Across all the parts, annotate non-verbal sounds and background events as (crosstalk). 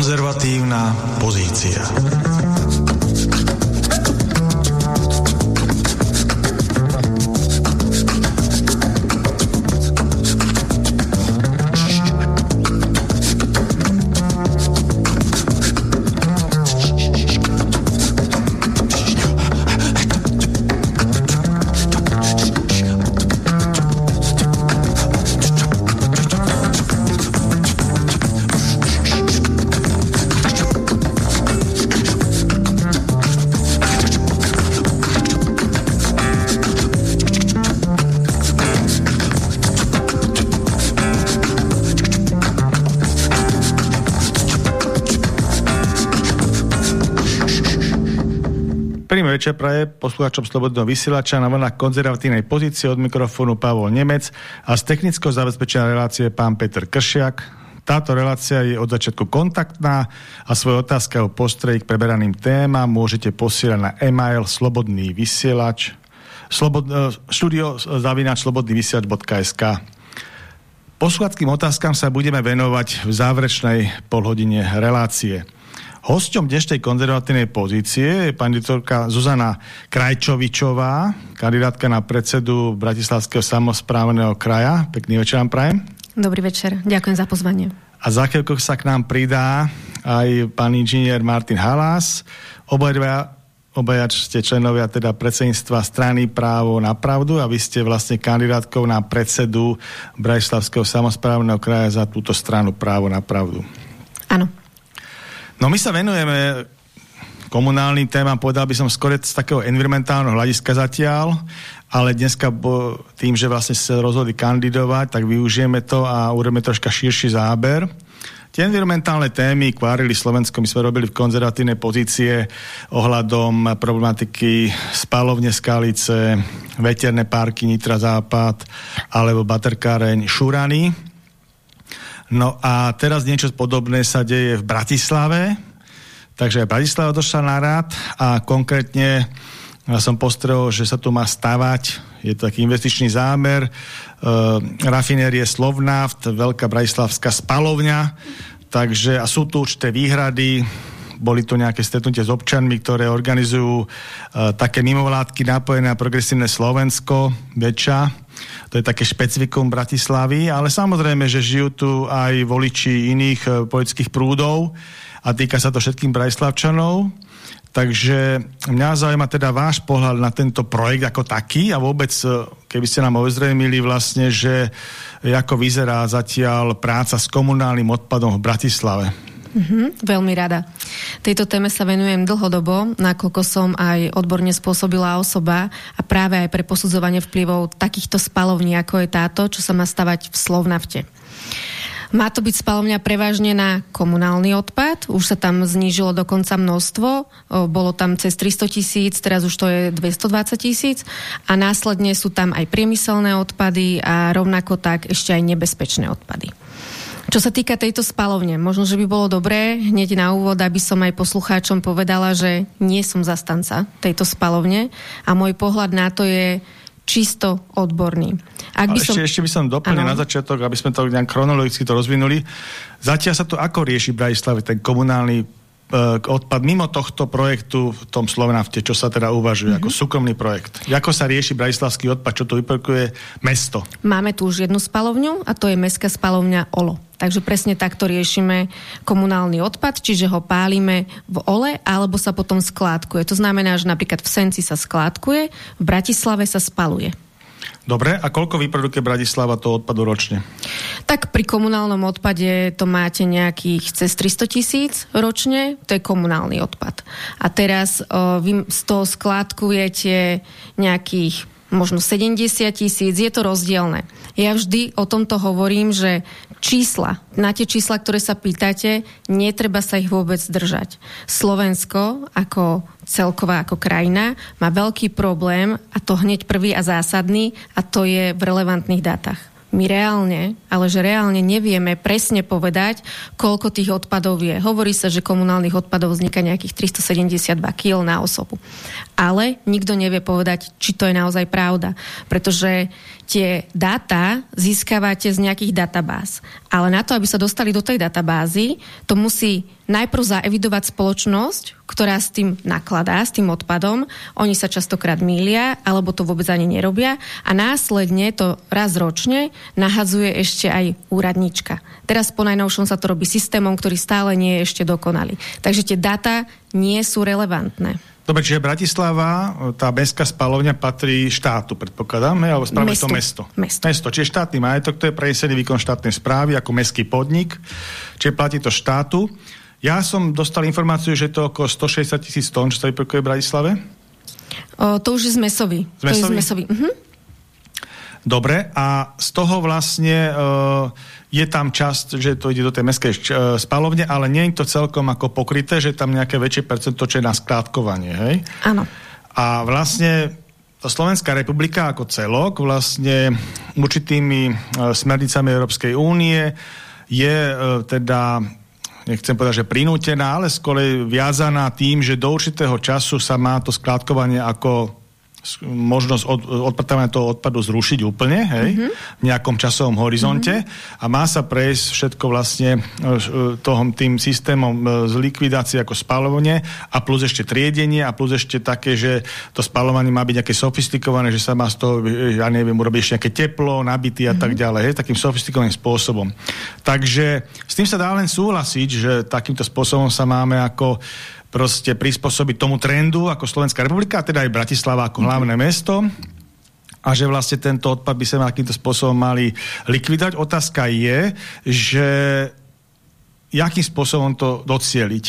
Konzervatívna pozícia. Večer praje poslucháčom Slobodného vysielača na vlnách konzervatívnej pozície od mikrofónu Pavol Nemec a z technického zabezpečenia relácie pán Peter Kršiak. Táto relácia je od začiatku kontaktná a svoje otázky o postrej k preberaným témam môžete posielať na e-mail slobodný vysielač slobod, uh, studio zavinač slobodnývysielač.sk Posluchackým otázkam sa budeme venovať v záverečnej polhodine relácie. Hosťom dnešnej konzervatívnej pozície je pani doktorka Zuzana Krajčovičová, kandidátka na predsedu Bratislavského samozprávneho kraja. Pekný večer vám prajem. Dobrý večer, ďakujem za pozvanie. A za chvíľku sa k nám pridá aj pán inžinier Martin Halás. Obaja, obaja ste členovia teda predsedníctva strany Právo na pravdu a vy ste vlastne kandidátkou na predsedu Bratislavského samozprávneho kraja za túto stranu Právo na pravdu. Áno. No my sa venujeme komunálnym témam, povedal by som skôr z takého environmentálneho hľadiska zatiaľ, ale dneska bo, tým, že vlastne sa rozhodli kandidovať, tak využijeme to a urobíme troška širší záber. Tie environmentálne témy kvárili Slovensko, my sme robili v konzervatívnej pozície ohľadom problematiky spalovne Skalice, veterné parky Nitra Západ alebo baterkáreň Šurany No a teraz niečo podobné sa deje v Bratislave, takže Bratislava došla na rád a konkrétne som postrel, že sa tu má stavať, je to taký investičný zámer, e, rafinérie Slovnaft, veľká bratislavská spalovňa, takže a sú tu určité výhrady, boli tu nejaké stretnutie s občanmi, ktoré organizujú e, také mimovládky napojené na progresívne Slovensko, väčša, to je také špecifikum Bratislavy, ale samozrejme, že žijú tu aj voliči iných e, politických prúdov a týka sa to všetkým Bratislavčanov. Takže mňa zaujíma teda váš pohľad na tento projekt ako taký a vôbec, e, keby ste nám ozrejmili vlastne, že ako vyzerá zatiaľ práca s komunálnym odpadom v Bratislave. Mm-hmm, veľmi rada. Tejto téme sa venujem dlhodobo, nakoľko som aj odborne spôsobila osoba a práve aj pre posudzovanie vplyvov takýchto spalovní, ako je táto, čo sa má stavať v Slovnafte. Má to byť spalovňa prevažne na komunálny odpad, už sa tam znížilo dokonca množstvo, bolo tam cez 300 tisíc, teraz už to je 220 tisíc a následne sú tam aj priemyselné odpady a rovnako tak ešte aj nebezpečné odpady. Čo sa týka tejto spalovne, možno, že by bolo dobré hneď na úvod, aby som aj poslucháčom povedala, že nie som zastanca tejto spalovne a môj pohľad na to je čisto odborný. Ak by som... ešte, ešte by som doplnil ano. na začiatok, aby sme to nejak chronologicky to rozvinuli. Zatiaľ sa to ako rieši Bratislave, ten komunálny E, odpad mimo tohto projektu v tom Slovnafte, čo sa teda uvažuje mm-hmm. ako súkromný projekt? Ako sa rieši bratislavský odpad, čo tu vyprodukuje mesto? Máme tu už jednu spalovňu a to je mestská spalovňa OLO. Takže presne takto riešime komunálny odpad, čiže ho pálime v ole alebo sa potom skládkuje. To znamená, že napríklad v Senci sa skládkuje, v Bratislave sa spaluje. Dobre, a koľko vyprodukuje Bratislava toho odpadu ročne? Tak pri komunálnom odpade to máte nejakých cez 300 tisíc ročne, to je komunálny odpad. A teraz o, vy z toho skládkujete nejakých možno 70 tisíc, je to rozdielne. Ja vždy o tomto hovorím, že čísla, na tie čísla, ktoré sa pýtate, netreba sa ich vôbec držať. Slovensko ako celková ako krajina má veľký problém a to hneď prvý a zásadný a to je v relevantných dátach my reálne, ale že reálne nevieme presne povedať, koľko tých odpadov je. Hovorí sa, že komunálnych odpadov vzniká nejakých 372 kg na osobu. Ale nikto nevie povedať, či to je naozaj pravda. Pretože tie dáta získavate z nejakých databáz. Ale na to, aby sa dostali do tej databázy, to musí najprv zaevidovať spoločnosť, ktorá s tým nakladá, s tým odpadom. Oni sa častokrát mília, alebo to vôbec ani nerobia. A následne to raz ročne nahadzuje ešte aj úradnička. Teraz po najnovšom sa to robí systémom, ktorý stále nie je ešte dokonalý. Takže tie data nie sú relevantné. Dobre, čiže Bratislava, tá mestská spalovňa patrí štátu, predpokladáme, alebo správne to mesto. mesto. Mesto, čiže štátny majetok, to je prenesený výkon štátnej správy ako mestský podnik, čiže platí to štátu. Ja som dostal informáciu, že to okolo 160 tisíc tón, čo sa vyprodukuje v Bratislave. O, to už je zmesový. Zmesový? To je zmesový. Mhm. Dobre, a z toho vlastne uh, je tam časť, že to ide do tej mestskej uh, spalovne, ale nie je to celkom ako pokryté, že tam nejaké väčšie percento, čo je na skládkovanie, hej? Áno. A vlastne Slovenská republika ako celok vlastne určitými uh, smernicami Európskej únie je uh, teda nechcem povedať, že prinútená, ale skôr viazaná tým, že do určitého času sa má to skládkovanie ako možnosť od, odpatovania toho odpadu zrušiť úplne, hej, mm-hmm. v nejakom časovom horizonte mm-hmm. a má sa prejsť všetko vlastne e, toho, tým systémom e, z likvidácie ako spalovanie a plus ešte triedenie a plus ešte také, že to spalovanie má byť nejaké sofistikované, že sa má z toho, ja neviem, urobiť ešte nejaké teplo, nabity a mm-hmm. tak ďalej, hej, takým sofistikovaným spôsobom. Takže s tým sa dá len súhlasiť, že takýmto spôsobom sa máme ako proste prispôsobiť tomu trendu ako Slovenská republika, teda aj Bratislava ako hlavné mesto a že vlastne tento odpad by sa takýmto spôsobom mali likvidať. Otázka je, že jakým spôsobom to docieliť.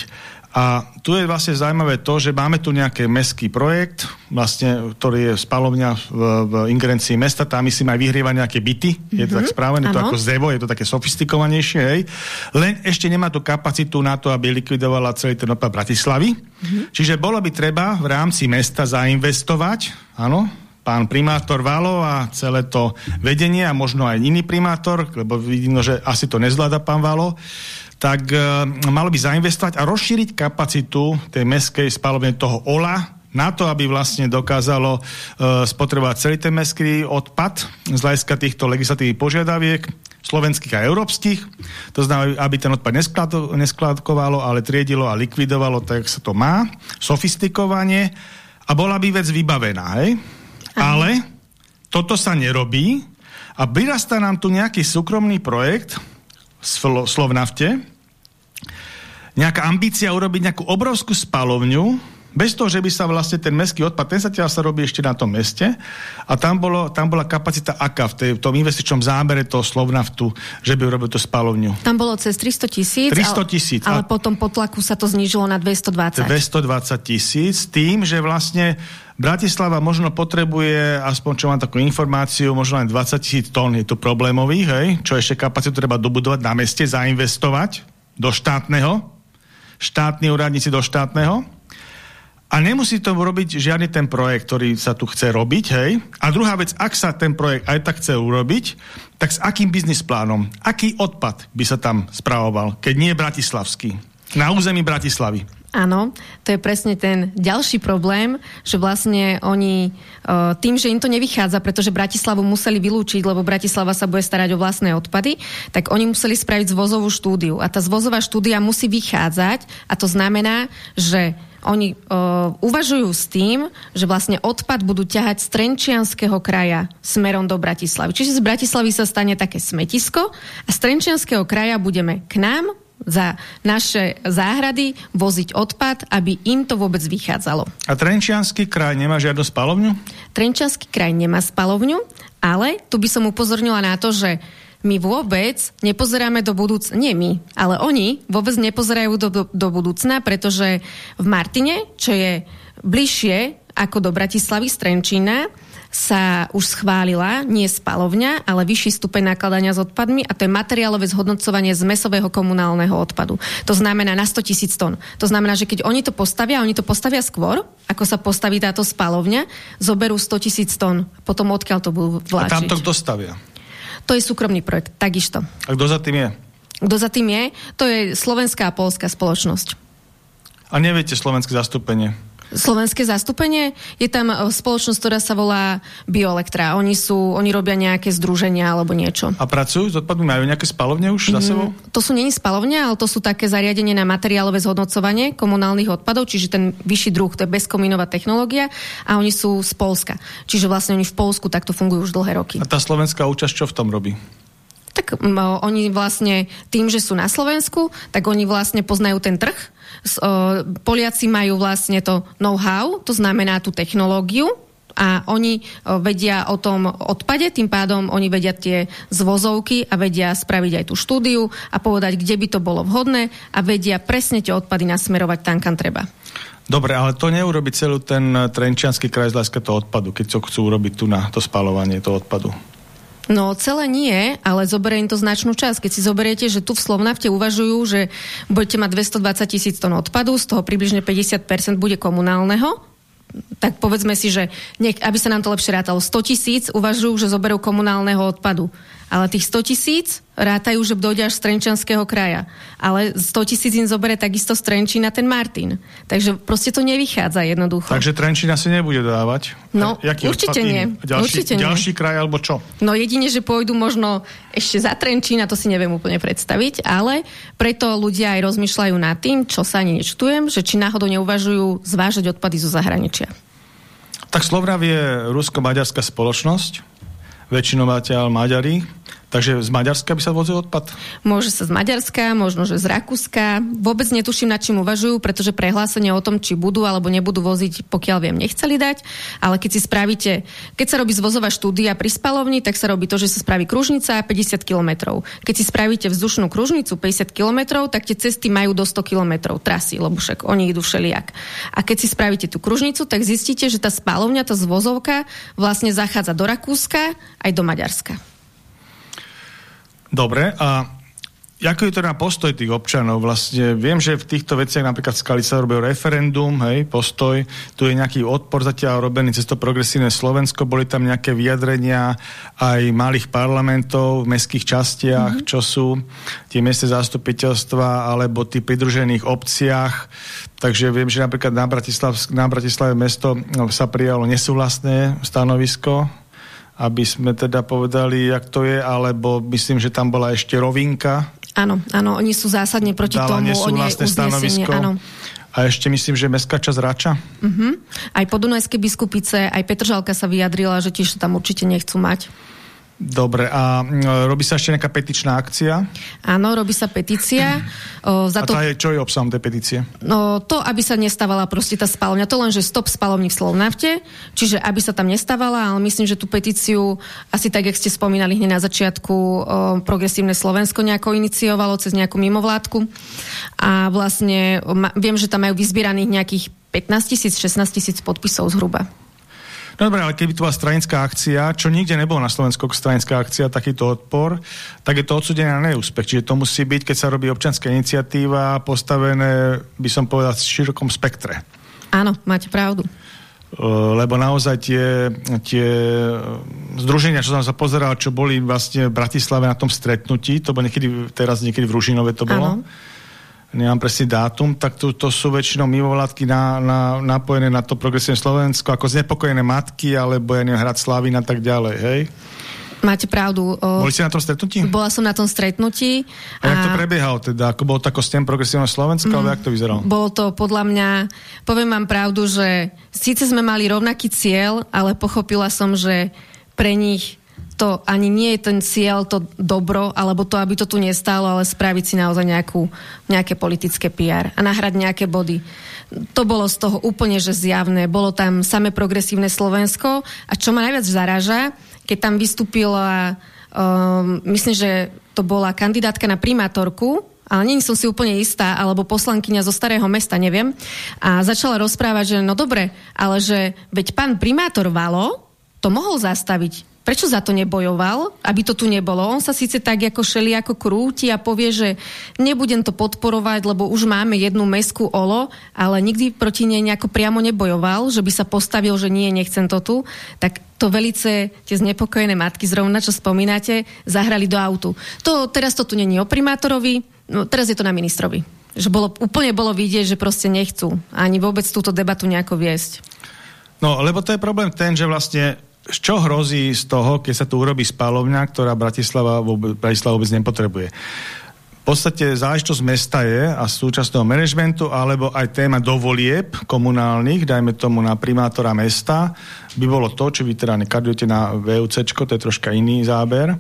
A tu je vlastne zaujímavé to, že máme tu nejaký mestský projekt, vlastne, ktorý je spalovňa v, v ingerencii mesta, tam myslím aj vyhrieva nejaké byty, mm-hmm. je to tak mhm. správené, to ako zevo, je to také sofistikovanejšie, hej. Len ešte nemá tú kapacitu na to, aby likvidovala celý ten odpad Bratislavy. Mm-hmm. Čiže bolo by treba v rámci mesta zainvestovať, áno, pán primátor Valo a celé to vedenie a možno aj iný primátor, lebo vidím, že asi to nezvláda pán Valo, tak e, malo by zainvestovať a rozšíriť kapacitu tej meskej spalovne toho OLA, na to, aby vlastne dokázalo e, spotrebovať celý ten meský odpad z hľadiska týchto legislatívnych požiadaviek, slovenských a európskych. To znamená, aby ten odpad neskládkovalo, ale triedilo a likvidovalo, tak sa to má, sofistikovanie a bola by vec vybavená. Hej? Ale toto sa nerobí a vyrastá nám tu nejaký súkromný projekt Slovnafte, nejaká ambícia urobiť nejakú obrovskú spalovňu, bez toho, že by sa vlastne ten mestský odpad, ten sa sa robí ešte na tom meste a tam, bolo, tam bola kapacita aká v, tej, v tom investičnom zábere toho Slovnaftu, že by urobil tú spalovňu? Tam bolo cez 300 tisíc, 300 tisíc ale, ale potom po tlaku sa to znižilo na 220. 220 tisíc, tým, že vlastne Bratislava možno potrebuje, aspoň čo mám takú informáciu, možno len 20 tisíc tón je tu problémových, hej, čo ešte kapacitu treba dobudovať na meste, zainvestovať do štátneho, štátni úradníci do štátneho a nemusí to robiť žiadny ten projekt, ktorý sa tu chce robiť, hej. A druhá vec, ak sa ten projekt aj tak chce urobiť, tak s akým biznis plánom, aký odpad by sa tam spravoval, keď nie bratislavský, na území Bratislavy. Áno, to je presne ten ďalší problém, že vlastne oni e, tým, že im to nevychádza, pretože Bratislavu museli vylúčiť, lebo Bratislava sa bude starať o vlastné odpady, tak oni museli spraviť zvozovú štúdiu. A tá zvozová štúdia musí vychádzať a to znamená, že oni uh, uvažujú s tým, že vlastne odpad budú ťahať z Trenčianského kraja smerom do Bratislavy. Čiže z Bratislavy sa stane také smetisko a z Trenčianského kraja budeme k nám za naše záhrady voziť odpad, aby im to vôbec vychádzalo. A Trenčianský kraj nemá žiadnu spalovňu? Trenčianský kraj nemá spalovňu, ale tu by som upozornila na to, že my vôbec nepozeráme do budúcna, nie my, ale oni vôbec nepozerajú do, do, do budúcna, pretože v Martine, čo je bližšie ako do Bratislavy z Trenčína, sa už schválila nie spalovňa, ale vyšší stupeň nakladania s odpadmi a to je materiálové zhodnocovanie z mesového komunálneho odpadu. To znamená na 100 tisíc tón. To znamená, že keď oni to postavia, oni to postavia skôr, ako sa postaví táto spalovňa, zoberú 100 tisíc tón. Potom odkiaľ to budú vláčiť. A tam to kto stavia? To je súkromný projekt, takisto. A kto za tým je? Kto za tým je? To je slovenská a polská spoločnosť. A neviete slovenské zastúpenie? Slovenské zastúpenie? Je tam e, spoločnosť, ktorá sa volá Bioelektra. Oni, sú, oni robia nejaké združenia alebo niečo. A pracujú s odpadmi? Majú nejaké spalovne už mm, za sebou? To sú není spalovne, ale to sú také zariadenie na materiálové zhodnocovanie komunálnych odpadov, čiže ten vyšší druh, to je bezkomínová technológia a oni sú z Polska. Čiže vlastne oni v Polsku takto fungujú už dlhé roky. A tá slovenská účasť čo v tom robí? Oni vlastne tým, že sú na Slovensku, tak oni vlastne poznajú ten trh, Poliaci majú vlastne to know-how, to znamená tú technológiu, a oni vedia o tom odpade, tým pádom oni vedia tie zvozovky a vedia spraviť aj tú štúdiu a povedať, kde by to bolo vhodné a vedia presne tie odpady nasmerovať tam, kam treba. Dobre, ale to neurobi celú ten Trenčianský kraj z toho odpadu, keď to chcú urobiť tu na to spalovanie toho odpadu. No celé nie, ale zoberie im to značnú časť. Keď si zoberiete, že tu v Slovnafte uvažujú, že budete mať 220 tisíc tón odpadu, z toho približne 50% bude komunálneho, tak povedzme si, že niek, aby sa nám to lepšie rátalo, 100 tisíc uvažujú, že zoberú komunálneho odpadu ale tých 100 tisíc rátajú, že dojde až z Trenčanského kraja. Ale 100 tisíc im zoberie takisto z Trenčína ten Martin. Takže proste to nevychádza jednoducho. Takže Trenčína si nebude dávať? No, Jaký určite nie. Ďalší, určite ďalší nie. kraj alebo čo? No jedine, že pôjdu možno ešte za Trenčína, to si neviem úplne predstaviť, ale preto ľudia aj rozmýšľajú nad tým, čo sa ani nečtujem, že či náhodou neuvažujú zvážať odpady zo zahraničia. Tak Slovrav je rusko-maďarská spoločnosť, väčšinovateľ Maďari. Takže z Maďarska by sa vozil odpad? Môže sa z Maďarska, možno, že z Rakúska. Vôbec netuším, nad čím uvažujú, pretože prehlásenie o tom, či budú alebo nebudú voziť, pokiaľ viem, nechceli dať. Ale keď si spravíte, keď sa robí zvozová štúdia pri spalovni, tak sa robí to, že sa spraví kružnica 50 km. Keď si spravíte vzdušnú kružnicu 50 km, tak tie cesty majú do 100 km trasy, lebo však oni idú všelijak. A keď si spravíte tú kružnicu, tak zistíte, že tá spalovňa, tá zvozovka vlastne zachádza do Rakúska aj do Maďarska. Dobre, a ako je to na postoj tých občanov? Vlastne viem, že v týchto veciach napríklad v Skali sa robil referendum, hej, postoj, tu je nejaký odpor zatiaľ robený cez to progresívne Slovensko, boli tam nejaké vyjadrenia aj malých parlamentov v mestských častiach, mm-hmm. čo sú tie miestne zastupiteľstva alebo tí pridružených obciach. Takže viem, že napríklad na, Bratislav, na Bratislave mesto no, sa prijalo nesúhlasné stanovisko aby sme teda povedali, jak to je, alebo myslím, že tam bola ešte rovinka. Áno, áno, oni sú zásadne proti Dala tomu. nesúhlasné stanovisko. Áno. A ešte myslím, že mestská časť Rača. Uh-huh. Aj podunajské biskupice, aj Petržalka sa vyjadrila, že tiež tam určite nechcú mať. Dobre, a robí sa ešte nejaká petičná akcia? Áno, robí sa petícia. (clears throat) O, za a to, je, čo je obsahom tej petície? No, to, aby sa nestávala proste tá spalovňa. To len, že stop spalovník v Slovnafte, čiže aby sa tam nestávala, ale myslím, že tú petíciu, asi tak, jak ste spomínali hneď na začiatku, o, Progresívne Slovensko nejako iniciovalo cez nejakú mimovládku. A vlastne ma, viem, že tam majú vyzbieraných nejakých 15 tisíc, 16 tisíc podpisov zhruba. No dobre, ale keby to bola stranická akcia, čo nikde nebolo na Slovensku stranická akcia, takýto odpor, tak je to odsudené na neúspech. Čiže to musí byť, keď sa robí občanská iniciatíva, postavené, by som povedal, v širokom spektre. Áno, máte pravdu lebo naozaj tie, tie združenia, čo som sa pozeral, čo boli vlastne v Bratislave na tom stretnutí, to bolo niekedy, teraz niekedy v Ružinove to bolo, ano nemám presný dátum, tak to, to sú väčšinou mimovládky na, na, napojené na to progresívne Slovensko, ako znepokojené matky, alebo ja neviem, hrad Slavín a tak ďalej, hej? Máte pravdu. O... Boli ste na tom stretnutí? Bola som na tom stretnutí. A, a... jak to prebiehalo teda? Ako bolo to ako stem progresívneho Slovenska, mm, alebo jak to vyzeralo? Bolo to podľa mňa, poviem vám pravdu, že síce sme mali rovnaký cieľ, ale pochopila som, že pre nich to ani nie je ten cieľ, to dobro, alebo to, aby to tu nestálo, ale spraviť si naozaj nejakú, nejaké politické PR a nahrať nejaké body. To bolo z toho úplne že zjavné. Bolo tam samé progresívne Slovensko a čo ma najviac zaraža, keď tam vystúpila, um, myslím, že to bola kandidátka na primátorku, ale není som si úplne istá, alebo poslankyňa zo starého mesta, neviem. A začala rozprávať, že no dobre, ale že veď pán primátor Valo to mohol zastaviť Prečo za to nebojoval, aby to tu nebolo? On sa síce tak ako šeli ako krúti a povie, že nebudem to podporovať, lebo už máme jednu mesku olo, ale nikdy proti nej nejako priamo nebojoval, že by sa postavil, že nie, nechcem to tu. Tak to velice tie znepokojené matky, zrovna čo spomínate, zahrali do autu. To teraz to tu není o primátorovi, no teraz je to na ministrovi. Že bolo, úplne bolo vidieť, že proste nechcú ani vôbec túto debatu nejako viesť. No, lebo to je problém ten, že vlastne čo hrozí z toho, keď sa tu urobí spalovňa, ktorá Bratislava vôbec, Bratislava vôbec nepotrebuje? V podstate záležitosť mesta je a súčasného manažmentu, alebo aj téma dovolieb komunálnych, dajme tomu na primátora mesta, by bolo to, či vy teda na VUC, to je troška iný záber,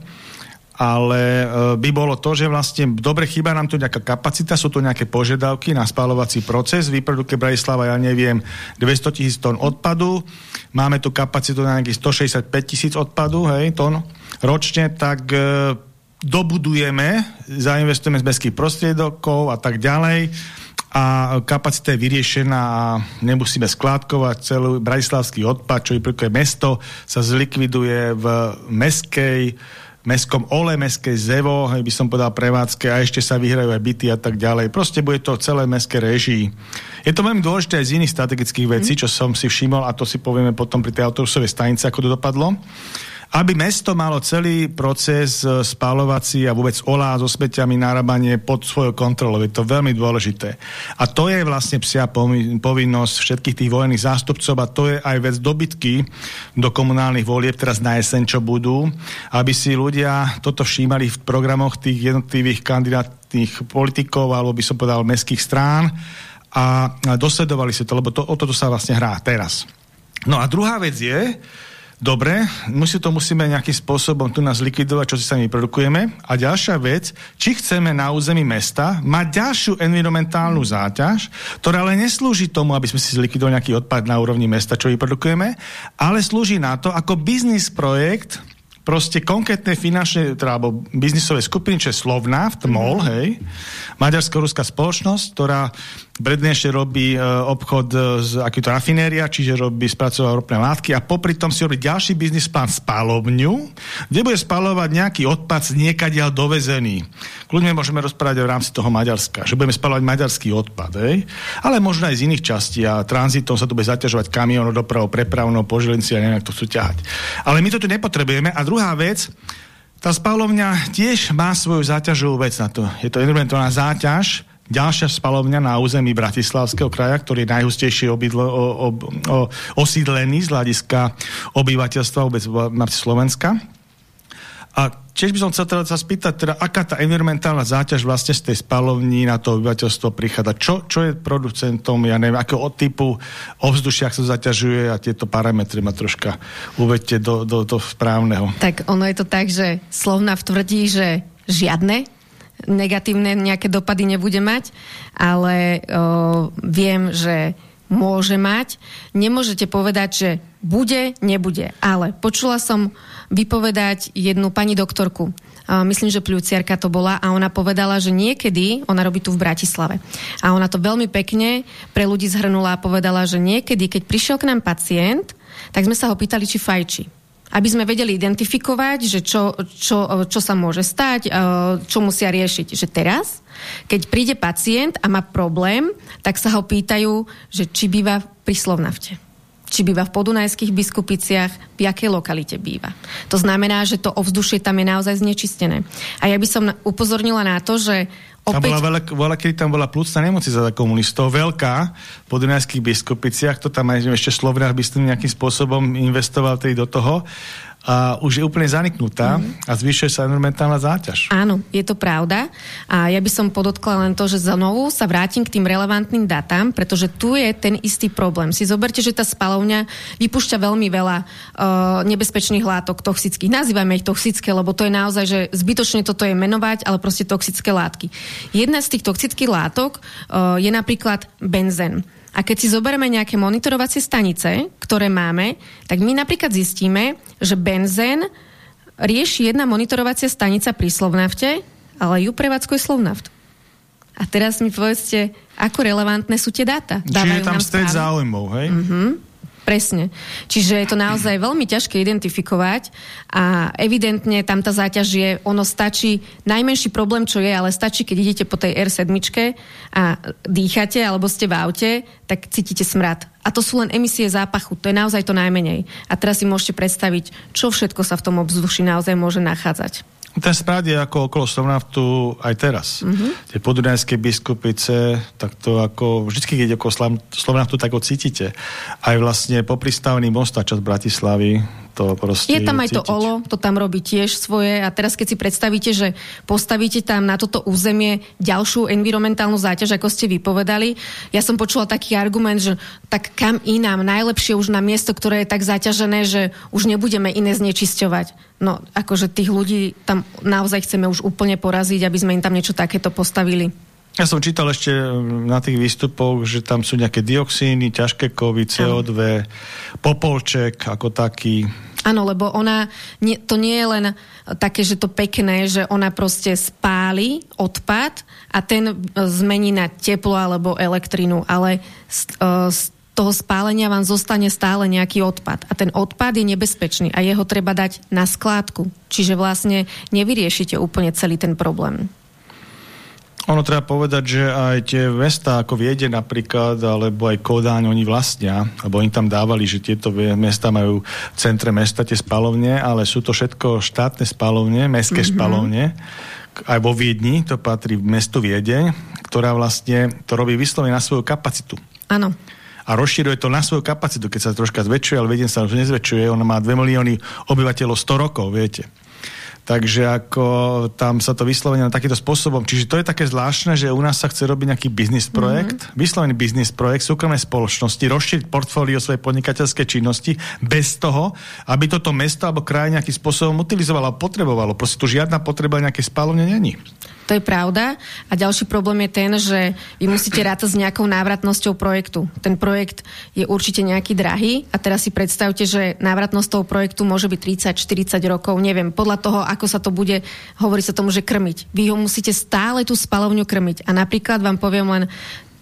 ale e, by bolo to, že vlastne dobre chýba nám tu nejaká kapacita, sú tu nejaké požiadavky na spalovací proces, vyprodukuje Bratislava, ja neviem, 200 tisíc tón odpadu, máme tu kapacitu na nejakých 165 tisíc odpadu, hej, tón ročne, tak e, dobudujeme, zainvestujeme z mestských prostriedokov a tak ďalej. A kapacita je vyriešená a nemusíme skládkovať celý bratislavský odpad, čo vyprodukuje mesto, sa zlikviduje v meskej mestskom ole, meskej zevo, hej, by som povedal prevádzke a ešte sa vyhrajú aj byty a tak ďalej. Proste bude to celé mestské režii. Je to veľmi dôležité aj z iných strategických vecí, čo som si všimol a to si povieme potom pri tej autobusovej stanici, ako to dopadlo aby mesto malo celý proces e, spálovací a vôbec olá so smeťami narábanie pod svojou kontrolou. Je to veľmi dôležité. A to je vlastne psia povinnosť všetkých tých volených zástupcov a to je aj vec dobytky do komunálnych volieb teraz na jeseň, čo budú, aby si ľudia toto všímali v programoch tých jednotlivých kandidátnych politikov alebo by som povedal mestských strán a dosledovali si to, lebo to, o toto sa vlastne hrá teraz. No a druhá vec je, Dobre, musí to musíme nejakým spôsobom tu nás likvidovať, čo si sami produkujeme. A ďalšia vec, či chceme na území mesta mať ďalšiu environmentálnu záťaž, ktorá ale neslúži tomu, aby sme si zlikvidovali nejaký odpad na úrovni mesta, čo vyprodukujeme, ale slúži na to ako biznis projekt, proste konkrétne finančné, teda, alebo biznisové skupiny, čo je Slovnaft, MOL, hej, maďarsko-ruská spoločnosť, ktorá prednejšie robí e, obchod e, s akýto rafinéria, čiže robí spracovať ropné látky a popri tom si robí ďalší biznis plán spálovňu, kde bude spalovať nejaký odpad z niekadiaľ dovezený. Kľudne môžeme rozprávať v rámci toho Maďarska, že budeme spalovať maďarský odpad, hej? ale možno aj z iných častí a tranzitom sa tu bude zaťažovať kamionov, dopravou, prepravnou, požilinci a neviem, to chcú ťahať. Ale my to tu nepotrebujeme. A druhá vec, tá spalovňa tiež má svoju záťažovú vec na to. Je to environmentálna záťaž, ďalšia spalovňa na území Bratislavského kraja, ktorý je najhustejšie obydlo, o, o, o, osídlený z hľadiska obyvateľstva vôbec Slovenska. A tiež by som chcel teda sa spýtať, teda, aká tá environmentálna záťaž vlastne z tej spalovní na to obyvateľstvo prichádza. Čo, čo je producentom, ja neviem, akého typu ovzdušia sa zaťažuje a tieto parametre ma troška uvedte do, do, do správneho. Tak ono je to tak, že Slovna tvrdí, že žiadne negatívne nejaké dopady nebude mať, ale o, viem, že môže mať. Nemôžete povedať, že bude, nebude. Ale počula som vypovedať jednu pani doktorku, myslím, že pľúciarka to bola a ona povedala, že niekedy, ona robí tu v Bratislave, a ona to veľmi pekne pre ľudí zhrnula a povedala, že niekedy, keď prišiel k nám pacient, tak sme sa ho pýtali, či fajči aby sme vedeli identifikovať, že čo, čo, čo sa môže stať, e, čo musia riešiť. Že teraz, keď príde pacient a má problém, tak sa ho pýtajú, že či býva pri Slovnavte či býva v podunajských biskupiciach, v jakej lokalite býva. To znamená, že to ovzdušie tam je naozaj znečistené. A ja by som upozornila na to, že Opäť... Tam bola veľa, veľa, kedy tam bola plúcna nemocnica za komunistov, veľká, po Dunajských biskupiciach, to tam aj ešte Slovnách by nejakým spôsobom investoval tedy do toho a už je úplne zaniknutá mm. a zvyšuje sa environmentálna záťaž. Áno, je to pravda. A ja by som podotkla len to, že znovu sa vrátim k tým relevantným datám, pretože tu je ten istý problém. Si zoberte, že tá spalovňa vypúšťa veľmi veľa uh, nebezpečných látok toxických. Nazývame ich toxické, lebo to je naozaj, že zbytočne toto je menovať, ale proste toxické látky. Jedna z tých toxických látok uh, je napríklad benzen. A keď si zoberieme nejaké monitorovacie stanice, ktoré máme, tak my napríklad zistíme, že benzén rieši jedna monitorovacia stanica pri Slovnafte, ale ju prevádzkuje Slovnaft. A teraz mi povedzte, ako relevantné sú tie dáta. Čiže je tam stred záujmov, hej? Mm-hmm. Presne. Čiže je to naozaj veľmi ťažké identifikovať a evidentne tam tá záťaž je, ono stačí, najmenší problém, čo je, ale stačí, keď idete po tej R7 a dýchate alebo ste v aute, tak cítite smrad. A to sú len emisie zápachu, to je naozaj to najmenej. A teraz si môžete predstaviť, čo všetko sa v tom obzduši naozaj môže nachádzať. Ten správ je ako okolo Slovnaftu aj teraz. Mm-hmm. Tie podunajské biskupice, tak to ako, vždy, keď okolo Slovnaftu, tak ho cítite. Aj vlastne po pristavení mosta čas Bratislavy, to proste Je tam aj cítiť. to OLO, to tam robí tiež svoje a teraz keď si predstavíte, že postavíte tam na toto územie ďalšiu environmentálnu záťaž, ako ste vypovedali, ja som počula taký argument, že tak kam inám, najlepšie už na miesto, ktoré je tak zaťažené, že už nebudeme iné znečisťovať. No, akože tých ľudí tam naozaj chceme už úplne poraziť, aby sme im tam niečo takéto postavili. Ja som čítal ešte na tých výstupoch, že tam sú nejaké dioxíny, ťažké kovy, CO2, ano. popolček ako taký. Áno, lebo ona, nie, to nie je len také, že to pekné, že ona proste spáli odpad a ten zmení na teplo alebo elektrinu, ale z, z toho spálenia vám zostane stále nejaký odpad. A ten odpad je nebezpečný a jeho treba dať na skládku. Čiže vlastne nevyriešite úplne celý ten problém. Ono treba povedať, že aj tie mesta ako Viede napríklad, alebo aj Kodáň, oni vlastnia, lebo oni tam dávali, že tieto mesta majú v centre mesta tie spalovne, ale sú to všetko štátne spalovne, mestské mm-hmm. spalovne. Aj vo Viedni, to patrí v mestu Viedeň, ktorá vlastne to robí vyslovene na svoju kapacitu. Áno a rozširuje to na svoju kapacitu, keď sa troška zväčšuje, ale Viedeň sa už nezväčšuje, ona má 2 milióny obyvateľov 100 rokov, viete. Takže ako tam sa to vyslovene na takýto spôsobom. Čiže to je také zvláštne, že u nás sa chce robiť nejaký biznis projekt, mm-hmm. vyslovený biznis projekt súkromnej spoločnosti, rozšíriť portfólio svojej podnikateľskej činnosti bez toho, aby toto mesto alebo kraj nejakým spôsobom utilizovalo a potrebovalo. Proste tu žiadna potreba nejaké spálovne není. To je pravda. A ďalší problém je ten, že vy musíte rátať s nejakou návratnosťou projektu. Ten projekt je určite nejaký drahý a teraz si predstavte, že návratnosť toho projektu môže byť 30-40 rokov, neviem, podľa toho, ako sa to bude, hovorí sa tomu, že krmiť. Vy ho musíte stále tú spalovňu krmiť. A napríklad vám poviem len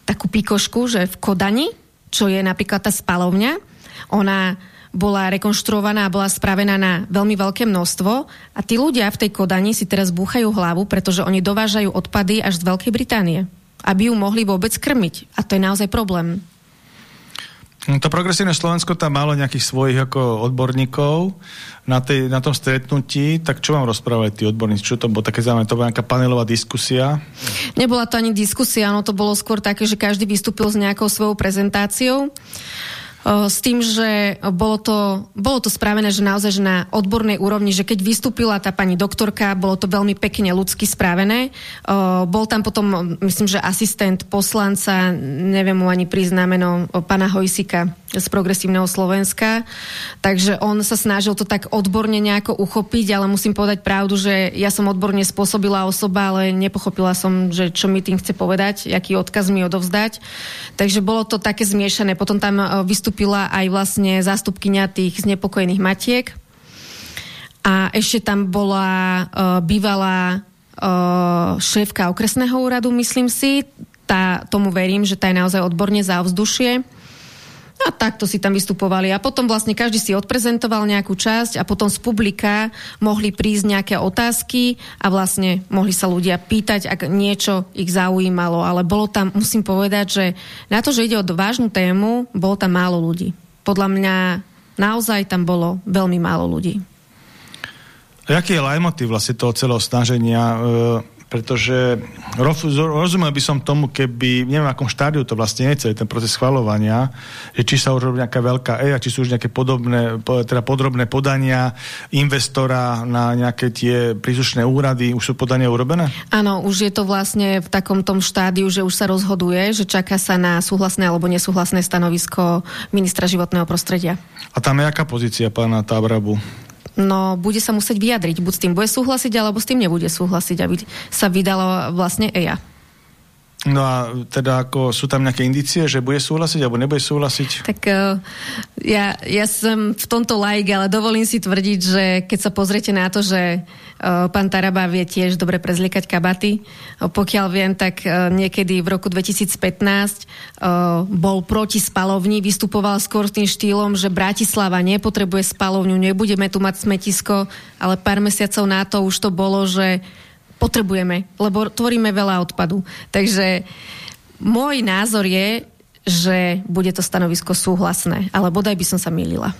takú pikošku, že v Kodani, čo je napríklad tá spalovňa, ona bola rekonštruovaná a bola spravená na veľmi veľké množstvo a tí ľudia v tej Kodani si teraz búchajú hlavu, pretože oni dovážajú odpady až z Veľkej Británie, aby ju mohli vôbec krmiť. A to je naozaj problém. No, to progresívne Slovensko tam malo nejakých svojich ako odborníkov na, tej, na tom stretnutí, tak čo vám rozprávali tí odborníci? Čo to bolo také zaujímavé? To bola nejaká panelová diskusia? Nebola to ani diskusia, ono to bolo skôr také, že každý vystúpil s nejakou svojou prezentáciou s tým, že bolo to, bolo to spravené, že naozaj že na odbornej úrovni, že keď vystúpila tá pani doktorka, bolo to veľmi pekne ľudsky spravené. Bol tam potom, myslím, že asistent poslanca, neviem mu ani priznámeno, pana Hojsika z Progresívneho Slovenska. Takže on sa snažil to tak odborne nejako uchopiť, ale musím povedať pravdu, že ja som odborne spôsobila osoba, ale nepochopila som, že čo mi tým chce povedať, aký odkaz mi odovzdať. Takže bolo to také zmiešané. Potom tam vystúpila vystúpila aj vlastne zástupkynia tých znepokojených matiek. A ešte tam bola uh, bývalá uh, šéfka okresného úradu, myslím si. Tá, tomu verím, že tá je naozaj odborne za ovzdušie. A takto si tam vystupovali. A potom vlastne každý si odprezentoval nejakú časť a potom z publika mohli prísť nejaké otázky a vlastne mohli sa ľudia pýtať, ak niečo ich zaujímalo. Ale bolo tam, musím povedať, že na to, že ide o vážnu tému, bolo tam málo ľudí. Podľa mňa naozaj tam bolo veľmi málo ľudí. Jaký je lajmoty vlastne toho celého snaženia? E pretože rozumel by som tomu, keby, neviem, akom štádiu to vlastne je, ten proces schvalovania, že či sa už robí nejaká veľká EA, či sú už nejaké podobné, teda podrobné podania investora na nejaké tie príslušné úrady, už sú podania urobené? Áno, už je to vlastne v takom tom štádiu, že už sa rozhoduje, že čaká sa na súhlasné alebo nesúhlasné stanovisko ministra životného prostredia. A tam je aká pozícia pána Tábrabu? No bude sa musieť vyjadriť. Buď s tým bude súhlasiť, alebo s tým nebude súhlasiť, aby sa vydalo vlastne EIA. No a teda ako sú tam nejaké indície, že bude súhlasiť alebo nebude súhlasiť? Tak uh, ja, ja som v tomto like, ale dovolím si tvrdiť, že keď sa pozriete na to, že uh, pán Taraba vie tiež dobre prezliekať kabaty, uh, pokiaľ viem, tak niekedy v roku 2015 uh, bol proti spalovni, vystupoval skôr tým štýlom, že Bratislava nepotrebuje spalovňu, nebudeme tu mať smetisko, ale pár mesiacov na to už to bolo, že potrebujeme, lebo tvoríme veľa odpadu. Takže môj názor je, že bude to stanovisko súhlasné, ale bodaj by som sa mýlila.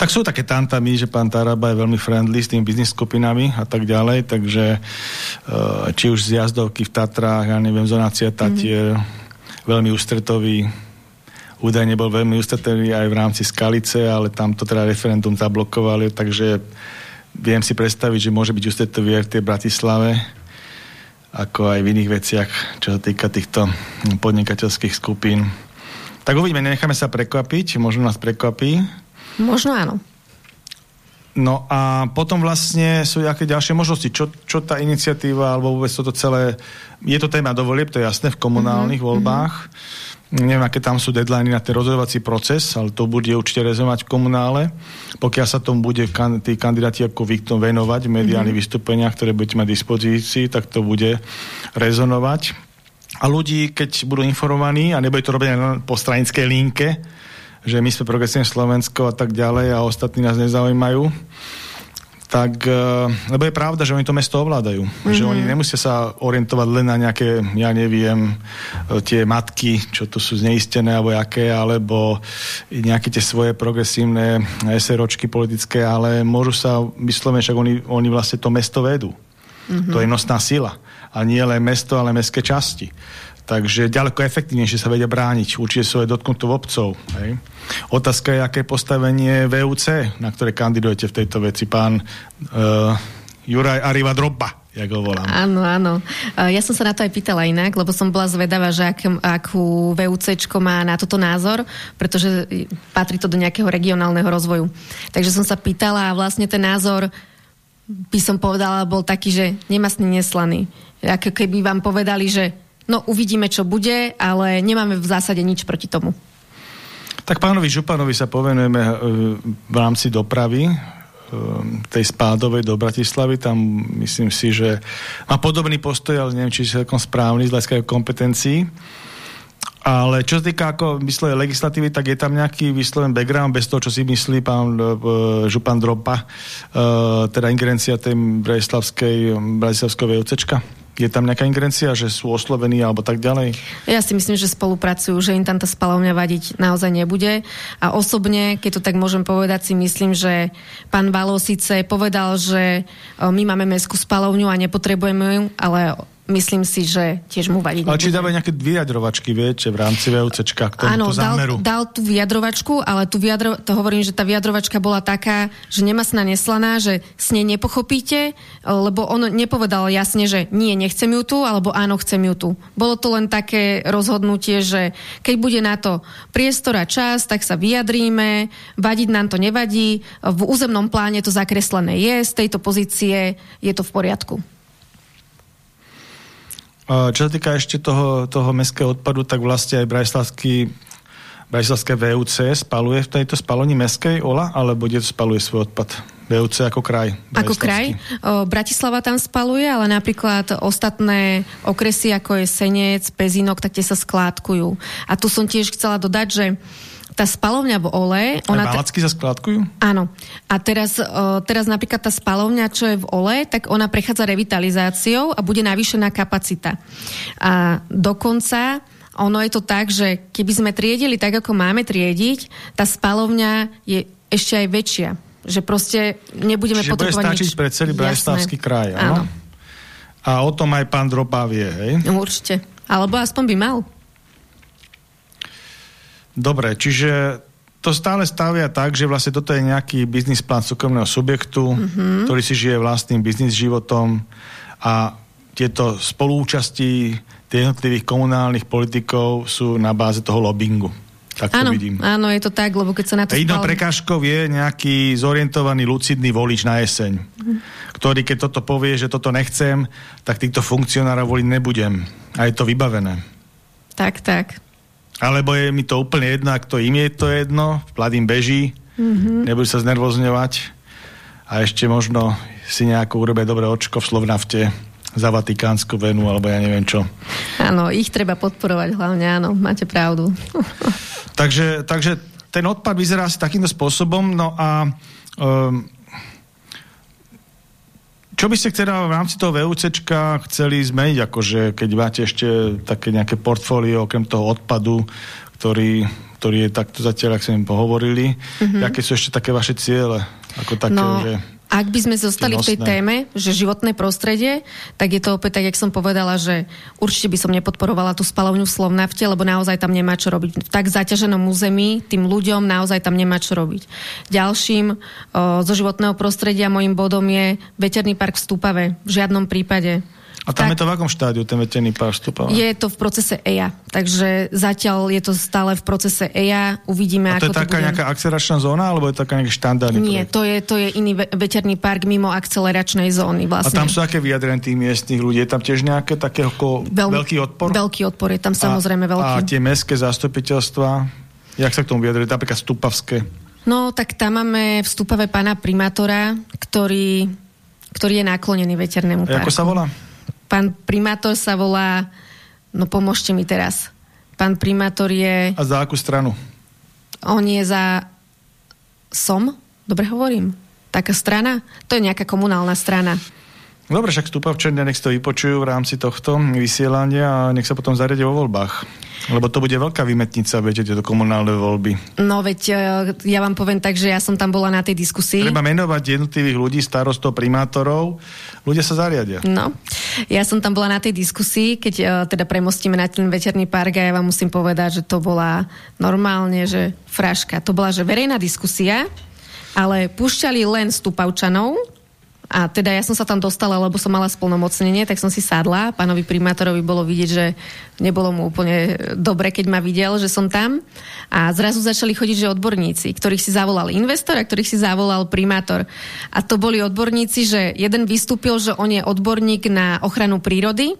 Tak sú také tantami, že pán Taraba je veľmi friendly s tými biznis skupinami a tak ďalej, takže uh, či už z jazdovky v Tatrách, ja neviem, zonácia Tatier, mm-hmm. veľmi ústretový, údajne bol veľmi ústretový aj v rámci Skalice, ale tam to teda referendum zablokovali, takže viem si predstaviť, že môže byť ústretový aj v tej Bratislave, ako aj v iných veciach, čo sa týka týchto podnikateľských skupín. Tak uvidíme, necháme sa prekvapiť, možno nás prekvapí. Možno áno. No a potom vlastne sú nejaké ďalšie možnosti. Čo, čo tá iniciatíva, alebo vôbec toto celé... Je to téma do volieb, to je jasné, v komunálnych mm-hmm. voľbách. Neviem, aké tam sú deadliny na ten rozhodovací proces, ale to bude určite rezovať v komunále. Pokiaľ sa tomu bude kan- tí kandidáti ako vy venovať v mediálnych mm-hmm. vystúpeniach, ktoré budete mať dispozícii, tak to bude rezonovať. A ľudí, keď budú informovaní, a nebude to robiť po stranickej linke, že my sme progresívne Slovensko a tak ďalej a ostatní nás nezaujímajú, tak, e, lebo je pravda, že oni to mesto ovládajú. Mm-hmm. Že oni nemusia sa orientovať len na nejaké, ja neviem, e, tie matky, čo tu sú zneistené, alebo aké, alebo nejaké tie svoje progresívne SROčky politické, ale môžu sa vyslovene, však oni, oni vlastne to mesto vedú. Mm-hmm. To je nosná sila. A nie len mesto, ale mestské časti. Takže ďaleko efektívnejšie sa vedia brániť. Určite sú aj dotknuté obcov. Hej. Otázka je, aké postavenie VUC, na ktoré kandidujete v tejto veci. Pán uh, Juraj Ariva Droba jak ho volám. Áno, áno. Ja som sa na to aj pýtala inak, lebo som bola zvedavá, že ak, akú VUCčko má na toto názor, pretože patrí to do nejakého regionálneho rozvoju. Takže som sa pýtala a vlastne ten názor by som povedala, bol taký, že nemasný neslaný. Ako keby vám povedali, že No uvidíme, čo bude, ale nemáme v zásade nič proti tomu. Tak pánovi Županovi sa povenujeme e, v rámci dopravy e, tej spádovej do Bratislavy. Tam myslím si, že má podobný postoj, ale neviem, či je celkom správny z hľadiska kompetencií. Ale čo sa týka ako vyslovene legislatívy, tak je tam nejaký vysloven background bez toho, čo si myslí pán uh, Župan Dropa, uh, teda ingerencia tej Bratislavskej, Bratislavského VUCčka? Je tam nejaká ingerencia, že sú oslovení alebo tak ďalej? Ja si myslím, že spolupracujú, že im tam tá spalovňa vadiť naozaj nebude. A osobne, keď to tak môžem povedať, si myslím, že pán Valo síce povedal, že my máme mestskú spalovňu a nepotrebujeme ju, ale myslím si, že tiež mu vadí. Ale či dávajú nejaké vyjadrovačky, viete, v rámci VUCčka k tomuto zámeru? Dal, dal tú vyjadrovačku, ale tu vyjadro, to hovorím, že tá vyjadrovačka bola taká, že nemasná neslaná, že s nej nepochopíte, lebo on nepovedal jasne, že nie, nechcem ju tu, alebo áno, chcem ju tu. Bolo to len také rozhodnutie, že keď bude na to priestor a čas, tak sa vyjadríme, vadiť nám to nevadí, v územnom pláne to zakreslené je, z tejto pozície je to v poriadku. Čo sa týka ešte toho, toho mestského odpadu, tak vlastne aj Brajslavský Brajslavské VUC spaluje v tejto spaloni meskej OLA, alebo kde spaluje svoj odpad? VUC ako kraj. Ako kraj. O, Bratislava tam spaluje, ale napríklad ostatné okresy, ako je Senec, Pezinok, tak tie sa skládkujú. A tu som tiež chcela dodať, že tá spalovňa v Ole... Ona Aj Valacky sa skladkujú? Áno. A teraz, uh, teraz napríklad tá spalovňa, čo je v Ole, tak ona prechádza revitalizáciou a bude navýšená kapacita. A dokonca ono je to tak, že keby sme triedili tak, ako máme triediť, tá spalovňa je ešte aj väčšia. Že proste nebudeme Čiže potrebovať bude stačiť nič. pre celý Brajslavský kraj, áno? A o tom aj pán Dropa vie, hej? Určite. Alebo aspoň by mal. Dobre, čiže to stále stavia tak, že vlastne toto je nejaký biznis plán súkromného subjektu, mm-hmm. ktorý si žije vlastným biznis životom a tieto spolúčasti jednotlivých komunálnych politikov sú na báze toho lobbingu. Tak áno, to vidím. áno, je to tak, lebo keď sa na to... Jednou prekážkou je nejaký zorientovaný, lucidný volič na jeseň, mm. ktorý keď toto povie, že toto nechcem, tak týchto funkcionárov voliť nebudem. A je to vybavené. Tak, tak. Alebo je mi to úplne jedno, ak to im je to jedno, plat im beží, mm-hmm. nebudú sa znervozňovať a ešte možno si nejako urobia dobré očko v Slovnafte za Vatikánsku venu, alebo ja neviem čo. Áno, ich treba podporovať hlavne, áno, máte pravdu. (laughs) takže, takže ten odpad vyzerá asi takýmto spôsobom, no a um, Čo by ste teda v rámci toho VUCčka chceli zmeniť, akože keď máte ešte také nejaké portfólio, okrem toho odpadu, ktorý, ktorý je takto zatiaľ, ak sme im pohovorili, mm-hmm. aké sú ešte také vaše ciele? Ako také, no, že... Ak by sme zostali v tej téme, že životné prostredie, tak je to opäť tak, jak som povedala, že určite by som nepodporovala tú spalovňu v Slovnafte, lebo naozaj tam nemá čo robiť. V tak zaťaženom území tým ľuďom naozaj tam nemá čo robiť. Ďalším o, zo životného prostredia môjim bodom je veterný park v Stupave. V žiadnom prípade a tam tak, je to v akom štádiu, ten veterný pár vstupov? Je to v procese EIA, takže zatiaľ je to stále v procese EIA, uvidíme, A to ako je taká bude. nejaká akceleračná zóna, alebo je taká nejaký štandardný Nie, to je, to je iný veterný park mimo akceleračnej zóny vlastne. A tam sú aké vyjadrené tých miestnych ľudí? Je tam tiež nejaké také ako Veľ, veľký odpor? Veľký odpor je tam samozrejme a, veľký. A tie mestské zastupiteľstva, jak sa k tomu vyjadrujú? Napríklad Stupavské? No, tak tam máme vstupové pána primátora, ktorý, ktorý je naklonený veternému parku. A ako sa volá? Pán primátor sa volá, no pomôžte mi teraz. Pán primátor je... A za akú stranu? On je za SOM, dobre hovorím. Taká strana? To je nejaká komunálna strana. Dobre, však stúpavčania nech to vypočujú v rámci tohto vysielania a nech sa potom zariadia vo voľbách. Lebo to bude veľká vymetnica, viete, tieto komunálne voľby. No veď e, ja vám poviem tak, že ja som tam bola na tej diskusii. Treba menovať jednotlivých ľudí, starostov, primátorov. Ľudia sa zariadia. No, ja som tam bola na tej diskusii, keď uh, teda premostíme na ten veterný park a ja vám musím povedať, že to bola normálne, že fraška. To bola, že verejná diskusia, ale púšťali len stupavčanov, a teda ja som sa tam dostala, lebo som mala splnomocnenie, tak som si sadla. Pánovi primátorovi bolo vidieť, že nebolo mu úplne dobre, keď ma videl, že som tam. A zrazu začali chodiť, že odborníci, ktorých si zavolal investor a ktorých si zavolal primátor. A to boli odborníci, že jeden vystúpil, že on je odborník na ochranu prírody,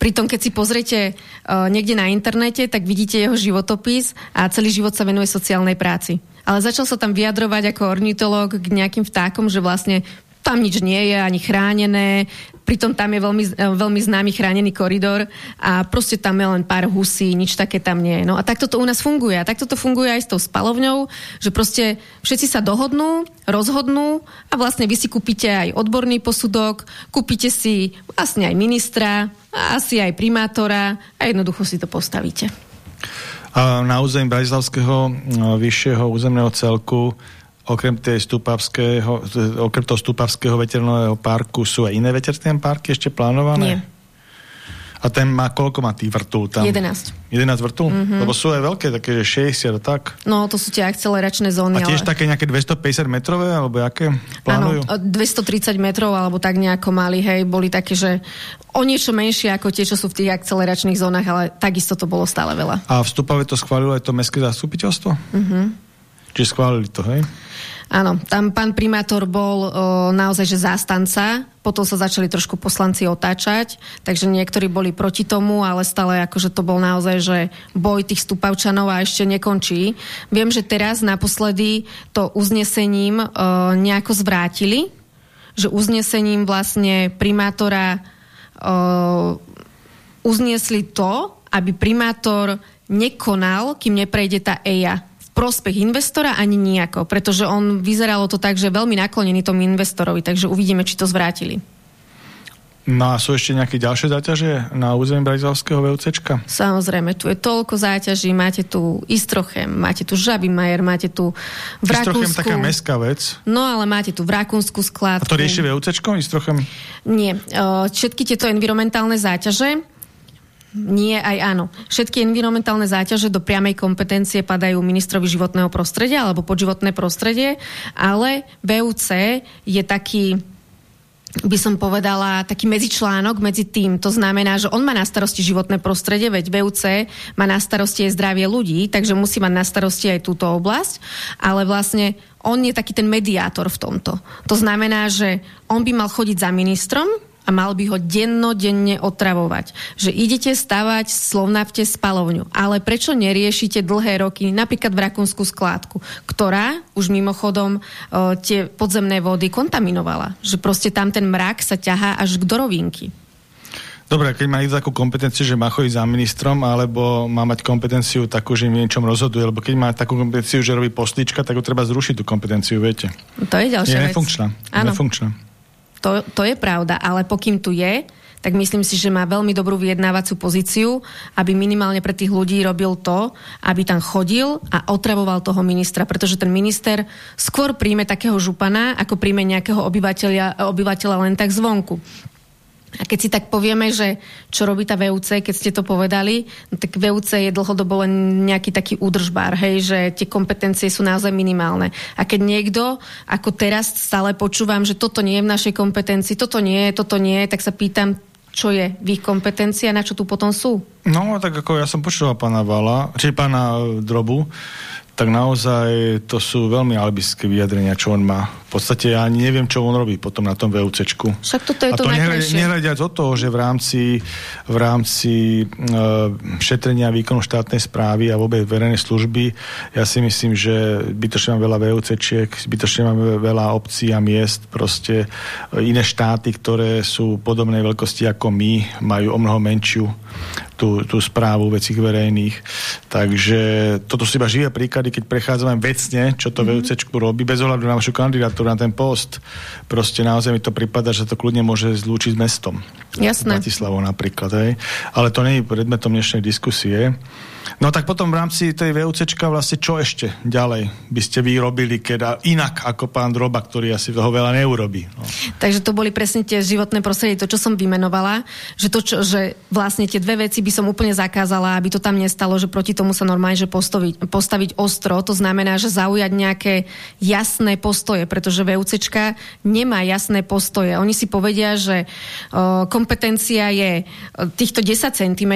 pritom, keď si pozriete uh, niekde na internete, tak vidíte jeho životopis a celý život sa venuje sociálnej práci. Ale začal sa tam vyjadrovať ako ornitológ k nejakým vtákom, že vlastne tam nič nie je ani chránené, pritom tam je veľmi, veľmi známy chránený koridor a proste tam je len pár husí, nič také tam nie je. No a takto to u nás funguje. A takto to funguje aj s tou spalovňou, že proste všetci sa dohodnú, rozhodnú a vlastne vy si kúpite aj odborný posudok, kúpite si vlastne aj ministra, a asi aj primátora a jednoducho si to postavíte. Na území Bratislavského vyššieho územného celku okrem, tej stupavského, okrem toho stupavského veterného parku sú aj iné veterné parky ešte plánované? Nie. A ten má, koľko má tých vrtul tam? 11. 11 vrtul? Mm-hmm. Lebo sú aj veľké, také, že 60 a tak. No, to sú tie akceleračné zóny. A tiež ale... také nejaké 250 metrové, alebo aké plánujú? Áno, 230 metrov, alebo tak nejako mali, hej, boli také, že o niečo menšie ako tie, čo sú v tých akceleračných zónach, ale takisto to bolo stále veľa. A v Stupave to schválilo aj to mestské zastupiteľstvo? Mm-hmm. Čiže schválili to, hej? Áno, tam pán primátor bol o, naozaj že zástanca, potom sa začali trošku poslanci otáčať, takže niektorí boli proti tomu, ale stále akože to bol naozaj, že boj tých stupavčanov a ešte nekončí. Viem, že teraz naposledy to uznesením o, nejako zvrátili, že uznesením vlastne primátora o, uzniesli to, aby primátor nekonal, kým neprejde tá EIA prospech investora ani nejako, pretože on vyzeralo to tak, že veľmi naklonený tomu investorovi, takže uvidíme, či to zvrátili. No a sú ešte nejaké ďalšie záťaže na území Bratislavského VUCčka? Samozrejme, tu je toľko záťaží, máte tu Istrochem, máte tu Žabimajer, máte tu v Rakúnsku. Istrochem taká mestská vec. No ale máte tu v Rakúnsku skládku. A to rieši VUCčko, Istrochem? Nie. Všetky tieto environmentálne záťaže nie, aj áno. Všetky environmentálne záťaže do priamej kompetencie padajú ministrovi životného prostredia alebo podživotné prostredie, ale BUC je taký by som povedala, taký medzičlánok medzi tým. To znamená, že on má na starosti životné prostredie, veď BUC má na starosti aj zdravie ľudí, takže musí mať na starosti aj túto oblasť, ale vlastne on je taký ten mediátor v tomto. To znamená, že on by mal chodiť za ministrom, a mal by ho dennodenne otravovať. Že idete stavať slovnavte spalovňu, ale prečo neriešite dlhé roky napríklad v Rakúnsku skládku, ktorá už mimochodom o, tie podzemné vody kontaminovala. Že proste tam ten mrak sa ťahá až k dorovinky. Dobre, keď má ísť takú kompetenciu, že má chodiť za ministrom, alebo má mať kompetenciu takú, že v niečom rozhoduje, lebo keď má takú kompetenciu, že robí postička, tak ho treba zrušiť tú kompetenciu, viete. To je ďalšia je vec. nefunkčná. Áno. Nefunkčná. To, to je pravda, ale pokým tu je, tak myslím si, že má veľmi dobrú vyjednávaciu pozíciu, aby minimálne pre tých ľudí robil to, aby tam chodil a otravoval toho ministra, pretože ten minister skôr príjme takého župana, ako príjme nejakého obyvateľa, obyvateľa len tak zvonku. A keď si tak povieme, že čo robí tá VUC, keď ste to povedali, no tak VUC je dlhodobo len nejaký taký údržbár, hej, že tie kompetencie sú naozaj minimálne. A keď niekto, ako teraz stále počúvam, že toto nie je v našej kompetencii, toto nie, toto nie, tak sa pýtam, čo je v ich kompetencii a na čo tu potom sú? No, tak ako ja som počúval pána Vala, či pána Drobu, tak naozaj to sú veľmi albiské vyjadrenia, čo on má. V podstate ja ani neviem, čo on robí potom na tom VUCčku. Však toto je A to, to nehľadiac od toho, že v rámci, v rámci uh, šetrenia výkonu štátnej správy a vôbec verejnej služby, ja si myslím, že zbytočne mám veľa VUCčiek, zbytočne mám veľa obcí a miest, proste iné štáty, ktoré sú podobnej veľkosti ako my, majú o mnoho menšiu tú, tú správu vecí verejných. Takže toto sú iba živé príklady, keď prechádzame vecne, čo to mm-hmm. VUC robí, bez ohľadu na vašu kandidatúru na ten post. Proste naozaj mi to prípada, že to kľudne môže zlúčiť s mestom. Jasné. Bratislavou napríklad. Hej. Ale to nie je predmetom dnešnej diskusie. No tak potom v rámci tej VUCčka vlastne čo ešte ďalej by ste vy robili, keď inak ako pán Droba, ktorý asi toho veľa neurobí. No. Takže to boli presne tie životné prostredie, to, čo som vymenovala, že to, čo, že vlastne tie dve veci by som úplne zakázala, aby to tam nestalo, že proti tomu sa normálne, že postaviť, postaviť ostro, to znamená, že zaujať nejaké jasné postoje, pretože VUCčka nemá jasné postoje. Oni si povedia, že o, kompetencia je týchto 10 cm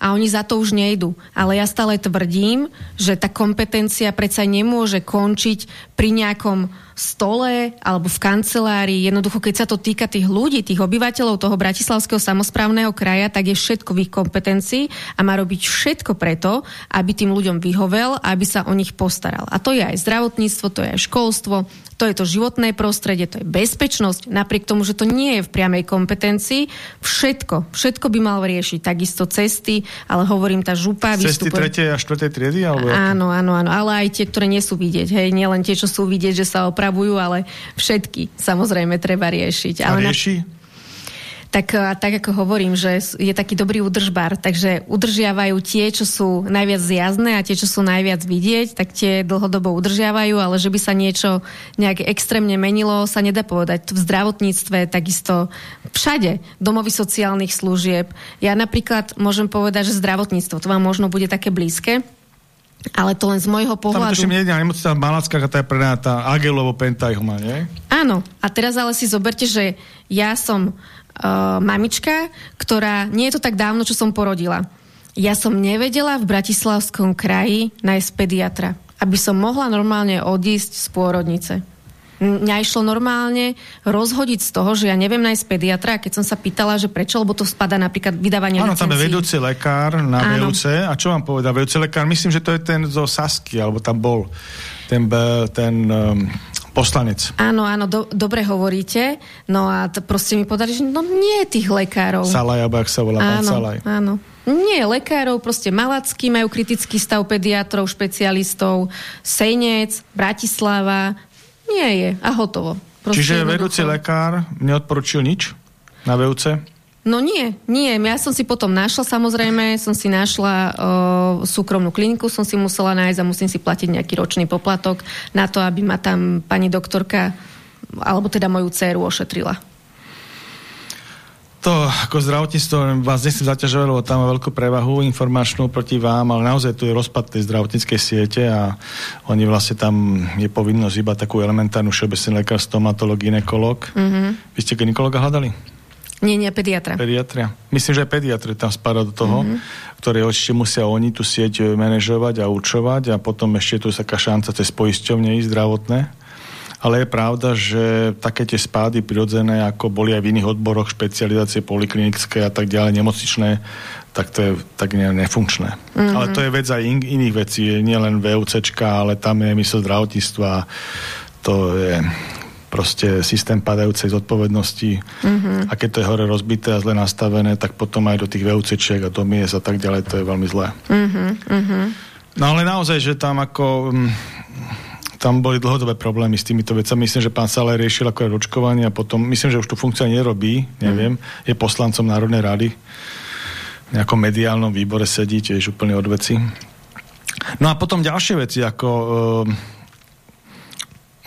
a oni za to už nejdu ale ja stále tvrdím, že tá kompetencia predsa nemôže končiť pri nejakom stole alebo v kancelárii. Jednoducho, keď sa to týka tých ľudí, tých obyvateľov toho Bratislavského samozprávneho kraja, tak je všetko v ich kompetencii a má robiť všetko preto, aby tým ľuďom vyhovel a aby sa o nich postaral. A to je aj zdravotníctvo, to je aj školstvo, to je to životné prostredie, to je bezpečnosť, napriek tomu, že to nie je v priamej kompetencii. Všetko, všetko by mal riešiť. Takisto cesty, ale hovorím, tá župa... Cesty vystupuje... 3. a 4. triedy? Alebo áno, áno, áno, ale aj tie, ktoré nie sú vidieť. Hej, nielen tie, čo sú vidieť, že sa opravujú, ale všetky samozrejme treba riešiť. A ale rieši? Na tak, tak ako hovorím, že je taký dobrý udržbar, takže udržiavajú tie, čo sú najviac zjazné a tie, čo sú najviac vidieť, tak tie dlhodobo udržiavajú, ale že by sa niečo nejak extrémne menilo, sa nedá povedať. V zdravotníctve takisto všade, domovy sociálnych služieb. Ja napríklad môžem povedať, že zdravotníctvo, to vám možno bude také blízke, ale to len z môjho pohľadu. Tam je jediná nemocnica v Malackách a tá je predáta Agelovo Pentajhoma, nie? Áno, a teraz ale si zoberte, že ja som mamička, ktorá, nie je to tak dávno, čo som porodila. Ja som nevedela v Bratislavskom kraji nájsť pediatra, aby som mohla normálne odísť z pôrodnice. Mňa išlo normálne rozhodiť z toho, že ja neviem nájsť pediatra, keď som sa pýtala, že prečo, lebo to spada napríklad vydávanie Áno, tam je vedúci lekár na Áno. VUC. A čo vám povedal vedúci lekár? Myslím, že to je ten zo Sasky, alebo tam bol ten, ten um, poslanec. Áno, áno, do, dobre hovoríte. No a to proste mi podali, že no nie tých lekárov. Salaj, alebo ak sa volá áno, pán Salaj. Áno, nie, lekárov, proste malacký, majú kritický stav pediatrov, špecialistov, Sejnec, Bratislava, nie je a hotovo. Proste Čiže vedúci lekár neodporučil nič na VUC? No nie, nie. Ja som si potom našla, samozrejme, som si našla uh, súkromnú kliniku, som si musela nájsť a musím si platiť nejaký ročný poplatok na to, aby ma tam pani doktorka, alebo teda moju dceru ošetrila. To ako zdravotníctvo vás nechcem zaťažovať, lebo tam má veľkú prevahu informačnú proti vám, ale naozaj tu je rozpad tej zdravotníckej siete a oni vlastne tam je povinnosť iba takú elementárnu všeobecný lekár, stomatolog, ginekolog. Mm-hmm. Vy ste ginekologa hľadali? Nie, nie, pediatra. Pediatria. Myslím, že aj pediatri tam spadá do toho, mm-hmm. ktoré určite musia oni tú sieť e, manažovať a učovať a potom ešte tu je taká šanca cez poisťovne zdravotné. Ale je pravda, že také tie spády prirodzené, ako boli aj v iných odboroch, špecializácie poliklinické a tak ďalej, nemocničné, tak to je tak ne, nefunkčné. Mm-hmm. Ale to je vec aj in, iných vecí, nie len VUCčka, ale tam je mysl zdravotníctva, to je proste systém padajúcej zodpovednosti mm-hmm. a keď to je hore rozbité a zle nastavené, tak potom aj do tých VUCčiek a do miest a tak ďalej, to je veľmi zlé. Mm-hmm. No ale naozaj, že tam ako... Mm, tam boli dlhodobé problémy s týmito vecami. Myslím, že pán Salé riešil ako aj ročkovanie a potom, myslím, že už tu funkcia nerobí, neviem, mm. je poslancom Národnej rady. V nejakom mediálnom výbore sedí, tiež úplne od veci. No a potom ďalšie veci, ako e,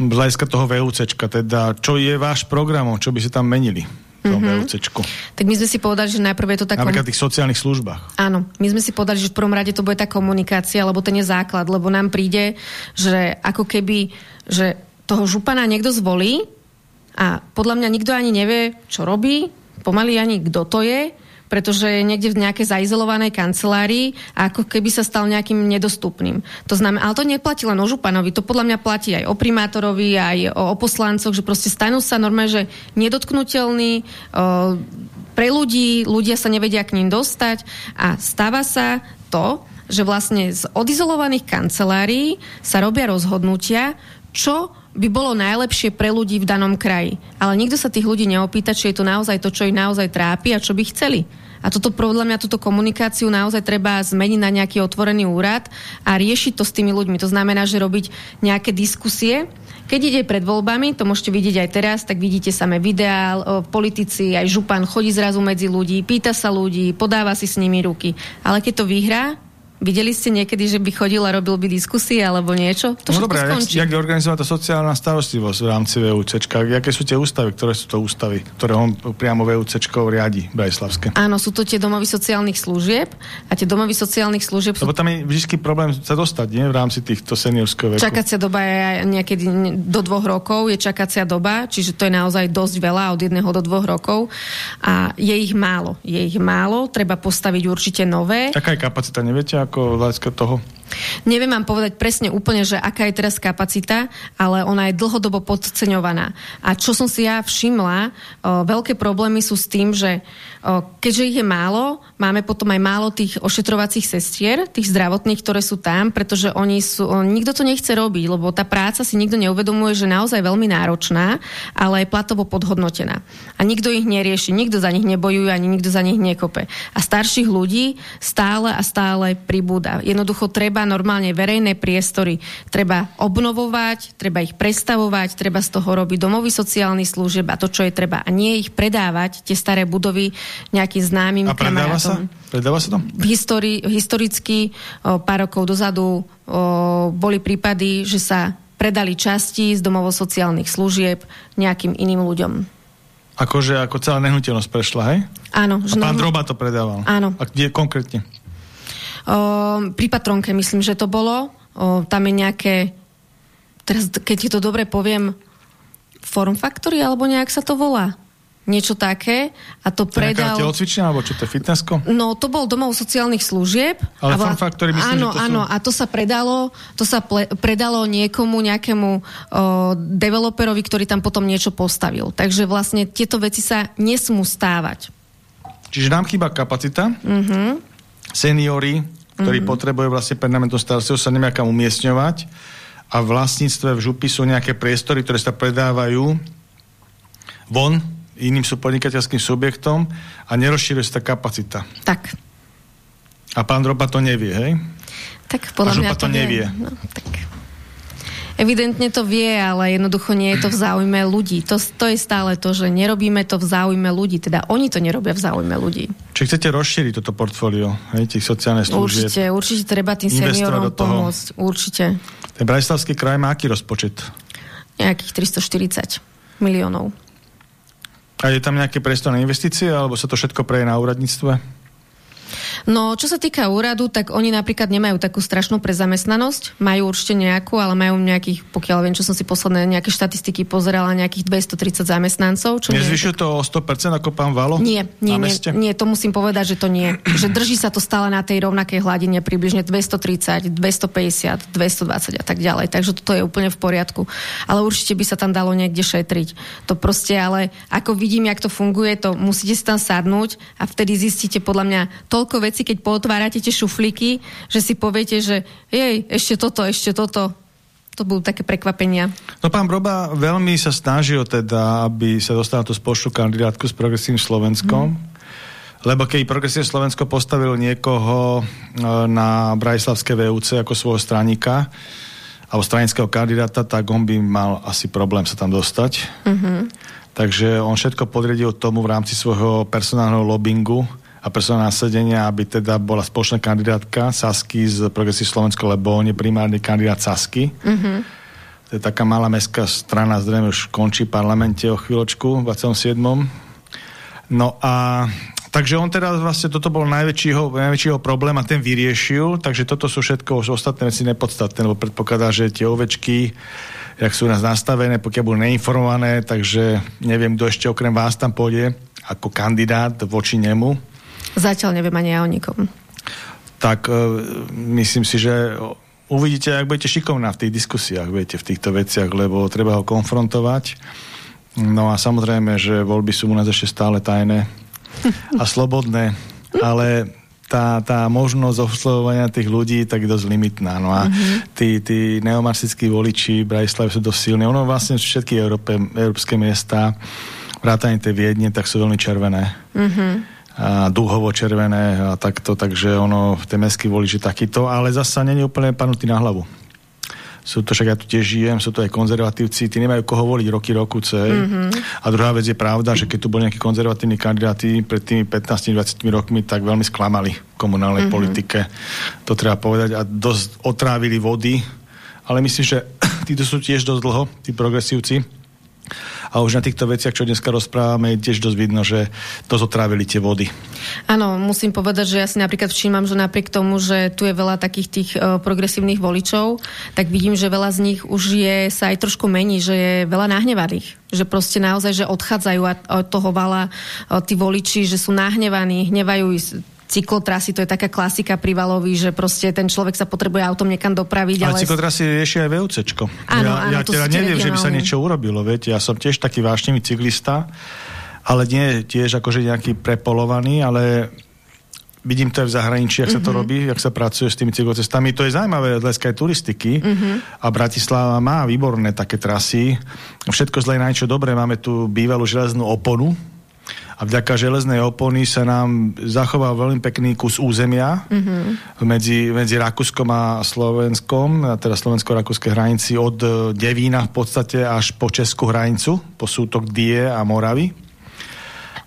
z hľadiska toho VUCčka, teda čo je váš program, čo by ste tam menili? mm-hmm. Tak my sme si povedali, že najprv je to tak... Napríklad tých sociálnych službách. Áno, my sme si povedali, že v prvom rade to bude tá komunikácia, lebo ten je základ, lebo nám príde, že ako keby, že toho župana niekto zvolí a podľa mňa nikto ani nevie, čo robí, pomaly ani kto to je pretože je niekde v nejakej zaizolovanej kancelárii ako keby sa stal nejakým nedostupným. To znamená, ale to neplatí len o županovi, to podľa mňa platí aj o primátorovi, aj o, o poslancoch, že proste stanú sa normálne, že nedotknutelní, pre ľudí, ľudia sa nevedia k ním dostať a stáva sa to, že vlastne z odizolovaných kancelárií sa robia rozhodnutia, čo by bolo najlepšie pre ľudí v danom kraji. Ale nikto sa tých ľudí neopýta, či je to naozaj to, čo ich naozaj trápi a čo by chceli. A toto podľa mňa túto komunikáciu naozaj treba zmeniť na nejaký otvorený úrad a riešiť to s tými ľuďmi. To znamená, že robiť nejaké diskusie, keď ide pred voľbami, to môžete vidieť aj teraz, tak vidíte samé videá, politici, aj župan chodí zrazu medzi ľudí, pýta sa ľudí, podáva si s nimi ruky. Ale keď to vyhrá, Videli ste niekedy, že by chodil a robil by diskusie alebo niečo? To no dobré, jak, jak je organizovaná tá sociálna starostlivosť v rámci VUC? Jaké sú tie ústavy? Ktoré sú to ústavy, ktoré on priamo VUC riadi Brajslavské? Áno, sú to tie domovy sociálnych služieb a tie domovy sociálnych služieb sú... Lebo tam je vždy problém sa dostať, nie? V rámci týchto seniorského veku. Čakacia doba je niekedy do dvoch rokov, je čakacia doba, čiže to je naozaj dosť veľa, od jedného do dvoch rokov. A je ich málo. Je ich málo, treba postaviť určite nové. Aká je kapacita, neviete? Ako hľadiska toho? Neviem vám povedať presne úplne, že aká je teraz kapacita, ale ona je dlhodobo podceňovaná. A čo som si ja všimla, o, veľké problémy sú s tým, že o, keďže ich je málo, máme potom aj málo tých ošetrovacích sestier, tých zdravotných, ktoré sú tam, pretože oni sú, o, nikto to nechce robiť, lebo tá práca si nikto neuvedomuje, že naozaj veľmi náročná, ale je platovo podhodnotená. A nikto ich nerieši, nikto za nich nebojuje, ani nikto za nich nekope. A starších ľudí stále a stále pribúda. Jednoducho treba normálne verejné priestory treba obnovovať, treba ich prestavovať, treba z toho robiť domovy sociálnych služieb a to, čo je treba. A nie ich predávať, tie staré budovy nejakým známym a predáva kamarátom. sa? Predáva sa to? Histori- historicky o, pár rokov dozadu o, boli prípady, že sa predali časti z domovo sociálnych služieb nejakým iným ľuďom. Akože ako celá nehnuteľnosť prešla, hej? Áno. A pán Droba to predával? Áno. A kde konkrétne? Pri Patronke myslím, že to bolo. O, tam je nejaké, teraz keď ti to dobre poviem, Form Factory, alebo nejak sa to volá. Niečo také. A to, to predal... telocvičňa, alebo čo to je fitnessko? No, to bol domov sociálnych služieb. Ale a Form Factory myslím, áno, že to áno, sú... a to sa predalo, to sa ple, predalo niekomu, nejakému o, developerovi, ktorý tam potom niečo postavil. Takže vlastne tieto veci sa nesmú stávať. Čiže nám chýba kapacita. Mm-hmm seniory, ktorí mm-hmm. potrebujú vlastne permanentnú starostlivosť, sa nemá kam umiestňovať a v vlastníctve v župy sú nejaké priestory, ktoré sa predávajú von, iným sú podnikateľským subjektom a nerozšíruje sa tá kapacita. Tak. A pán Droba to nevie, hej? Tak podľa a mňa to, to nevie. No, tak Evidentne to vie, ale jednoducho nie je to v záujme ľudí. To, to je stále to, že nerobíme to v záujme ľudí. Teda oni to nerobia v záujme ľudí. Či chcete rozšíriť toto portfólio, hej, tých sociálnych služieb? Určite, určite treba tým seniorom pomôcť. Určite. Ten Brajslavský kraj má aký rozpočet? Nejakých 340 miliónov. A je tam nejaké priestor na investície, alebo sa to všetko preje na úradníctve? No, čo sa týka úradu, tak oni napríklad nemajú takú strašnú prezamestnanosť. Majú určite nejakú, ale majú nejakých, pokiaľ viem, čo som si posledné nejaké štatistiky pozerala, nejakých 230 zamestnancov. Čo Nezvyšuje to o 100% ako pán Valo? Nie, nie, nie, nie, to musím povedať, že to nie. (clears throat) že drží sa to stále na tej rovnakej hladine, približne 230, 250, 220 a tak ďalej. Takže toto je úplne v poriadku. Ale určite by sa tam dalo niekde šetriť. To proste, ale ako vidím, jak to funguje, to musíte si tam sadnúť a vtedy zistíte podľa mňa toľko vecí, keď pootvárate tie šuflíky, že si poviete, že jej, ešte toto, ešte toto. To budú také prekvapenia. No pán Broba veľmi sa snažil teda, aby sa dostal na tú spoločnú kandidátku s progresívnym Slovenskom. Hmm. Lebo keď progresívne Slovensko postavil niekoho e, na Brajslavské VUC ako svojho straníka, a alebo stranického kandidáta, tak on by mal asi problém sa tam dostať. Mm-hmm. Takže on všetko podriedil tomu v rámci svojho personálneho lobbingu a personálneho nasadenia, aby teda bola spoločná kandidátka Sasky z Progresy Slovensko, lebo on je primárny kandidát Sasky. Mm-hmm. To je taká malá mestská strana, zrejme už končí v parlamente o chvíľočku, v 27. No a Takže on teraz vlastne, toto bol najväčšieho, najväčšieho problém a ten vyriešil, takže toto sú všetko už ostatné veci nepodstatné, lebo predpokladá, že tie ovečky, jak sú nás nastavené, pokiaľ budú neinformované, takže neviem, kto ešte okrem vás tam pôjde ako kandidát voči nemu. Zatiaľ neviem ani ja o nikom. Tak uh, myslím si, že uvidíte, ak budete šikovná v tých diskusiách, viete, v týchto veciach, lebo treba ho konfrontovať. No a samozrejme, že voľby sú u nás ešte stále tajné (laughs) a slobodné, ale tá, tá možnosť oslovovania tých ľudí tak dosť limitná. No a mm-hmm. tí, tí neomarxickí voliči Bratislave sú dosť silní. Ono vlastne všetky Európe, európske miesta, vrátane tej Viedne, tak sú veľmi červené. Mm-hmm. A dúhovo červené a takto, takže ono, tie mestskí voliči takýto, ale zasa není úplne padnutý na hlavu sú to, však ja tu tiež žijem, sú to aj konzervatívci, tí nemajú koho voliť roky, roku, Mm-hmm. A druhá vec je pravda, že keď tu boli nejakí konzervatívni kandidáti pred tými 15-20 rokmi, tak veľmi sklamali v komunálnej mm-hmm. politike. To treba povedať. A dosť otrávili vody, ale myslím, že (clears throat) títo sú tiež dosť dlho, tí progresívci a už na týchto veciach, čo dneska rozprávame, je tiež dosť vidno, že to zotrávili tie vody. Áno, musím povedať, že ja si napríklad všímam, že napriek tomu, že tu je veľa takých tých uh, progresívnych voličov, tak vidím, že veľa z nich už je, sa aj trošku mení, že je veľa nahnevaných. Že proste naozaj, že odchádzajú od toho vala uh, tí voliči, že sú nahnevaní, hnevajú cyklotrasy, to je taká klasika pri Valovi, že proste ten človek sa potrebuje autom niekam dopraviť. Ale, ale... cyklotrasy riešia aj VUCčko. Áno, ja, áno, ja teda neviem, že by sa niečo urobilo, viete, ja som tiež taký vášnivý cyklista, ale nie tiež akože nejaký prepolovaný, ale vidím to aj v zahraničí, ak mm-hmm. sa to mhm. robí, ak sa pracuje s tými cyklocestami. To je zaujímavé dneska aj turistiky mm-hmm. a Bratislava má výborné také trasy. Všetko zle na niečo dobré. Máme tu bývalú železnú oponu, a vďaka železnej opony sa nám zachoval veľmi pekný kus územia mm-hmm. medzi, medzi Rakúskom a Slovenskom, a teda slovensko-rakúskej hranici od e, Devína v podstate až po Českú hranicu, po sútok Die a Moravy.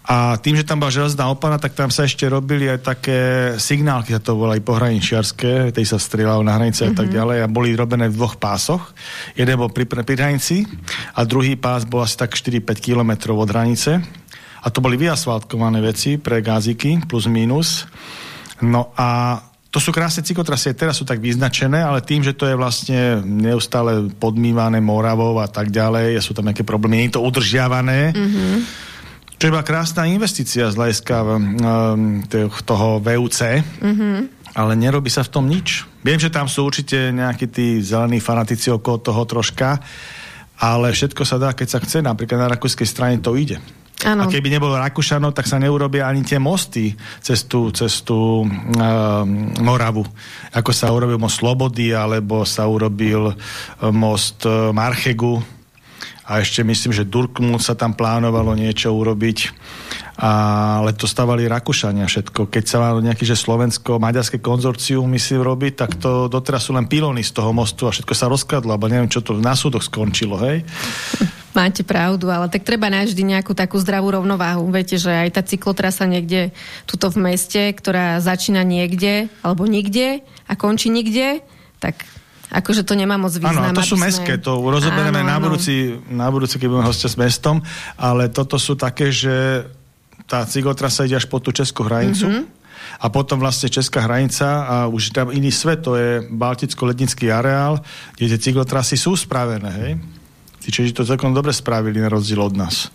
A tým, že tam bola železná opana, tak tam sa ešte robili aj také signálky, sa to volali pohraničiarské, tej sa strieľalo na hranice mm-hmm. a tak mhm. ďalej a boli robené v dvoch pásoch. Jeden bol pri, pri hranici a druhý pás bol asi tak 4-5 kilometrov od hranice a to boli vyasfaltkované veci pre gaziky plus minus. No a to sú krásne cyklotrasy, teraz sú tak vyznačené, ale tým, že to je vlastne neustále podmývané Moravou a tak ďalej, sú tam nejaké problémy, nie je to udržiavané, mm-hmm. čo je bola krásna investícia z hľadiska um, toho VUC, mm-hmm. ale nerobí sa v tom nič. Viem, že tam sú určite nejakí tí zelení fanatici okolo toho troška, ale všetko sa dá, keď sa chce, napríklad na rakúskej strane to ide. Ano. A keby nebolo Rakúšanov, tak sa neurobia ani tie mosty cez tú, cez tú uh, Moravu. Ako sa urobil most Slobody, alebo sa urobil uh, most uh, Marchegu. A ešte myslím, že Durkmu sa tam plánovalo niečo urobiť. Ale to stavali Rakúšania všetko. Keď sa malo nejaké slovensko-maďarské konzorcium myslím robiť, tak to doteraz sú len pilóny z toho mostu a všetko sa rozkladlo, alebo neviem, čo to na súdoch skončilo, hej? Máte pravdu, ale tak treba nájsť nejakú takú zdravú rovnováhu. Viete, že aj tá cyklotrasa niekde tuto v meste, ktorá začína niekde alebo nikde a končí nikde, tak akože to nemá moc význam. Áno, to sú mestské, to rozoberieme na budúci, na budúci, keď budeme hostia s mestom, ale toto sú také, že tá cyklotrasa ide až po tú českú hranicu. Mm-hmm. A potom vlastne Česká hranica a už tam iný svet, to je Balticko-Lednický areál, kde tie cyklotrasy sú spravené, hej? Tí Češi to celkom dobre spravili na rozdiel od nás.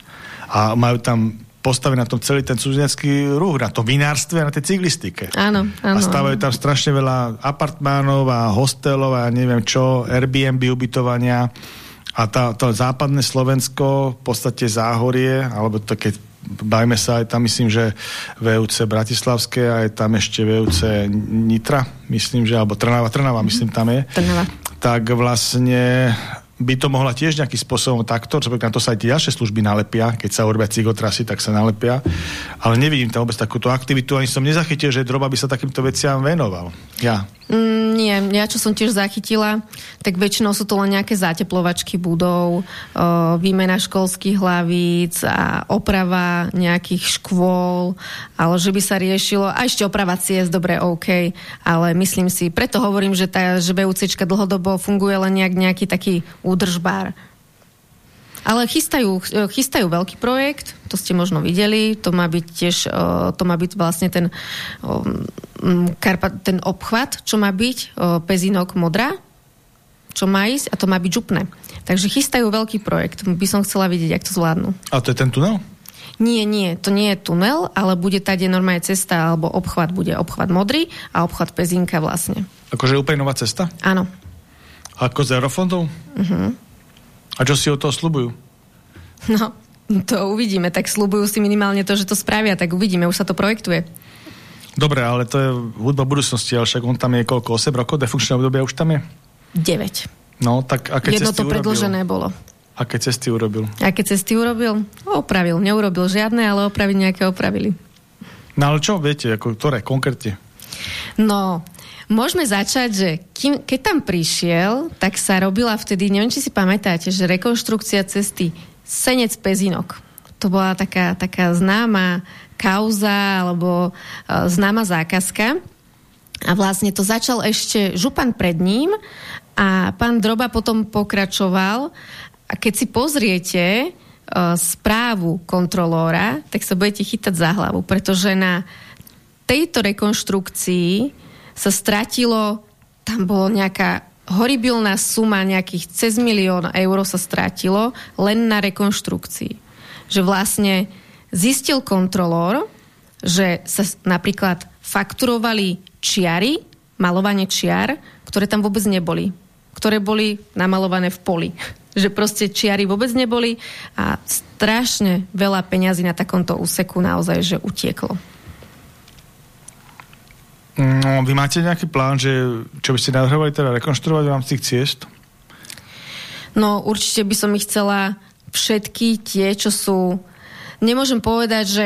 A majú tam postavený na tom celý ten cudzinecký ruch, na tom vinárstve a na tej cyklistike. Áno, áno. A stávajú tam strašne veľa apartmánov a hostelov a neviem čo, Airbnb ubytovania. A tá, to západné Slovensko, v podstate Záhorie, alebo to keď bajme sa aj tam, myslím, že VUC Bratislavské a je tam ešte VUC Nitra, myslím, že, alebo Trnava, Trnava, myslím, tam je. Trnava. Tak vlastne by to mohla tiež nejakým spôsobom takto, čo na to sa aj tie ďalšie služby nalepia, keď sa urobia cigotrasy, tak sa nalepia. Ale nevidím tam vôbec takúto aktivitu, ani som nezachytil, že droba by sa takýmto veciam venoval. Ja. Mm, nie, ja čo som tiež zachytila, tak väčšinou sú to len nejaké zateplovačky budov, výmena školských hlavíc a oprava nejakých škôl, ale že by sa riešilo, a ešte oprava ciest, dobre, OK, ale myslím si, preto hovorím, že tá ŽBUCčka dlhodobo funguje len nejak, nejaký taký údržbár. Ale chystajú, chystajú veľký projekt, to ste možno videli, to má byť tiež, to má byť vlastne ten, ten obchvat, čo má byť, Pezinok Modra, čo má ísť a to má byť župné. Takže chystajú veľký projekt, by som chcela vidieť, jak to zvládnu. A to je ten tunel? Nie, nie, to nie je tunel, ale bude tady normálne cesta, alebo obchvat bude obchvat Modrý a obchvat Pezinka vlastne. Akože úplne nová cesta? Áno. Ako z eurofondov? Uh-huh. A čo si o toho slubujú? No, to uvidíme. Tak slubujú si minimálne to, že to spravia, tak uvidíme, už sa to projektuje. Dobre, ale to je hudba budúcnosti, ale však on tam je koľko, 8 rokov, defunkčné obdobie už tam je? 9. No, tak aké Jedno cesty to predlžené urobil? bolo. Aké cesty urobil? Aké cesty urobil? Opravil. Neurobil žiadne, ale opraviť nejaké opravili. No ale čo viete, ako, ktoré konkrétne? No, Môžeme začať, že kým, keď tam prišiel, tak sa robila vtedy, neviem, či si pamätáte, že rekonštrukcia cesty Senec Pezinok. To bola taká, taká známa kauza alebo uh, známa zákazka. A vlastne to začal ešte župan pred ním a pán Droba potom pokračoval. A keď si pozriete uh, správu kontrolóra, tak sa budete chytať za hlavu, pretože na tejto rekonštrukcii sa stratilo, tam bolo nejaká horibilná suma, nejakých cez milión eur sa stratilo len na rekonštrukcii. Že vlastne zistil kontrolór, že sa napríklad fakturovali čiary, malovanie čiar, ktoré tam vôbec neboli. Ktoré boli namalované v poli. (laughs) Že proste čiary vôbec neboli a strašne veľa peňazí na takomto úseku naozaj, že utieklo. No, vy máte nejaký plán, že čo by ste navrhovali teda rekonštruovať v rámci tých ciest? No, určite by som ich chcela všetky tie, čo sú... Nemôžem povedať, že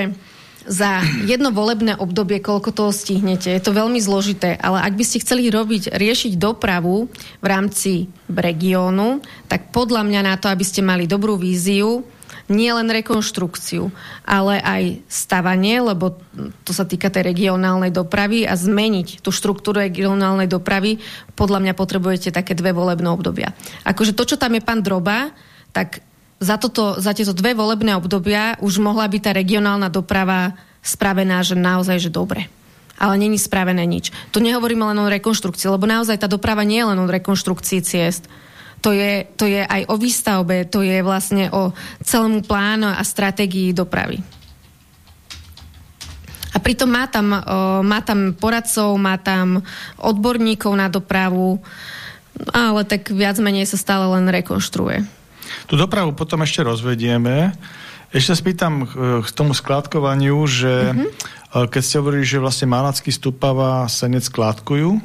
za jedno volebné obdobie, koľko toho stihnete. Je to veľmi zložité, ale ak by ste chceli robiť, riešiť dopravu v rámci regiónu, tak podľa mňa na to, aby ste mali dobrú víziu, nie len rekonštrukciu, ale aj stavanie, lebo to sa týka tej regionálnej dopravy a zmeniť tú štruktúru regionálnej dopravy, podľa mňa potrebujete také dve volebné obdobia. Akože to, čo tam je pán Droba, tak za, toto, za tieto dve volebné obdobia už mohla byť tá regionálna doprava spravená, že naozaj, že dobre ale není spravené nič. Tu nehovoríme len o rekonštrukcii, lebo naozaj tá doprava nie je len o rekonštrukcii ciest to je, to je aj o výstavbe, to je vlastne o celému plánu a stratégii dopravy. A pritom má tam, má tam poradcov, má tam odborníkov na dopravu, ale tak viac menej sa stále len rekonštruuje. Tú dopravu potom ešte rozvedieme. Ešte spýtam k tomu skládkovaniu, že mm-hmm. keď ste hovorili, že vlastne Malacký stupava Senec skládkujú.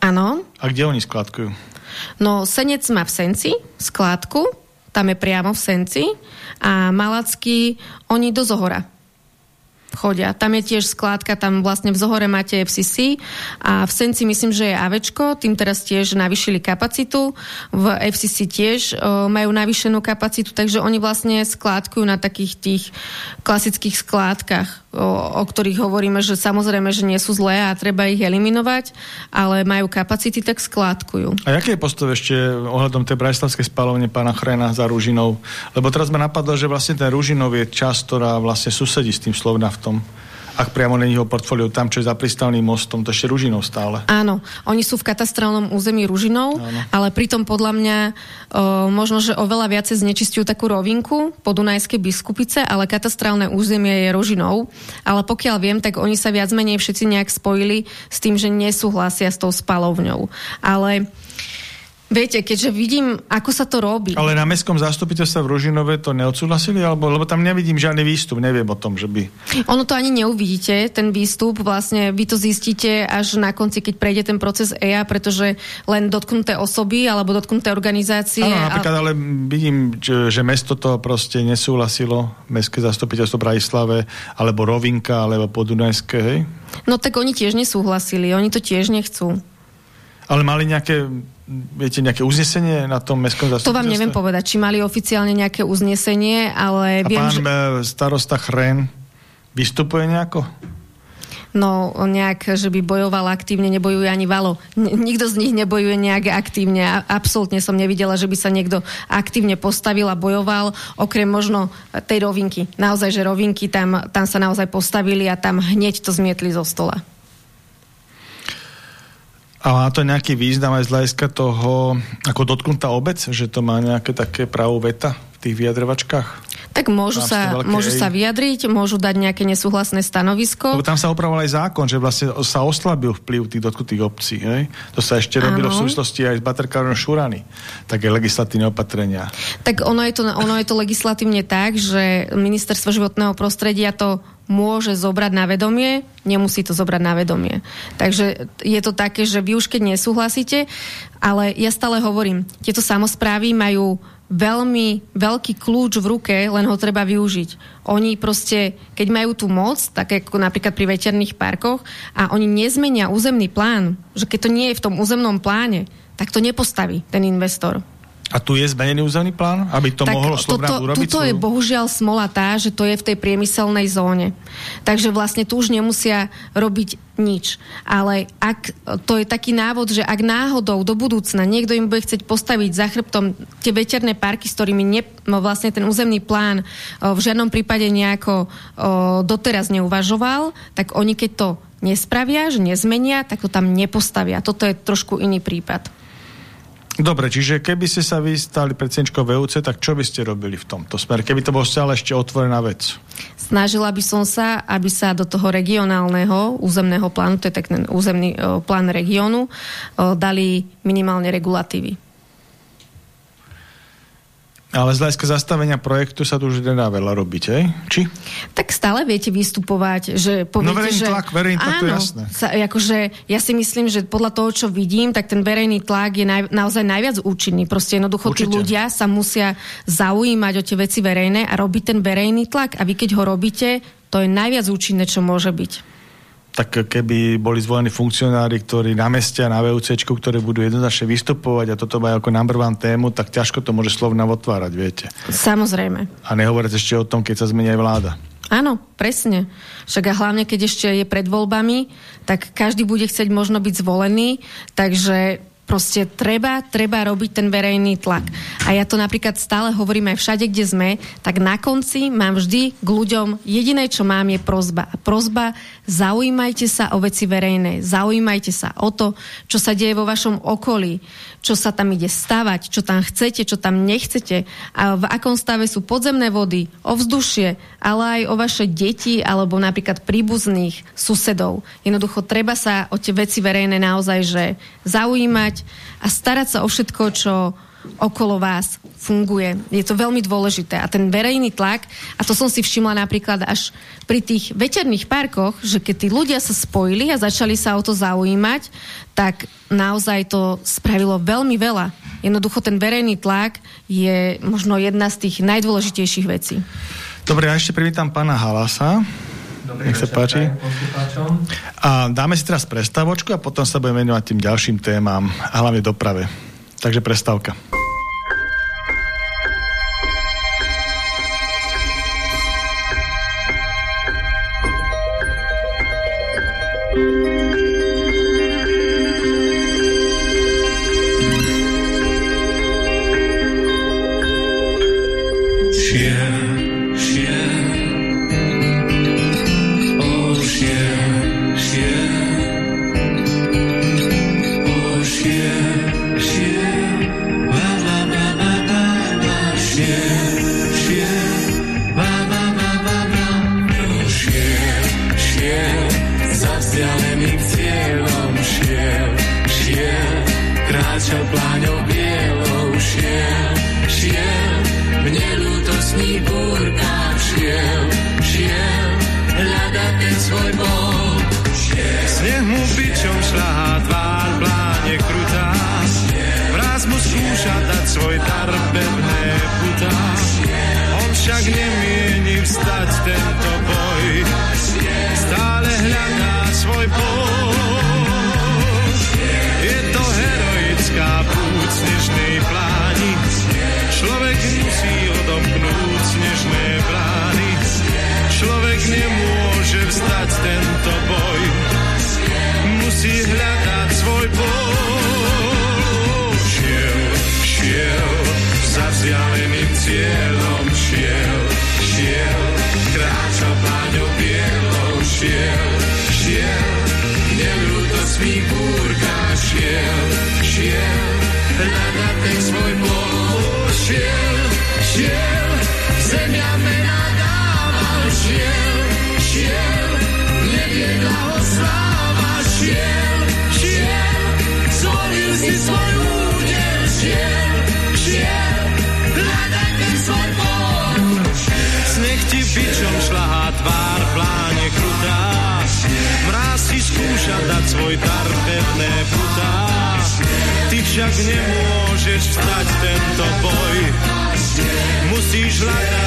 Áno. A kde oni skládkujú? No, Senec má v Senci skládku, tam je priamo v Senci a Malacky, oni do Zohora chodia. Tam je tiež skládka, tam vlastne v Zohore máte FCC a v Senci myslím, že je AVčko, tým teraz tiež navýšili kapacitu. V FCC tiež o, majú navýšenú kapacitu, takže oni vlastne skládkujú na takých tých klasických skládkach, o, o ktorých hovoríme, že samozrejme, že nie sú zlé a treba ich eliminovať, ale majú kapacity, tak skládkujú. A aký je postoj ešte ohľadom tej brajslavskej spalovne pána Chrena za Rúžinou? Lebo teraz ma napadlo, že vlastne ten Rúžinov je časť, ktorá vlastne susedí s tým Slovnaftom tom ak priamo není jeho portfóliu tam, čo je za pristalným mostom, to ešte Ružinov stále. Áno, oni sú v katastrálnom území Ružinov, Áno. ale pritom podľa mňa o, možno, že oveľa viacej znečistujú takú rovinku po Dunajskej biskupice, ale katastrálne územie je Ružinov. Ale pokiaľ viem, tak oni sa viac menej všetci nejak spojili s tým, že nesúhlasia s tou spalovňou. Ale Viete, keďže vidím, ako sa to robí. Ale na mestskom zastupiteľstve v Ružinove to neodsúhlasili? Alebo, lebo tam nevidím žiadny výstup, neviem o tom, že by... Ono to ani neuvidíte, ten výstup. Vlastne vy to zistíte až na konci, keď prejde ten proces EIA, pretože len dotknuté osoby alebo dotknuté organizácie... Áno, napríklad, a... ale vidím, že, že mesto to proste nesúhlasilo, mestské zastupiteľstvo Bratislave, alebo Rovinka, alebo Podunajské, hej? No tak oni tiež nesúhlasili, oni to tiež nechcú. Ale mali nejaké, viete, nejaké uznesenie na tom mestskom zastupiteľstve? To vám neviem povedať, či mali oficiálne nejaké uznesenie, ale A viem, pán že... starosta Chren vystupuje nejako? No, nejak, že by bojoval aktívne, nebojuje ani Valo. N- nikto z nich nebojuje nejak aktívne. A absolútne som nevidela, že by sa niekto aktívne postavil a bojoval, okrem možno tej rovinky. Naozaj, že rovinky, tam, tam sa naozaj postavili a tam hneď to zmietli zo stola. A má to nejaký význam aj z hľadiska toho, ako dotknutá obec, že to má nejaké také právo veta v tých vyjadrovačkách? Tak môžu, sa, môžu sa vyjadriť, môžu dať nejaké nesúhlasné stanovisko. Lebo tam sa opravoval aj zákon, že vlastne sa oslabil vplyv tých dotknutých obcí. Hej? To sa ešte robilo v súvislosti aj s baterkárom Šurany. Také legislatívne opatrenia. Tak ono je, to, ono je to legislatívne tak, že ministerstvo životného prostredia to môže zobrať na vedomie, nemusí to zobrať na vedomie. Takže je to také, že vy už keď nesúhlasíte, ale ja stále hovorím, tieto samozprávy majú veľmi veľký kľúč v ruke, len ho treba využiť. Oni proste, keď majú tú moc, tak ako napríklad pri veterných parkoch, a oni nezmenia územný plán, že keď to nie je v tom územnom pláne, tak to nepostaví ten investor. A tu je zmenený územný plán, aby to tak mohlo Slovnaft urobiť? Tuto svoju... je bohužiaľ smola tá, že to je v tej priemyselnej zóne. Takže vlastne tu už nemusia robiť nič. Ale ak, to je taký návod, že ak náhodou do budúcna niekto im bude chcieť postaviť za chrbtom tie veterné parky, s ktorými ne, no vlastne ten územný plán o, v žiadnom prípade nejako o, doteraz neuvažoval, tak oni keď to nespravia, že nezmenia, tak to tam nepostavia. Toto je trošku iný prípad. Dobre, čiže keby ste sa vy stali predsedničkou VUC, tak čo by ste robili v tomto smere? Keby to bol stále ešte otvorená vec? Snažila by som sa, aby sa do toho regionálneho územného plánu, to je tak ten územný o, plán regiónu, o, dali minimálne regulatívy. Ale z hľadiska zastavenia projektu sa tu už nedá veľa robiť, hej? Či? Tak stále viete vystupovať, že poviete, no verejný že... tlak, verejný tlak, áno, to je jasné. Sa, akože, ja si myslím, že podľa toho, čo vidím, tak ten verejný tlak je naj, naozaj najviac účinný. Proste jednoducho Určite. tí ľudia sa musia zaujímať o tie veci verejné a robiť ten verejný tlak. A vy keď ho robíte, to je najviac účinné, čo môže byť tak keby boli zvolení funkcionári, ktorí na meste a na VUC, ktorí budú jednoznačne vystupovať a toto majú ako number one tému, tak ťažko to môže slovna otvárať, viete. Samozrejme. A nehovoriť ešte o tom, keď sa zmení aj vláda. Áno, presne. Však a hlavne, keď ešte je pred voľbami, tak každý bude chcieť možno byť zvolený, takže Proste treba, treba robiť ten verejný tlak. A ja to napríklad stále hovorím aj všade, kde sme, tak na konci mám vždy k ľuďom, jediné, čo mám, je prozba. A prozba, zaujímajte sa o veci verejné, zaujímajte sa o to, čo sa deje vo vašom okolí, čo sa tam ide stavať, čo tam chcete, čo tam nechcete, a v akom stave sú podzemné vody, ovzdušie, ale aj o vaše deti alebo napríklad príbuzných susedov. Jednoducho treba sa o tie veci verejné naozaj že zaujímať, a starať sa o všetko, čo okolo vás funguje. Je to veľmi dôležité. A ten verejný tlak, a to som si všimla napríklad až pri tých veterných parkoch, že keď tí ľudia sa spojili a začali sa o to zaujímať, tak naozaj to spravilo veľmi veľa. Jednoducho ten verejný tlak je možno jedna z tých najdôležitejších vecí. Dobre, ja ešte privítam pána Halasa. Dobrý Nech sa páči. A dáme si teraz prestávočku a potom sa budeme venovať tým ďalším témam hlavne doprave. Takže prestávka. Nemôžeš vstať tento boj, musíš hľadať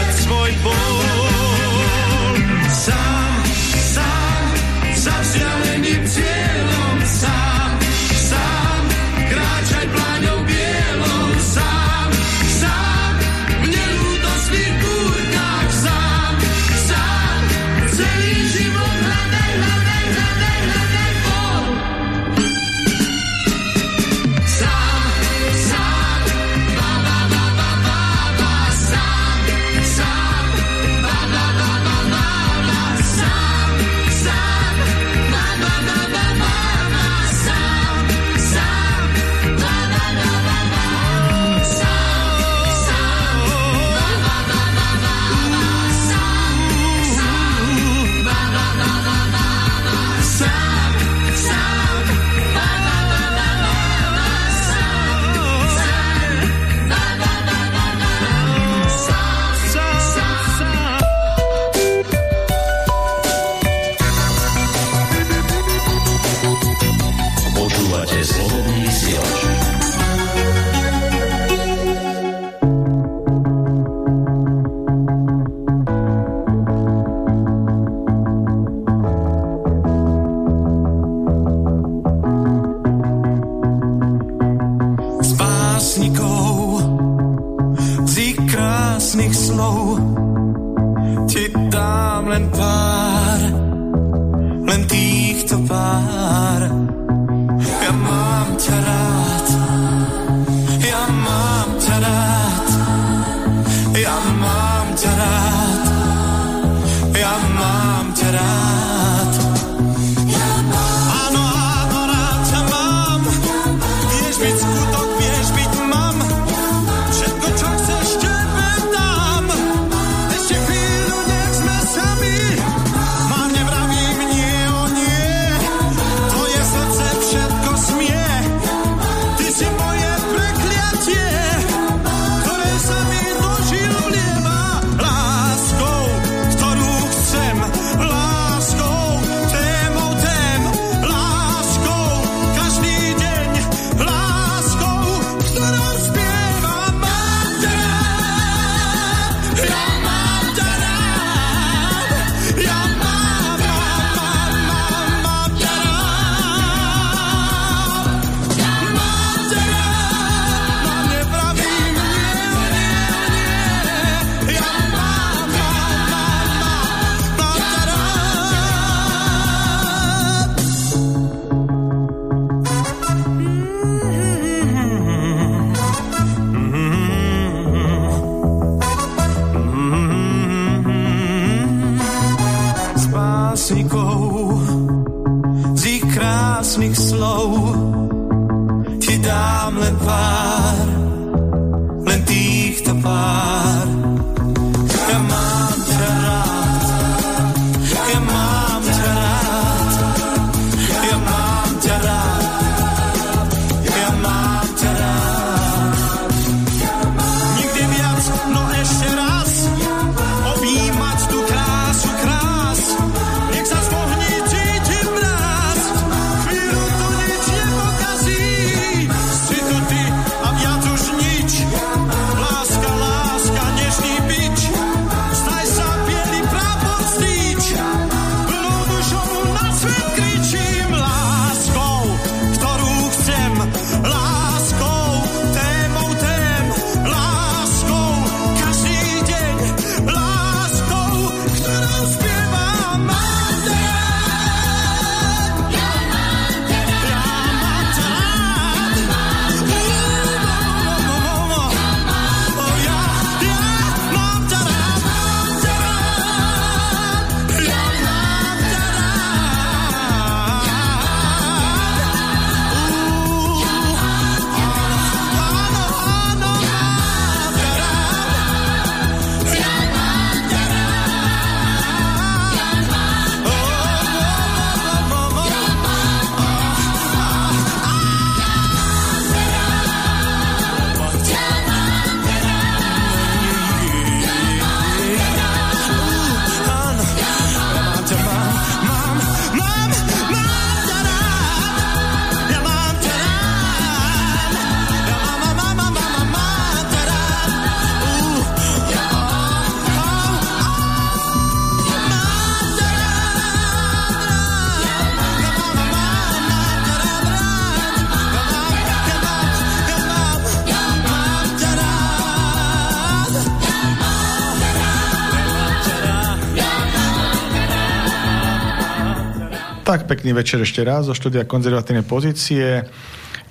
pekný večer ešte raz zo štúdia konzervatívnej pozície.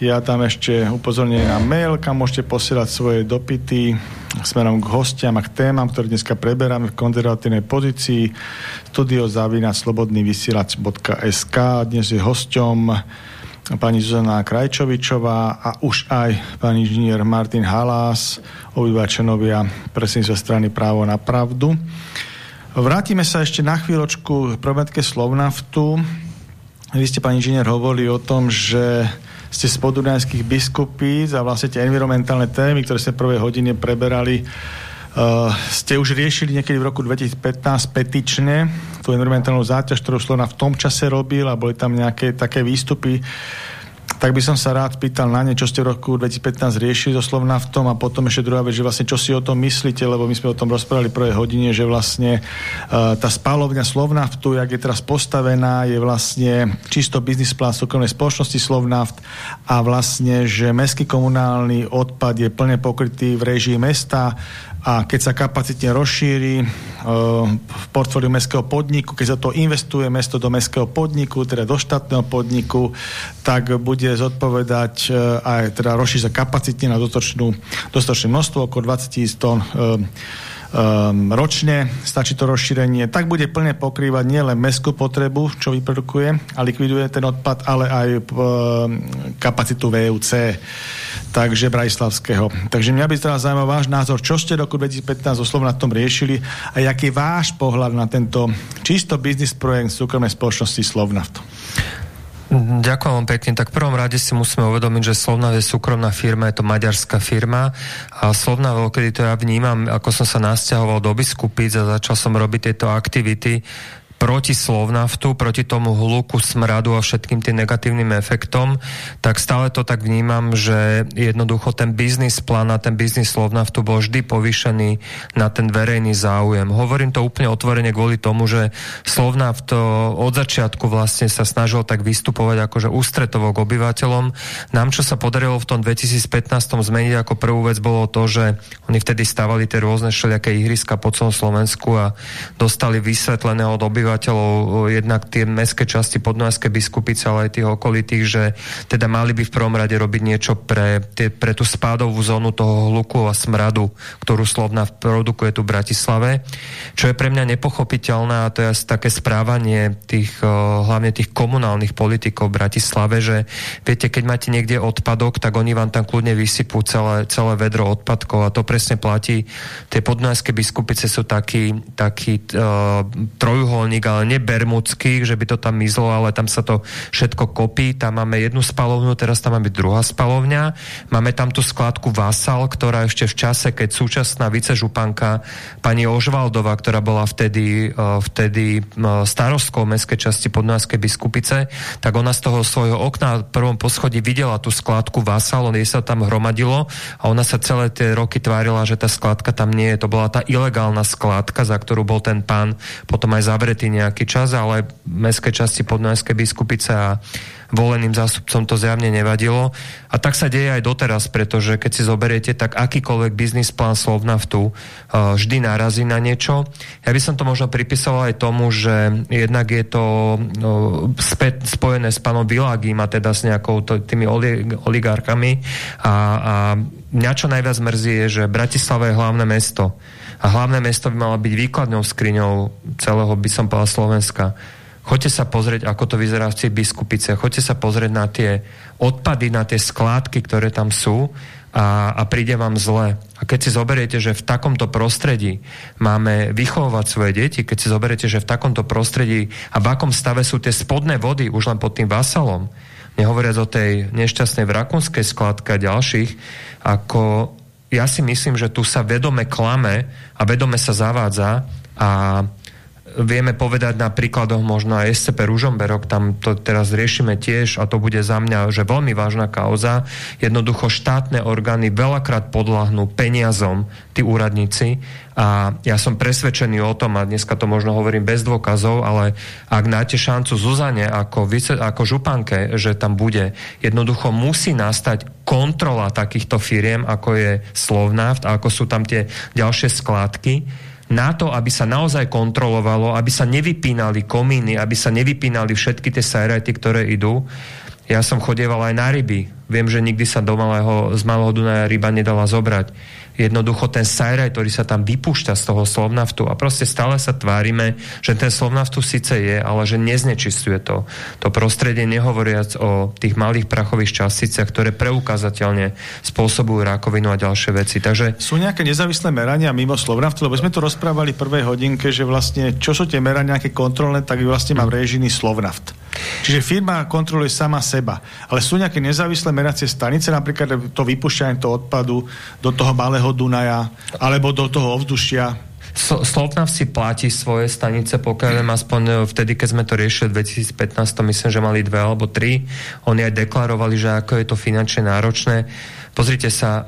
Ja tam ešte upozorňujem na mail, kam môžete posielať svoje dopity smerom k hostiam a k témam, ktoré dneska preberáme v konzervatívnej pozícii studiozavinaslobodnyvysielac.sk Dnes je hosťom pani Zuzana Krajčovičová a už aj pán inžinier Martin Halás, obýva členovia predsedníctva strany Právo na pravdu. Vrátime sa ešte na chvíľočku k problematike Slovnaftu. Vy ste, pán inžinier, hovorili o tom, že ste z podunajských biskupíc a vlastne tie environmentálne témy, ktoré ste v prvej hodine preberali, uh, ste už riešili niekedy v roku 2015 petične. Tú environmentálnu záťaž, ktorú Slovna v tom čase robil a boli tam nejaké také výstupy tak by som sa rád pýtal na ne, čo ste v roku 2015 riešili so Slovnaftom a potom ešte druhá vec, že vlastne čo si o tom myslíte, lebo my sme o tom rozprávali v prvej hodine, že vlastne uh, tá spálovňa Slovnaftu, jak je teraz postavená, je vlastne čisto biznis plán súkromnej spoločnosti Slovnaft a vlastne, že mestský komunálny odpad je plne pokrytý v režii mesta, a keď sa kapacitne rozšíri uh, v portfóliu mestského podniku, keď sa to investuje mesto do mestského podniku, teda do štátneho podniku, tak bude zodpovedať uh, aj teda rozšíriť sa kapacitne na dostatočné množstvo, okolo 20 tisíc tón uh, um, ročne, stačí to rozšírenie, tak bude plne pokrývať nielen mestskú potrebu, čo vyprodukuje a likviduje ten odpad, ale aj um, kapacitu VUC, takže Brajslavského. Takže mňa by teraz zaujímal váš názor, čo ste roku 2015 oslovno na tom riešili a aký je váš pohľad na tento čisto biznis projekt súkromnej spoločnosti Slovnaft. Ďakujem vám pekne. Tak v prvom rade si musíme uvedomiť, že Slovnav je súkromná firma, je to maďarská firma a Slovnav, kedy to ja vnímam, ako som sa nasťahoval do Biskupíc a začal som robiť tieto aktivity, proti Slovnaftu, proti tomu hluku, smradu a všetkým tým negatívnym efektom, tak stále to tak vnímam, že jednoducho ten biznis plán a ten biznis Slovnaftu bol vždy povýšený na ten verejný záujem. Hovorím to úplne otvorene kvôli tomu, že Slovnaft od začiatku vlastne sa snažil tak vystupovať akože ústretovo k obyvateľom. Nám, čo sa podarilo v tom 2015 zmeniť ako prvú vec, bolo to, že oni vtedy stavali tie rôzne všelijaké ihriska po celom Slovensku a dostali vysvetlené od obyvateľov obyvateľov, jednak tie mestské časti podnojské biskupice, ale aj tých okolitých, že teda mali by v prvom rade robiť niečo pre, tie, pre tú spádovú zónu toho hluku a smradu, ktorú Slovna produkuje tu v Bratislave. Čo je pre mňa nepochopiteľné, a to je asi také správanie tých, hlavne tých komunálnych politikov v Bratislave, že viete, keď máte niekde odpadok, tak oni vám tam kľudne vysypú celé, celé vedro odpadkov a to presne platí. Tie podnojské biskupice sú taký, taký uh, trojuholník trojuholník, ale nie bermudský, že by to tam mizlo, ale tam sa to všetko kopí. Tam máme jednu spalovňu, teraz tam máme druhá spalovňa. Máme tam tú skladku Vasal, ktorá ešte v čase, keď súčasná vicežupanka pani Ožvaldová, ktorá bola vtedy, e, vtedy e, starostkou mestskej časti Podnojskej biskupice, tak ona z toho svojho okna v prvom poschodí videla tú skladku Vasal, on jej sa tam hromadilo a ona sa celé tie roky tvárila, že tá skladka tam nie je. To bola tá ilegálna skladka, za ktorú bol ten pán potom aj zavretý nejaký čas, ale mestské časti podnojské biskupice a voleným zástupcom to zjavne nevadilo. A tak sa deje aj doteraz, pretože keď si zoberiete, tak akýkoľvek biznis plán Slovnaftu uh, vždy narazí na niečo. Ja by som to možno pripisoval aj tomu, že jednak je to späť spojené s pánom Világím a teda s nejakou tými oli, oligarchami a, a mňa čo najviac mrzí je, že Bratislava je hlavné mesto a hlavné mesto by malo byť výkladnou skriňou celého, by som povedal, Slovenska. Choďte sa pozrieť, ako to vyzerá v tej biskupice, choďte sa pozrieť na tie odpady, na tie skládky, ktoré tam sú a, a príde vám zle. A keď si zoberiete, že v takomto prostredí máme vychovávať svoje deti, keď si zoberiete, že v takomto prostredí a v akom stave sú tie spodné vody už len pod tým vasalom, nehovoriac o tej nešťastnej vrakunskej skladke a ďalších, ako ja si myslím, že tu sa vedome klame a vedome sa zavádza a vieme povedať na príkladoch možno aj SCP Ružomberok, tam to teraz riešime tiež a to bude za mňa, že veľmi vážna kauza. Jednoducho štátne orgány veľakrát podľahnú peniazom tí úradníci a ja som presvedčený o tom, a dneska to možno hovorím bez dôkazov, ale ak dáte šancu Zuzane ako, vice, ako županke, že tam bude, jednoducho musí nastať kontrola takýchto firiem, ako je Slovnaft a ako sú tam tie ďalšie skládky, na to, aby sa naozaj kontrolovalo, aby sa nevypínali komíny, aby sa nevypínali všetky tie sajrajty, ktoré idú. Ja som chodieval aj na ryby. Viem, že nikdy sa do malého, z malého Dunaja ryba nedala zobrať jednoducho ten sajraj, ktorý sa tam vypúšťa z toho slovnaftu a proste stále sa tvárime, že ten slovnaftu síce je, ale že neznečistuje to. To prostredie nehovoriac o tých malých prachových časticiach, ktoré preukázateľne spôsobujú rakovinu a ďalšie veci. Takže... Sú nejaké nezávislé merania mimo slovnaftu? Lebo sme to rozprávali v prvej hodinke, že vlastne čo sú tie merania nejaké kontrolné, tak vlastne má v režiny slovnaft. Čiže firma kontroluje sama seba. Ale sú nejaké nezávislé meracie stanice, napríklad to vypúšťanie toho odpadu do toho malého Dunaja, alebo do toho ovzdušia, Slovnav si platí svoje stanice, pokiaľ viem, aspoň e, vtedy, keď sme to riešili v 2015, to myslím, že mali dve alebo tri. Oni aj deklarovali, že ako je to finančne náročné. Pozrite sa, uh,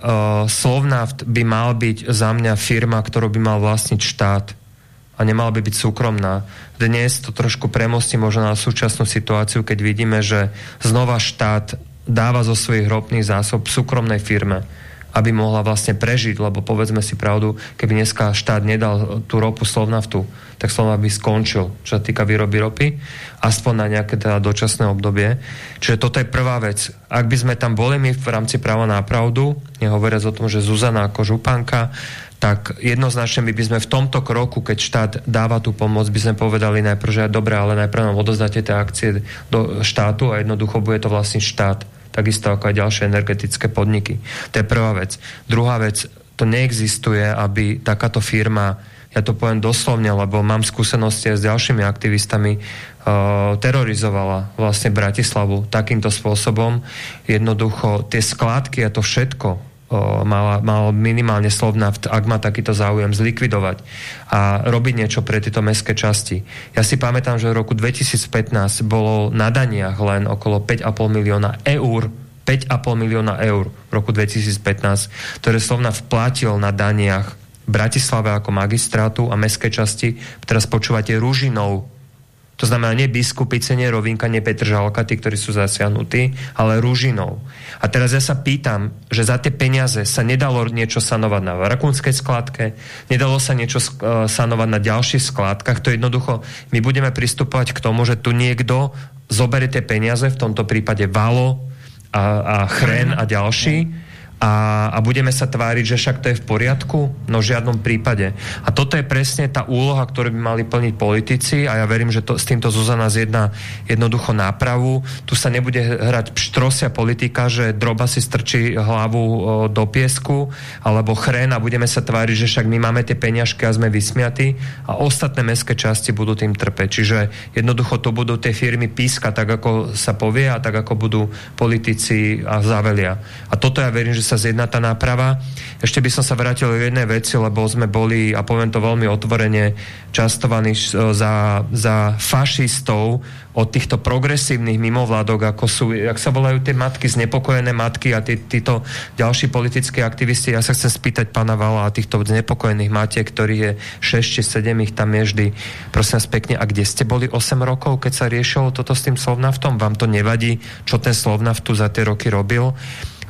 Slovnaft by mal byť za mňa firma, ktorú by mal vlastniť štát a nemala by byť súkromná. Dnes to trošku premostí možno na súčasnú situáciu, keď vidíme, že znova štát dáva zo svojich ropných zásob súkromnej firme aby mohla vlastne prežiť, lebo povedzme si pravdu, keby dneska štát nedal tú ropu Slovnaftu, tak Slovnaft by skončil, čo sa týka výroby ropy, aspoň na nejaké teda dočasné obdobie. Čiže toto je prvá vec. Ak by sme tam boli my v rámci práva na pravdu, nehovoriac o tom, že Zuzana ako županka, tak jednoznačne my by sme v tomto kroku, keď štát dáva tú pomoc, by sme povedali najprv, že dobre, ale najprv nám odozdáte tie akcie do štátu a jednoducho bude to vlastniť štát takisto ako aj ďalšie energetické podniky. To je prvá vec. Druhá vec, to neexistuje, aby takáto firma, ja to poviem doslovne, lebo mám skúsenosti aj s ďalšími aktivistami, uh, terorizovala vlastne Bratislavu takýmto spôsobom. Jednoducho tie skládky a to všetko, mal, mal minimálne slovná, ak má takýto záujem, zlikvidovať a robiť niečo pre tieto mestské časti. Ja si pamätám, že v roku 2015 bolo na daniach len okolo 5,5 milióna eur 5,5 milióna eur v roku 2015, ktoré Slovna vplatil na daniach Bratislave ako magistrátu a mestskej časti. Teraz počúvate Ružinov, to znamená nie Biskupice, nie Rovinka, nie Petržalka, tí, ktorí sú zasiahnutí, ale Rúžinov. A teraz ja sa pýtam, že za tie peniaze sa nedalo niečo sanovať na rakúnskej skladke, nedalo sa niečo uh, sanovať na ďalších skladkách, to jednoducho, my budeme pristupovať k tomu, že tu niekto zoberie tie peniaze, v tomto prípade Valo a, a Chren a ďalší, a, a budeme sa tváriť, že však to je v poriadku? No v žiadnom prípade. A toto je presne tá úloha, ktorú by mali plniť politici a ja verím, že to, s týmto Zuzana zjedná jednoducho nápravu. Tu sa nebude hrať pštrosia politika, že droba si strčí hlavu o, do piesku alebo chren a budeme sa tváriť, že však my máme tie peňažky a sme vysmiatí a ostatné mestské časti budú tým trpeť. Čiže jednoducho to budú tie firmy píska, tak ako sa povie a tak ako budú politici a zavelia. A toto ja verím, že sa zjedná tá náprava. Ešte by som sa vrátil k jednej veci, lebo sme boli, a poviem to veľmi otvorene, častovaní za, za fašistov od týchto progresívnych mimovládok, ako sú, jak sa volajú tie matky, znepokojené matky a tí, títo ďalší politickí aktivisti. Ja sa chcem spýtať pána Vala a týchto znepokojených matiek, ktorých je 6 či 7 ich tam je vždy. Prosím vás pekne, a kde ste boli 8 rokov, keď sa riešilo toto s tým Slovnaftom? Vám to nevadí, čo ten Slovnaft tu za tie roky robil?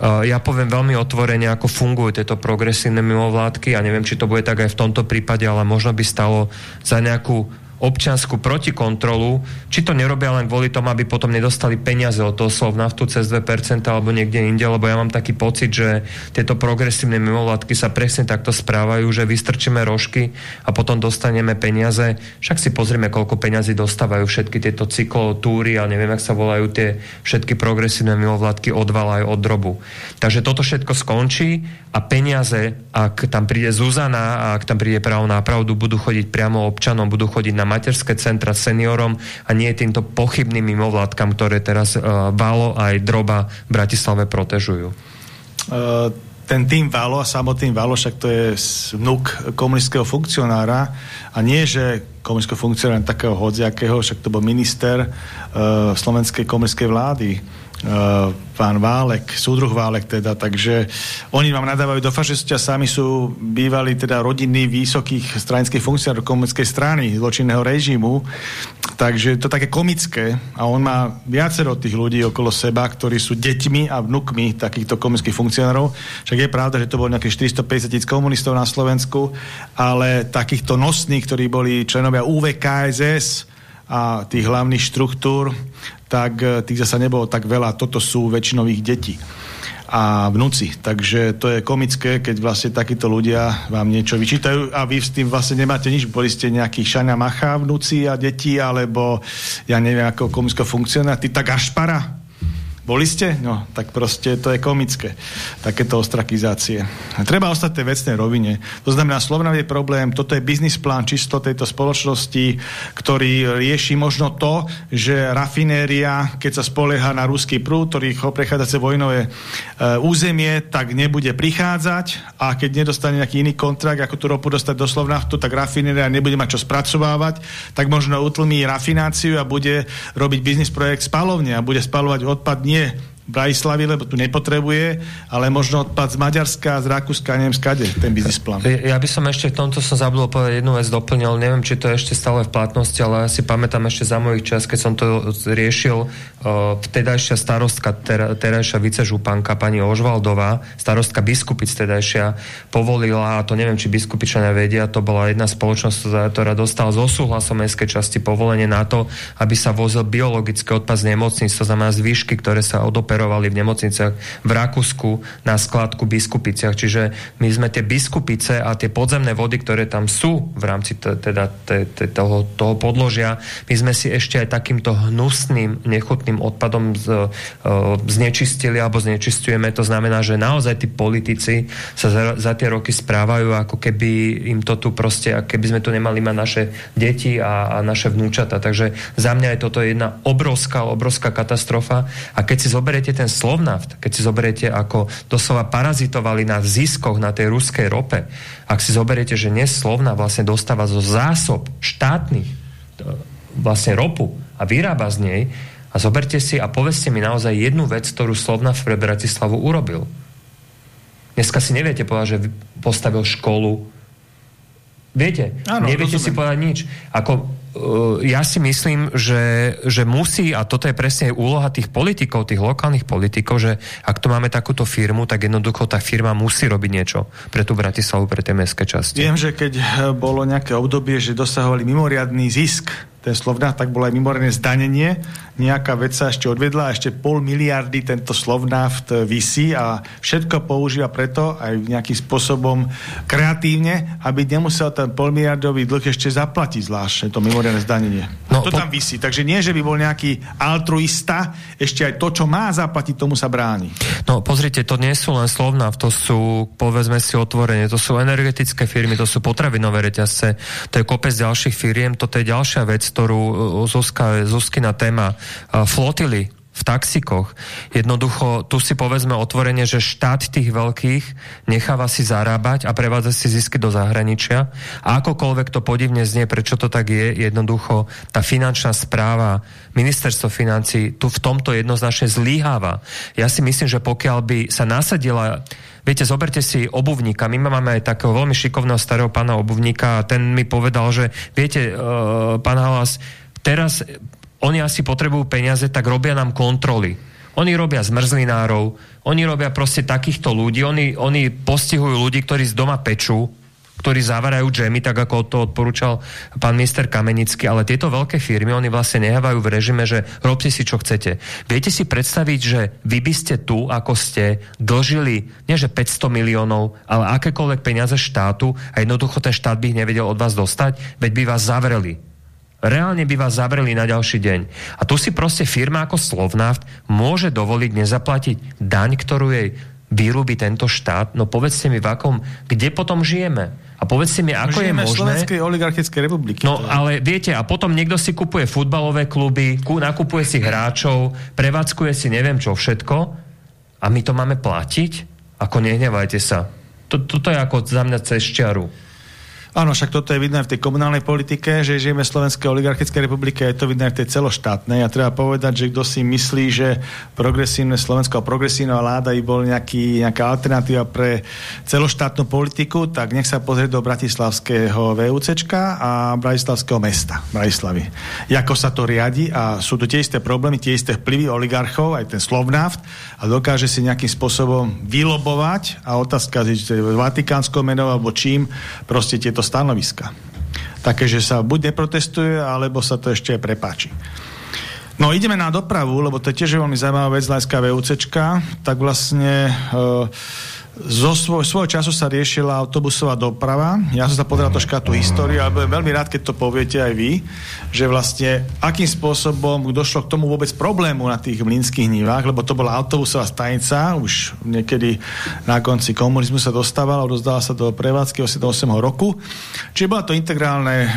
Ja poviem veľmi otvorene, ako fungujú tieto progresívne mimovládky. A neviem, či to bude tak aj v tomto prípade, ale možno by stalo za nejakú občianskú protikontrolu, či to nerobia len kvôli tomu, aby potom nedostali peniaze od toho Slovnaftu cez 2% alebo niekde inde, lebo ja mám taký pocit, že tieto progresívne mimovládky sa presne takto správajú, že vystrčíme rožky a potom dostaneme peniaze. Však si pozrieme, koľko peňazí dostávajú všetky tieto cyklotúry a neviem, ak sa volajú tie všetky progresívne mimovládky odval aj od drobu. Takže toto všetko skončí a peniaze, ak tam príde Zuzana a ak tam príde právo na pravdu, budú chodiť priamo občanom, budú chodiť na materské centra seniorom a nie týmto pochybným mimovládkam, ktoré teraz uh, Valo aj Droba v Bratislave protežujú. Uh, ten tým Valo a samotný Valo, však to je vnúk komunistického funkcionára a nie, že komunistického funkcionára takého hodziakého, však to bol minister uh, slovenskej komunistickej vlády pán Válek, súdruh Válek teda, takže oni vám nadávajú do fašistia, sami sú bývali teda rodinní vysokých stranických funkcionárov komunistickej strany, zločinného režimu, takže to také komické a on má viacero tých ľudí okolo seba, ktorí sú deťmi a vnukmi takýchto komunistických funkcionárov. Však je pravda, že to bolo nejaké 450 tisíc komunistov na Slovensku, ale takýchto nosných, ktorí boli členovia UVKSS a tých hlavných štruktúr, tak e, tých zasa nebolo tak veľa. Toto sú väčšinových detí a vnúci. Takže to je komické, keď vlastne takíto ľudia vám niečo vyčítajú a vy s tým vlastne nemáte nič. Boli ste nejakí Šania Macha vnúci a deti, alebo ja neviem, ako komického funkcionára, ty tak Ašpara, boli ste? No, tak proste to je komické. Takéto ostrakizácie. Treba ostať tej vecnej rovine. To znamená, Slovnav je problém, toto je biznis plán čisto tejto spoločnosti, ktorý rieši možno to, že rafinéria, keď sa spolieha na ruský prúd, ktorý ho prechádza vojnové e, územie, tak nebude prichádzať a keď nedostane nejaký iný kontrakt, ako tú ropu dostať do Slovnaftu, tak rafinéria nebude mať čo spracovávať, tak možno utlmí rafináciu a bude robiť biznis projekt spalovne a bude spalovať odpad nie yeah. Bratislavy, lebo tu nepotrebuje, ale možno odpad z Maďarska, z Rakúska, neviem skade, ten biznis plán. Ja by som ešte v tomto som zabudol povedať jednu vec, doplnil, neviem, či to je ešte stále v platnosti, ale ja si pamätám ešte za mojich čas, keď som to riešil, vtedajšia starostka, ter, terajšia vicežupanka, pani Ožvaldová, starostka biskupic tedajšia, povolila, a to neviem, či biskupičania vedia, to bola jedna spoločnosť, ktorá dostala zo súhlasom mestskej časti povolenie na to, aby sa vozil biologický odpad z nemocníc, to znamená zvyšky, ktoré sa odoperovali operovali v nemocniciach v Rakúsku na skladku biskupiciach. Čiže my sme tie biskupice a tie podzemné vody, ktoré tam sú v rámci teda toho, podložia, my sme si ešte aj takýmto hnusným, nechutným odpadom z, znečistili alebo znečistujeme. To znamená, že naozaj tí politici sa za, tie roky správajú, ako keby im to tu proste, keby sme tu nemali mať naše deti a, a naše vnúčata. Takže za mňa je toto jedna obrovská, obrovská katastrofa. A keď si zoberiete zoberiete ten Slovnaft, keď si zoberiete, ako doslova parazitovali na ziskoch na tej ruskej rope, ak si zoberiete, že dnes Slovna vlastne dostáva zo zásob štátnych e, vlastne ropu a vyrába z nej, a zoberte si a povedzte mi naozaj jednu vec, ktorú Slovna pre Bratislavu urobil. Dneska si neviete povedať, že postavil školu. Viete, Áno, neviete rozumiem. si povedať nič. Ako ja si myslím, že, že musí, a toto je presne úloha tých politikov, tých lokálnych politikov, že ak tu máme takúto firmu, tak jednoducho tá firma musí robiť niečo pre tú Bratislavu, pre tie mestské časti. Viem, že keď bolo nejaké obdobie, že dosahovali mimoriadný zisk ten Slovnaf, tak bolo aj mimoriadne zdanenie. Nejaká vec sa ešte odvedla a ešte pol miliardy tento Slovnaft vysí a všetko používa preto aj nejakým spôsobom kreatívne, aby nemusel ten polmiliardový dlh ešte zaplatiť zvláštne to mimoriadne zdanenie. No, to po... tam vysí. Takže nie, že by bol nejaký altruista, ešte aj to, čo má zaplatiť, tomu sa bráni. No pozrite, to nie sú len Slovnaft, to sú, povedzme si otvorenie, to sú energetické firmy, to sú potravinové reťazce, to je kopec ďalších firiem, toto je ďalšia vec, ktorú e, Zuzka, Zuzkina téma e, flotily v taxikoch. Jednoducho, tu si povedzme otvorene, že štát tých veľkých necháva si zarábať a prevádza si zisky do zahraničia. A akokoľvek to podivne znie, prečo to tak je, jednoducho tá finančná správa, ministerstvo financí tu v tomto jednoznačne zlíháva. Ja si myslím, že pokiaľ by sa nasadila Viete, zoberte si obuvníka. My máme aj takého veľmi šikovného starého pána obuvníka a ten mi povedal, že viete, uh, pán Halas, teraz oni asi potrebujú peniaze, tak robia nám kontroly. Oni robia zmrzlinárov, oni robia proste takýchto ľudí, oni, oni postihujú ľudí, ktorí z doma pečú, ktorí zavarajú džemy, tak ako to odporúčal pán minister Kamenický, ale tieto veľké firmy, oni vlastne nehávajú v režime, že robte si, čo chcete. Viete si predstaviť, že vy by ste tu, ako ste, dlžili, nie že 500 miliónov, ale akékoľvek peniaze štátu a jednoducho ten štát by ich nevedel od vás dostať, veď by vás zavreli reálne by vás zavreli na ďalší deň. A tu si proste firma ako Slovnaft môže dovoliť nezaplatiť daň, ktorú jej vyrúbi tento štát, no povedzte mi v akom, kde potom žijeme? A povedzte mi, ako Žijeme je možné... Slovenskej oligarchickej republiky. No, ale viete, a potom niekto si kupuje futbalové kluby, nakupuje si hráčov, prevádzkuje si neviem čo všetko a my to máme platiť? Ako nehnevajte sa. Toto je ako za mňa cez čiaru. Áno, však toto je vidné v tej komunálnej politike, že žijeme v Slovenskej oligarchickej republike, je to vidné v tej celoštátnej. A treba povedať, že kto si myslí, že progresívne Slovensko a progresívna vláda by bol nejaký, nejaká alternatíva pre celoštátnu politiku, tak nech sa pozrie do Bratislavského VUCčka a Bratislavského mesta, Bratislavy. Ako sa to riadi a sú tu tie isté problémy, tie isté vplyvy oligarchov, aj ten Slovnaft a dokáže si nejakým spôsobom vylobovať a otázka, že Vatikánskou menou alebo čím, proste tieto stanoviska. Také, že sa buď neprotestuje, alebo sa to ešte prepáči. No ideme na dopravu, lebo to je tiež veľmi zaujímavá vec hľadiska VUCčka, tak vlastne e, zo svoj, svojho času sa riešila autobusová doprava. Ja som sa pozeral troška tú históriu, ale budem veľmi rád, keď to poviete aj vy, že vlastne akým spôsobom došlo k tomu vôbec problému na tých mlínskych nivách, lebo to bola autobusová stanica, už niekedy na konci komunizmu sa dostávala, rozdala sa do prevádzky 8. roku. Čiže bola to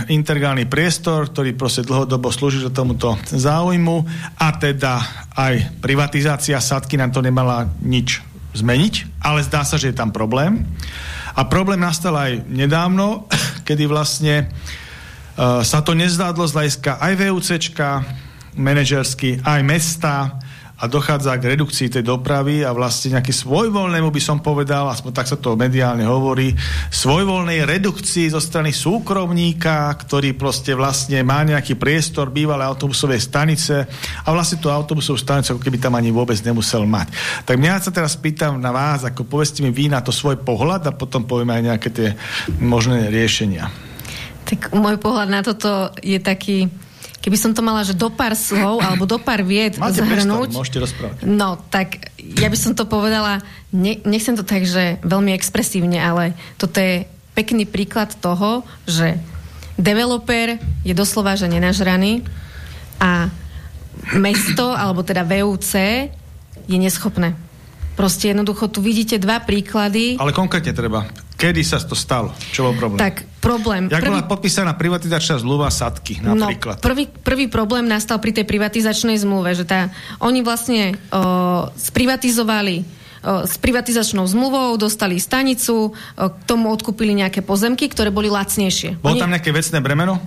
integrálny priestor, ktorý proste dlhodobo slúžil tomuto záujmu a teda aj privatizácia sadky nám to nemala nič zmeniť, ale zdá sa, že je tam problém. A problém nastal aj nedávno, (coughs) kedy vlastne uh, sa to nezdádlo z hľadiska aj VUCčka, manažersky, aj mesta, a dochádza k redukcii tej dopravy a vlastne nejaký svojvoľnému by som povedal, aspoň tak sa to mediálne hovorí, svojvoľnej redukcii zo strany súkromníka, ktorý proste vlastne má nejaký priestor bývalé autobusovej stanice a vlastne tú autobusovú stanicu ako keby tam ani vôbec nemusel mať. Tak mňa sa teraz pýtam na vás, ako povedzte mi vy na to svoj pohľad a potom povieme aj nejaké tie možné riešenia. Tak môj pohľad na toto je taký keby som to mala, že do pár slov alebo do pár vied Máte zhrnúť. priestor, môžete rozprávať. No, tak ja by som to povedala, ne, nechcem to tak, že veľmi expresívne, ale toto je pekný príklad toho, že developer je doslova, že nenažraný a mesto, alebo teda VUC je neschopné. Proste jednoducho tu vidíte dva príklady. Ale konkrétne treba. Kedy sa to stalo? Čo bol problém? Tak problém. Jak bola podpísaná privatizačná zmluva Sadky napríklad? No, prvý, prvý problém nastal pri tej privatizačnej zmluve, že tá, oni vlastne o, sprivatizovali o, s privatizačnou zmluvou, dostali stanicu, o, k tomu odkúpili nejaké pozemky, ktoré boli lacnejšie. Bolo oni... tam nejaké vecné bremeno?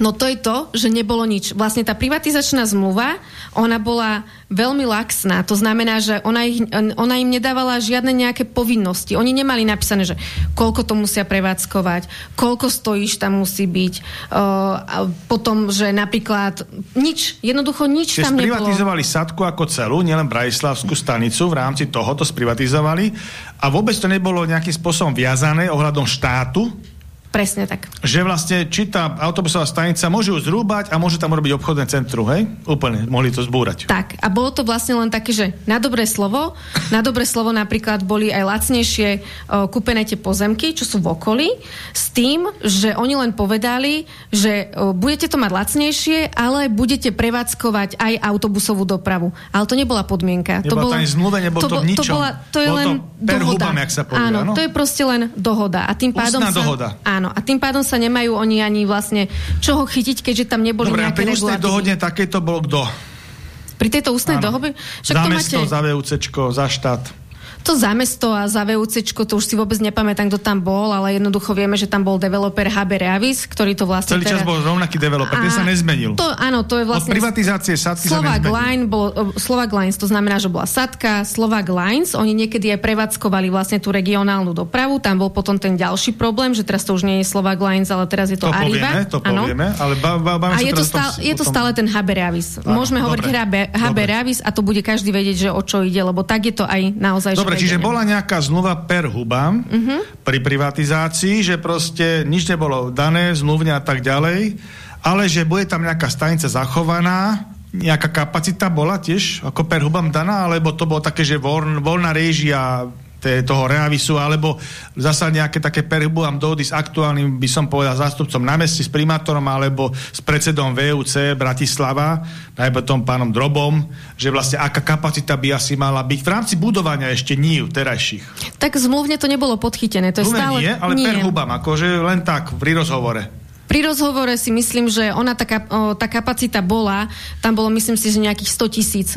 No to je to, že nebolo nič. Vlastne tá privatizačná zmluva, ona bola veľmi laxná. To znamená, že ona, ich, ona im nedávala žiadne nejaké povinnosti. Oni nemali napísané, že koľko to musia prevádzkovať, koľko stojíš tam musí byť. Uh, a potom, že napríklad nič, jednoducho nič Čiže tam nebolo. sprivatizovali Sadku ako celú, nielen Bratislavskú stanicu, v rámci toho to sprivatizovali a vôbec to nebolo nejakým spôsobom viazané ohľadom štátu, Presne tak. že vlastne či tá autobusová stanica môže ju zrúbať a môže tam robiť obchodné centrum, hej? Úplne, mohli to zbúrať. Tak, a bolo to vlastne len také, že na dobré slovo, na dobré slovo napríklad boli aj lacnejšie o, kúpené tie pozemky, čo sú v okolí, s tým, že oni len povedali, že o, budete to mať lacnejšie, ale budete prevádzkovať aj autobusovú dopravu. Ale to nebola podmienka. Nebola to v zmluve, nebolo to bo- ničom. To, bola, to je Bolo len to dohoda. hubam, jak sa povie, áno, áno? to je proste len dohoda. A tým pádom Ústna sa, dohoda. Áno, a tým pádom sa nemajú oni ani vlastne čoho chytiť, keďže tam neboli Dobre, a nejaké pri ústnej dohodne takéto bol kto? Pri tejto ústnej Áno. dohobe? Však Za to mesto, máte... za VUCčko, za štát. To za mesto a za VUCčko, to už si vôbec nepamätám, kto tam bol, ale jednoducho vieme, že tam bol developer HB Reavis, ktorý to vlastne... Celý čas bol rovnaký developer, ten sa nezmenil. To, áno, to je vlastne... Od privatizácie Sadky sa Slovak nezmenil. Line, bol, Slovak Lines, to znamená, že bola Sadka, Slovak Lines, oni niekedy aj prevádzkovali vlastne tú regionálnu dopravu, tam bol potom ten ďalší problém, že teraz to už nie je Slovak Lines, ale teraz je to, To Arriva. povieme, to áno. povieme, ale ba, ba, A sa je to, o tom- stále, je to stále ten HB Reavis. Áno, Môžeme hovoriť dobre, HB, HB. Reavis a to bude každý vedieť, že o čo ide, lebo tak je to aj naozaj Dobre, že čiže vedené. bola nejaká zmluva per hubám Mhm. pri privatizácii, že proste nič nebolo dané, zmluvne a tak ďalej, ale že bude tam nejaká stanica zachovaná, nejaká kapacita bola tiež ako per hubám daná, alebo to bolo také, že voľn, voľná réžia toho reavisu, alebo zasa nejaké také perhubám dohody s aktuálnym, by som povedal, zástupcom na meste, s primátorom, alebo s predsedom VUC Bratislava, najmä tom pánom Drobom, že vlastne aká kapacita by asi mala byť v rámci budovania ešte nív terajších. Tak zmluvne to nebolo podchytené. To je stále... nie, ale nie. per hubám, akože len tak, pri rozhovore. Pri rozhovore si myslím, že ona o, tá kapacita bola, tam bolo myslím si, že nejakých 100 tisíc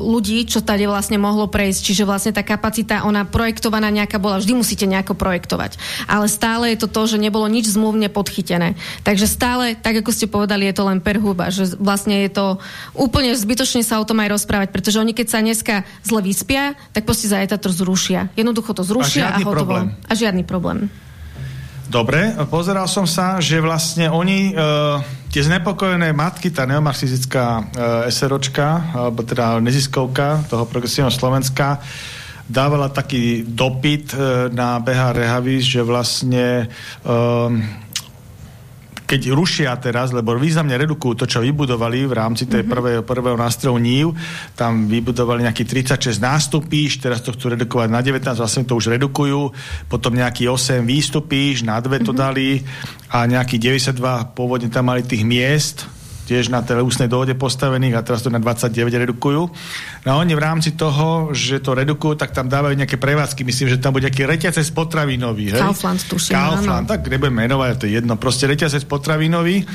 ľudí, čo tady vlastne mohlo prejsť. Čiže vlastne tá kapacita, ona projektovaná nejaká bola, vždy musíte nejako projektovať. Ale stále je to to, že nebolo nič zmluvne podchytené. Takže stále, tak ako ste povedali, je to len perhuba, že vlastne je to úplne zbytočne sa o tom aj rozprávať, pretože oni keď sa dneska zle vyspia, tak proste zajtra to zrušia. Jednoducho to zrušia a, žiadny hotovo. problém. A žiadny problém. Dobre, pozeral som sa, že vlastne oni, e, tie znepokojené matky, tá neomarxistická e, SROčka, alebo teda neziskovka toho progresívneho Slovenska, dávala taký dopyt e, na BH Rehavis, že vlastne e, keď rušia teraz, lebo významne redukujú to, čo vybudovali v rámci tej Mhm. prvej, prvého nástroju NIV, tam vybudovali nejaký 36 nástupíš, teraz to chcú redukovať na 19, vlastne to už redukujú, potom nejaký 8 výstupíš, na dve Mhm. to dali a nejaký 92 pôvodne tam mali tých miest, tiež na tej ústnej dohode postavených a teraz to na 29 redukujú. No a oni v rámci toho, že to redukujú, tak tam dávajú nejaké prevádzky. Myslím, že tam bude nejaký reťazec potravinový. Hej? Kaufland, tuším, Kaufland, áno. tak nebudem menovať, to je jedno. Proste reťazec potravinový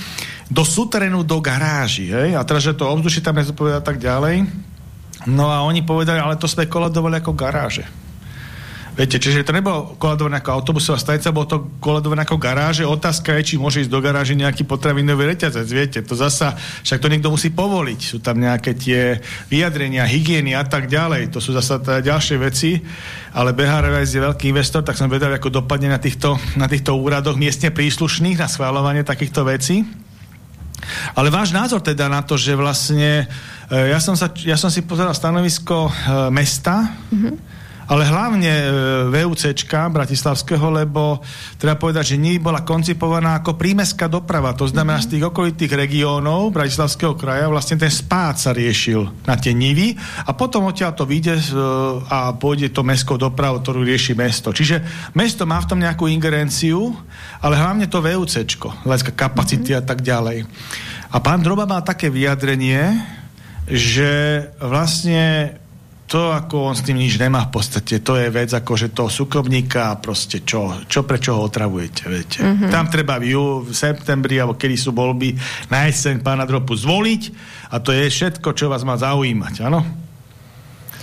do suterénu, do garáži. Hej? A teraz, že to ovzdušie tam nezodpovedá tak ďalej. No a oni povedali, ale to sme koladovali ako garáže. Viete, čiže to nebolo koladované ako autobusová stanica, bolo to koladované ako garáže. Otázka je, či môže ísť do garáže nejaký potravinový reťazec. Viete, to zasa, však to niekto musí povoliť. Sú tam nejaké tie vyjadrenia, hygieny a tak ďalej. To sú zasa teda ďalšie veci. Ale BHRVS je veľký investor, tak som vedel, ako dopadne na týchto, na týchto úradoch miestne príslušných na schváľovanie takýchto vecí. Ale váš názor teda na to, že vlastne, e, ja som, sa, ja som si pozeral stanovisko e, mesta, ale hlavne e, VUCčka bratislavského, lebo treba povedať, že NIV bola koncipovaná ako prímeská doprava, to znamená z tých okolitých regiónov bratislavského kraja vlastne ten spád sa riešil na tie nivy a potom odtiaľ to vyjde e, a pôjde to mestskou dopravou, ktorú rieši mesto. Čiže mesto má v tom nejakú ingerenciu, ale hlavne to VUCčko, hľadiska kapacity a tak ďalej. A pán Droba mal také vyjadrenie, že vlastne to, ako on s tým nič nemá v podstate, to je vec ako, že toho súkromníka proste čo, čo prečo ho otravujete, viete. Mm-hmm. Tam treba v, jú, v septembri, alebo kedy sú voľby, na jeseň pána Dropu zvoliť a to je všetko, čo vás má zaujímať, áno?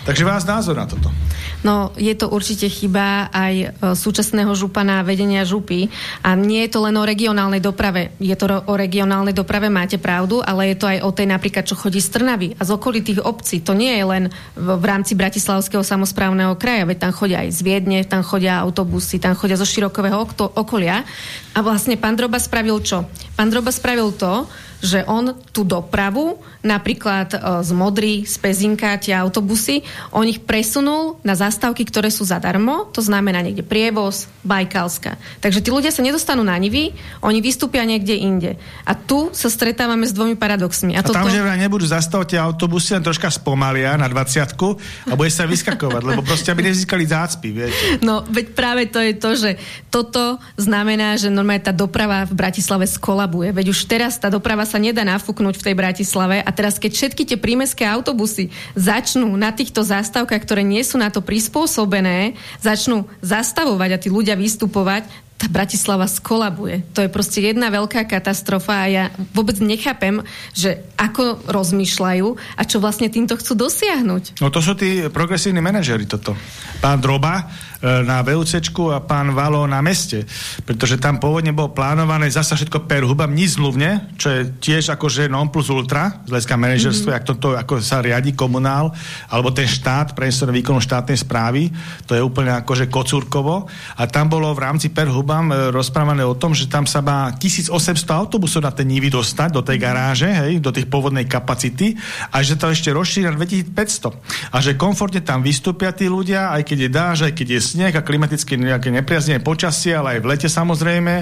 Takže vás názor na toto. No, je to určite chyba aj e, súčasného župana vedenia župy a nie je to len o regionálnej doprave. Je to o regionálnej doprave, máte pravdu, ale je to aj o tej napríklad, čo chodí z Trnavy a z okolitých obcí. To nie je len v, v rámci Bratislavského samozprávneho kraja, veď tam chodia aj z Viedne, tam chodia autobusy, tam chodia zo širokového okolia. A vlastne pán Droba spravil čo? Pán Droba spravil to, že on tú dopravu, napríklad e, z Modry, z Pezinka, tie autobusy, on ich presunul na zastávky, ktoré sú zadarmo, to znamená niekde Prievoz, Bajkalska. Takže tí ľudia sa nedostanú na nivy, oni vystúpia niekde inde. A tu sa stretávame s dvomi paradoxmi. A A, tam, že vraj nebudú zastavať tie autobusy, len troška spomalia na 20 a bude sa vyskakovať, lebo proste, aby nevznikali zácpy, viete. No, veď práve to je to, že toto znamená, že normálne tá doprava v Bratislave skolabuje. Veď už teraz tá doprava sa nedá nafúknuť v tej Bratislave a teraz keď všetky tie prímeské autobusy začnú na týchto zástavkách, ktoré nie sú na to prispôsobené, začnú zastavovať a tí ľudia vystupovať, tá Bratislava skolabuje. To je proste jedna veľká katastrofa a ja vôbec nechápem, že ako rozmýšľajú a čo vlastne týmto chcú dosiahnuť. No to sú tí progresívni manažery toto. Pán Droba na VUCčku a pán Valo na meste. Pretože tam pôvodne bolo plánované zasa všetko per hubam, nič zmluvne, čo je tiež akože non plus ultra, z hľadiska manažerstva, mm-hmm. toto, ako sa riadi komunál, alebo ten štát, priestor výkonu štátnej správy, to je úplne akože kocúrkovo. A tam bolo v rámci per hubam e, rozprávané o tom, že tam sa má 1800 autobusov na ten nivy dostať, do tej garáže, hej, do tých pôvodnej kapacity a že to ešte rozšíri na 2500. A že komfortne tam vystúpia tí ľudia, aj keď je dáž, aj keď je sneh a klimaticky nejaké nepriaznivé počasie, ale aj v lete samozrejme.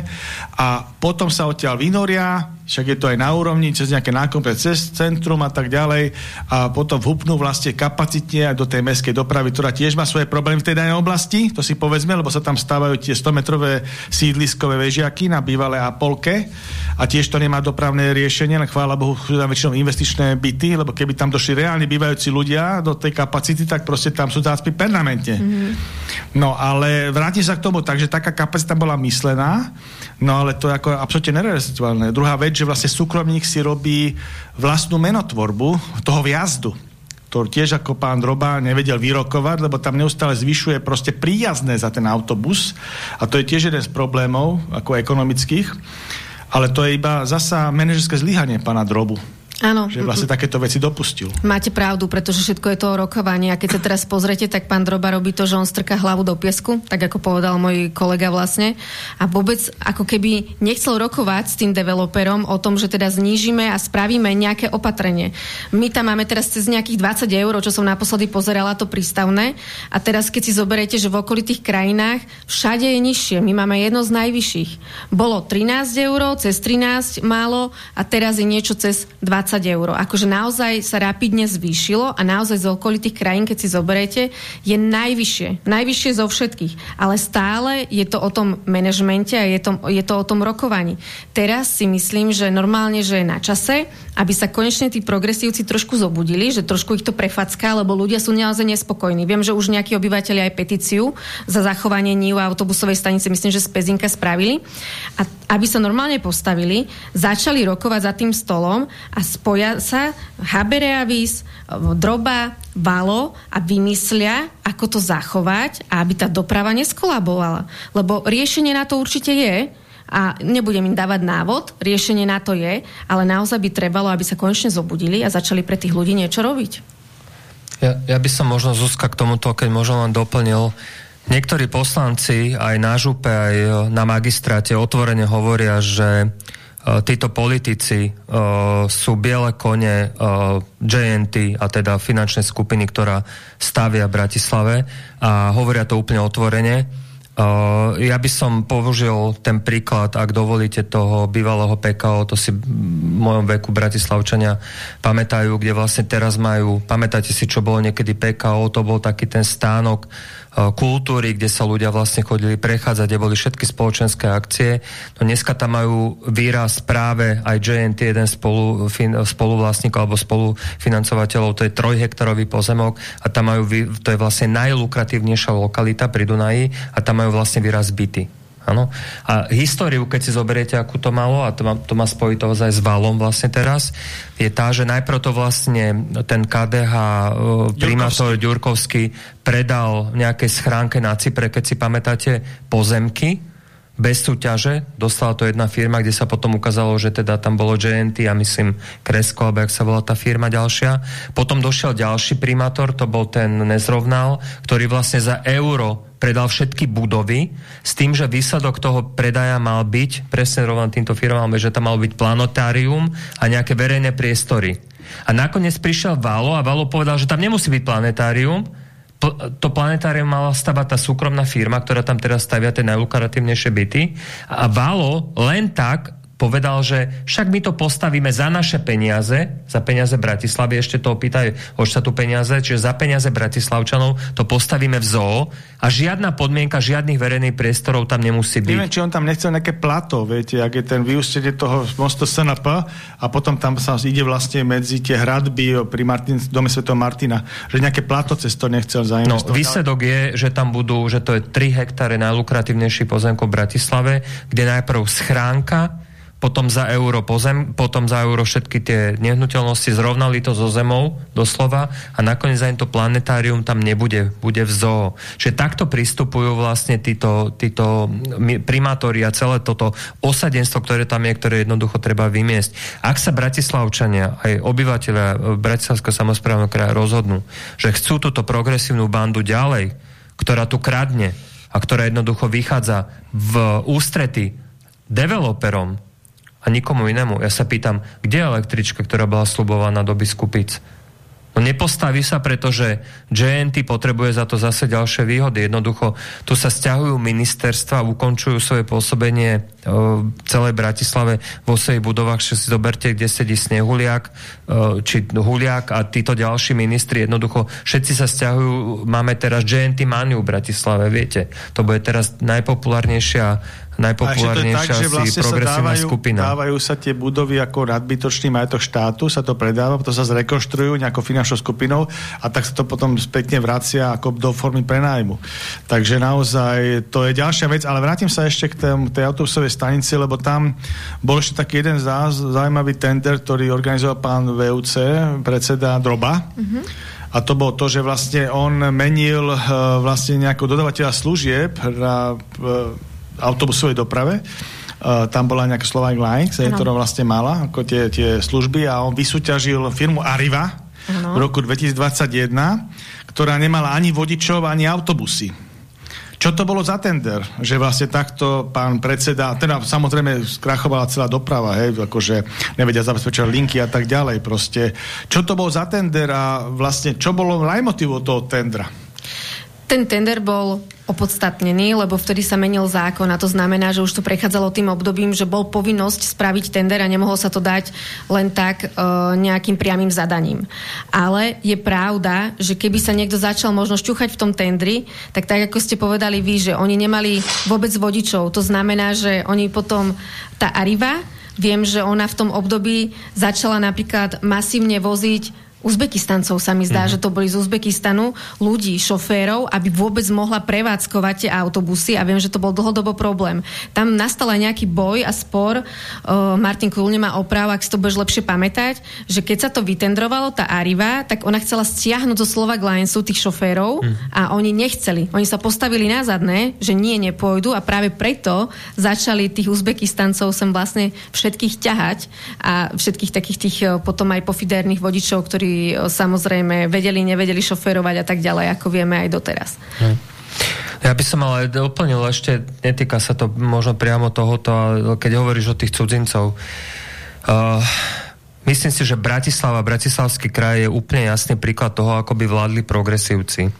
A potom sa odtiaľ vynoria, však je to aj na úrovni, cez nejaké nákupné cez centrum a tak ďalej a potom vhupnú vlastne kapacitne aj do tej mestskej dopravy, ktorá tiež má svoje problémy v tej danej oblasti, to si povedzme, lebo sa tam stávajú tie 100-metrové sídliskové vežiaky na bývalé Apolke a tiež to nemá dopravné riešenie, len chvála Bohu sú tam väčšinou investičné byty, lebo keby tam došli reálne bývajúci ľudia do tej kapacity, tak proste tam sú zácpy permanentne. Mm-hmm. No ale vrátim sa k tomu, takže taká kapacita bola myslená, no ale to je ako absolútne nerealizovateľné. Druhá vec, že vlastne súkromník si robí vlastnú menotvorbu toho vjazdu to tiež ako pán Droba nevedel vyrokovať, lebo tam neustále zvyšuje proste príjazné za ten autobus a to je tiež jeden z problémov ako ekonomických, ale to je iba zasa manažerské zlyhanie pána Drobu. Áno. Že vlastne takéto veci dopustil. Máte pravdu, pretože všetko je to o rokovaní. A keď sa teraz pozrete, tak pán Droba robí to, že on strká hlavu do piesku, tak ako povedal môj kolega vlastne. A vôbec ako keby nechcel rokovať s tým developerom o tom, že teda znížime a spravíme nejaké opatrenie. My tam máme teraz cez nejakých 20 eur, čo som naposledy pozerala to prístavné. A teraz keď si zoberiete, že v okolitých krajinách všade je nižšie. My máme jedno z najvyšších. Bolo 13 eur, cez 13 málo a teraz je niečo cez 20 eur. Akože naozaj sa rapidne zvýšilo a naozaj z okolitých krajín, keď si zoberete, je najvyššie. Najvyššie zo všetkých. Ale stále je to o tom manažmente a je to, je to o tom rokovaní. Teraz si myslím, že normálne, že je na čase, aby sa konečne tí progresívci trošku zobudili, že trošku ich to prefacká, lebo ľudia sú naozaj nespokojní. Viem, že už nejakí obyvateľi aj petíciu za zachovanie NIU a autobusovej stanice, myslím, že z Pezinka spravili. A aby sa normálne postavili, začali rokovať za tým stolom a spoja sa Habereavis, Droba, Valo a vymyslia, ako to zachovať aby tá doprava neskolabovala. Lebo riešenie na to určite je, a nebudem im dávať návod, riešenie na to je, ale naozaj by trebalo, aby sa konečne zobudili a začali pre tých ľudí niečo robiť. Ja, ja by som možno Zuzka k tomuto, keď možno len doplnil, Niektorí poslanci aj na župe, aj na magistráte otvorene hovoria, že uh, títo politici uh, sú biele kone uh, JNT, a teda finančné skupiny, ktorá stavia v Bratislave a hovoria to úplne otvorene. Uh, ja by som použil ten príklad, ak dovolíte, toho bývalého PKO, to si v mojom veku Bratislavčania pamätajú, kde vlastne teraz majú, pamätáte si, čo bolo niekedy PKO, to bol taký ten stánok, kultúry, kde sa ľudia vlastne chodili prechádzať, kde boli všetky spoločenské akcie. No dneska tam majú výraz práve aj JNT, jeden spolu, fin, spoluvlastníkov alebo spolufinancovateľov, to je trojhektarový pozemok a tam majú, to je vlastne najlukratívnejšia lokalita pri Dunaji a tam majú vlastne výraz byty. Ano. A históriu, keď si zoberiete, akú to malo, a to má, to má spojitosť aj s valom vlastne teraz, je tá, že najprv to vlastne ten KDH uh, primátor Ďurkovský predal nejakej schránke na Cypre, keď si pamätáte, pozemky, bez súťaže, dostala to jedna firma, kde sa potom ukázalo, že teda tam bolo JNT a myslím Kresko, alebo jak sa volá tá firma ďalšia. Potom došiel ďalší primátor, to bol ten Nezrovnal, ktorý vlastne za euro predal všetky budovy s tým, že výsledok toho predaja mal byť, presne rovnám týmto firmám, že tam mal byť planotárium a nejaké verejné priestory. A nakoniec prišiel Valo a Valo povedal, že tam nemusí byť planetárium, to planetárium mala stavať tá súkromná firma, ktorá tam teraz stavia tie najlukratívnejšie byty. A Valo len tak povedal, že však my to postavíme za naše peniaze, za peniaze Bratislavy, ešte to opýtaj o tu peniaze, čiže za peniaze Bratislavčanov to postavíme v zoo a žiadna podmienka, žiadnych verejných priestorov tam nemusí byť. Neviem, či on tam nechcel nejaké plato, viete, ak je ten vyústenie toho mostu SNP a potom tam sa ide vlastne medzi tie hradby pri Martin, dome Sv. Martina, že nejaké plato cez to nechcel zainvestovať. No, výsledok je, že tam budú, že to je 3 hektáre najlukratívnejší pozemko v Bratislave, kde najprv schránka, potom za euro pozem, potom za euro všetky tie nehnuteľnosti zrovnali to so zemou, doslova, a nakoniec aj to planetárium tam nebude, bude v zoo. Čiže takto pristupujú vlastne títo, títo primátori a celé toto osadenstvo, ktoré tam je, ktoré jednoducho treba vymiesť. Ak sa Bratislavčania, aj obyvateľia Bratislavského samozprávneho kraja rozhodnú, že chcú túto progresívnu bandu ďalej, ktorá tu kradne a ktorá jednoducho vychádza v ústrety developerom, a nikomu inému. Ja sa pýtam, kde je električka, ktorá bola slubovaná do Biskupic? No nepostaví sa, pretože JNT potrebuje za to zase ďalšie výhody. Jednoducho, tu sa stiahujú ministerstva, ukončujú svoje pôsobenie v celej Bratislave vo svojich budovách, že si zoberte, kde sedí Snehuliak, či Huliak a títo ďalší ministri. Jednoducho, všetci sa stiahujú, máme teraz JNT Maniu v Bratislave, viete. To bude teraz najpopulárnejšia najpopulárnejšia že asi vlastne progresívna dávajú, skupina. dávajú sa tie budovy ako nadbytočný majetok štátu, sa to predáva, potom sa zrekonštruujú nejakou finančnou skupinou a tak sa to potom spätne vracia ako do formy prenájmu. Takže naozaj to je ďalšia vec, ale vrátim sa ešte k tém, tej autobusovej stanici, lebo tam bol ešte taký jeden zá, zaujímavý tender, ktorý organizoval pán VUC, predseda Droba. Mm-hmm. A to bolo to, že vlastne on menil uh, vlastne nejakého dodavateľa služieb na uh, autobusovej doprave. Uh, tam bola nejaká Slovak Lines, ktorá vlastne mala ako tie, tie služby a on vysúťažil firmu Arriva Ano. v roku 2021, ktorá nemala ani vodičov, ani autobusy. Čo to bolo za tender? Že vlastne takto pán predseda, teda samozrejme skrachovala celá doprava, hej, akože nevedia zabezpečovať linky a tak ďalej proste. Čo to bol za tender a vlastne čo bolo najmotivo toho tendra? Ten tender bol opodstatnený, lebo vtedy sa menil zákon a to znamená, že už to prechádzalo tým obdobím, že bol povinnosť spraviť tender a nemohol sa to dať len tak e, nejakým priamým zadaním. Ale je pravda, že keby sa niekto začal možno šťuchať v tom tendri, tak tak ako ste povedali vy, že oni nemali vôbec vodičov. To znamená, že oni potom, tá Arriva, viem, že ona v tom období začala napríklad masívne voziť Uzbekistancov sa mi zdá, mm-hmm. že to boli z Uzbekistanu, ľudí, šoférov, aby vôbec mohla prevádzkovať tie autobusy a viem, že to bol dlhodobo problém. Tam nastal aj nejaký boj a spor, uh, Martin Kulne má oprav, ak si to budeš lepšie pamätať, že keď sa to vytendrovalo, tá Arriva, tak ona chcela stiahnuť zo Slovak Linesu tých šoférov mm. a oni nechceli. Oni sa postavili na zadné, že nie, nepôjdu a práve preto začali tých Uzbekistancov sem vlastne všetkých ťahať a všetkých takých tých eh, potom aj pofidérnych vodičov, ktorí e, samozrejme vedeli, nevedeli šoférovať a tak ďalej, ako vieme aj doteraz. Hm. Ja by som ale doplnil ešte, netýka sa to možno priamo tohoto, keď hovoríš o tých cudzincov. Uh, myslím si, že Bratislava, Bratislavský kraj je úplne jasný príklad toho, ako by vládli progresívci.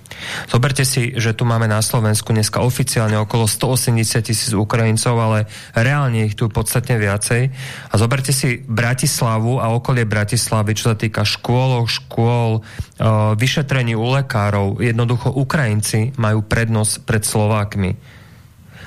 Zoberte si, že tu máme na Slovensku dneska oficiálne okolo 180 tisíc Ukrajincov, ale reálne ich tu podstatne viacej. A zoberte si Bratislavu a okolie Bratislavy, čo sa týka škôl, škôl, uh, vyšetrení u lekárov. Jednoducho Ukrajinci majú prednosť pred Slovákmi.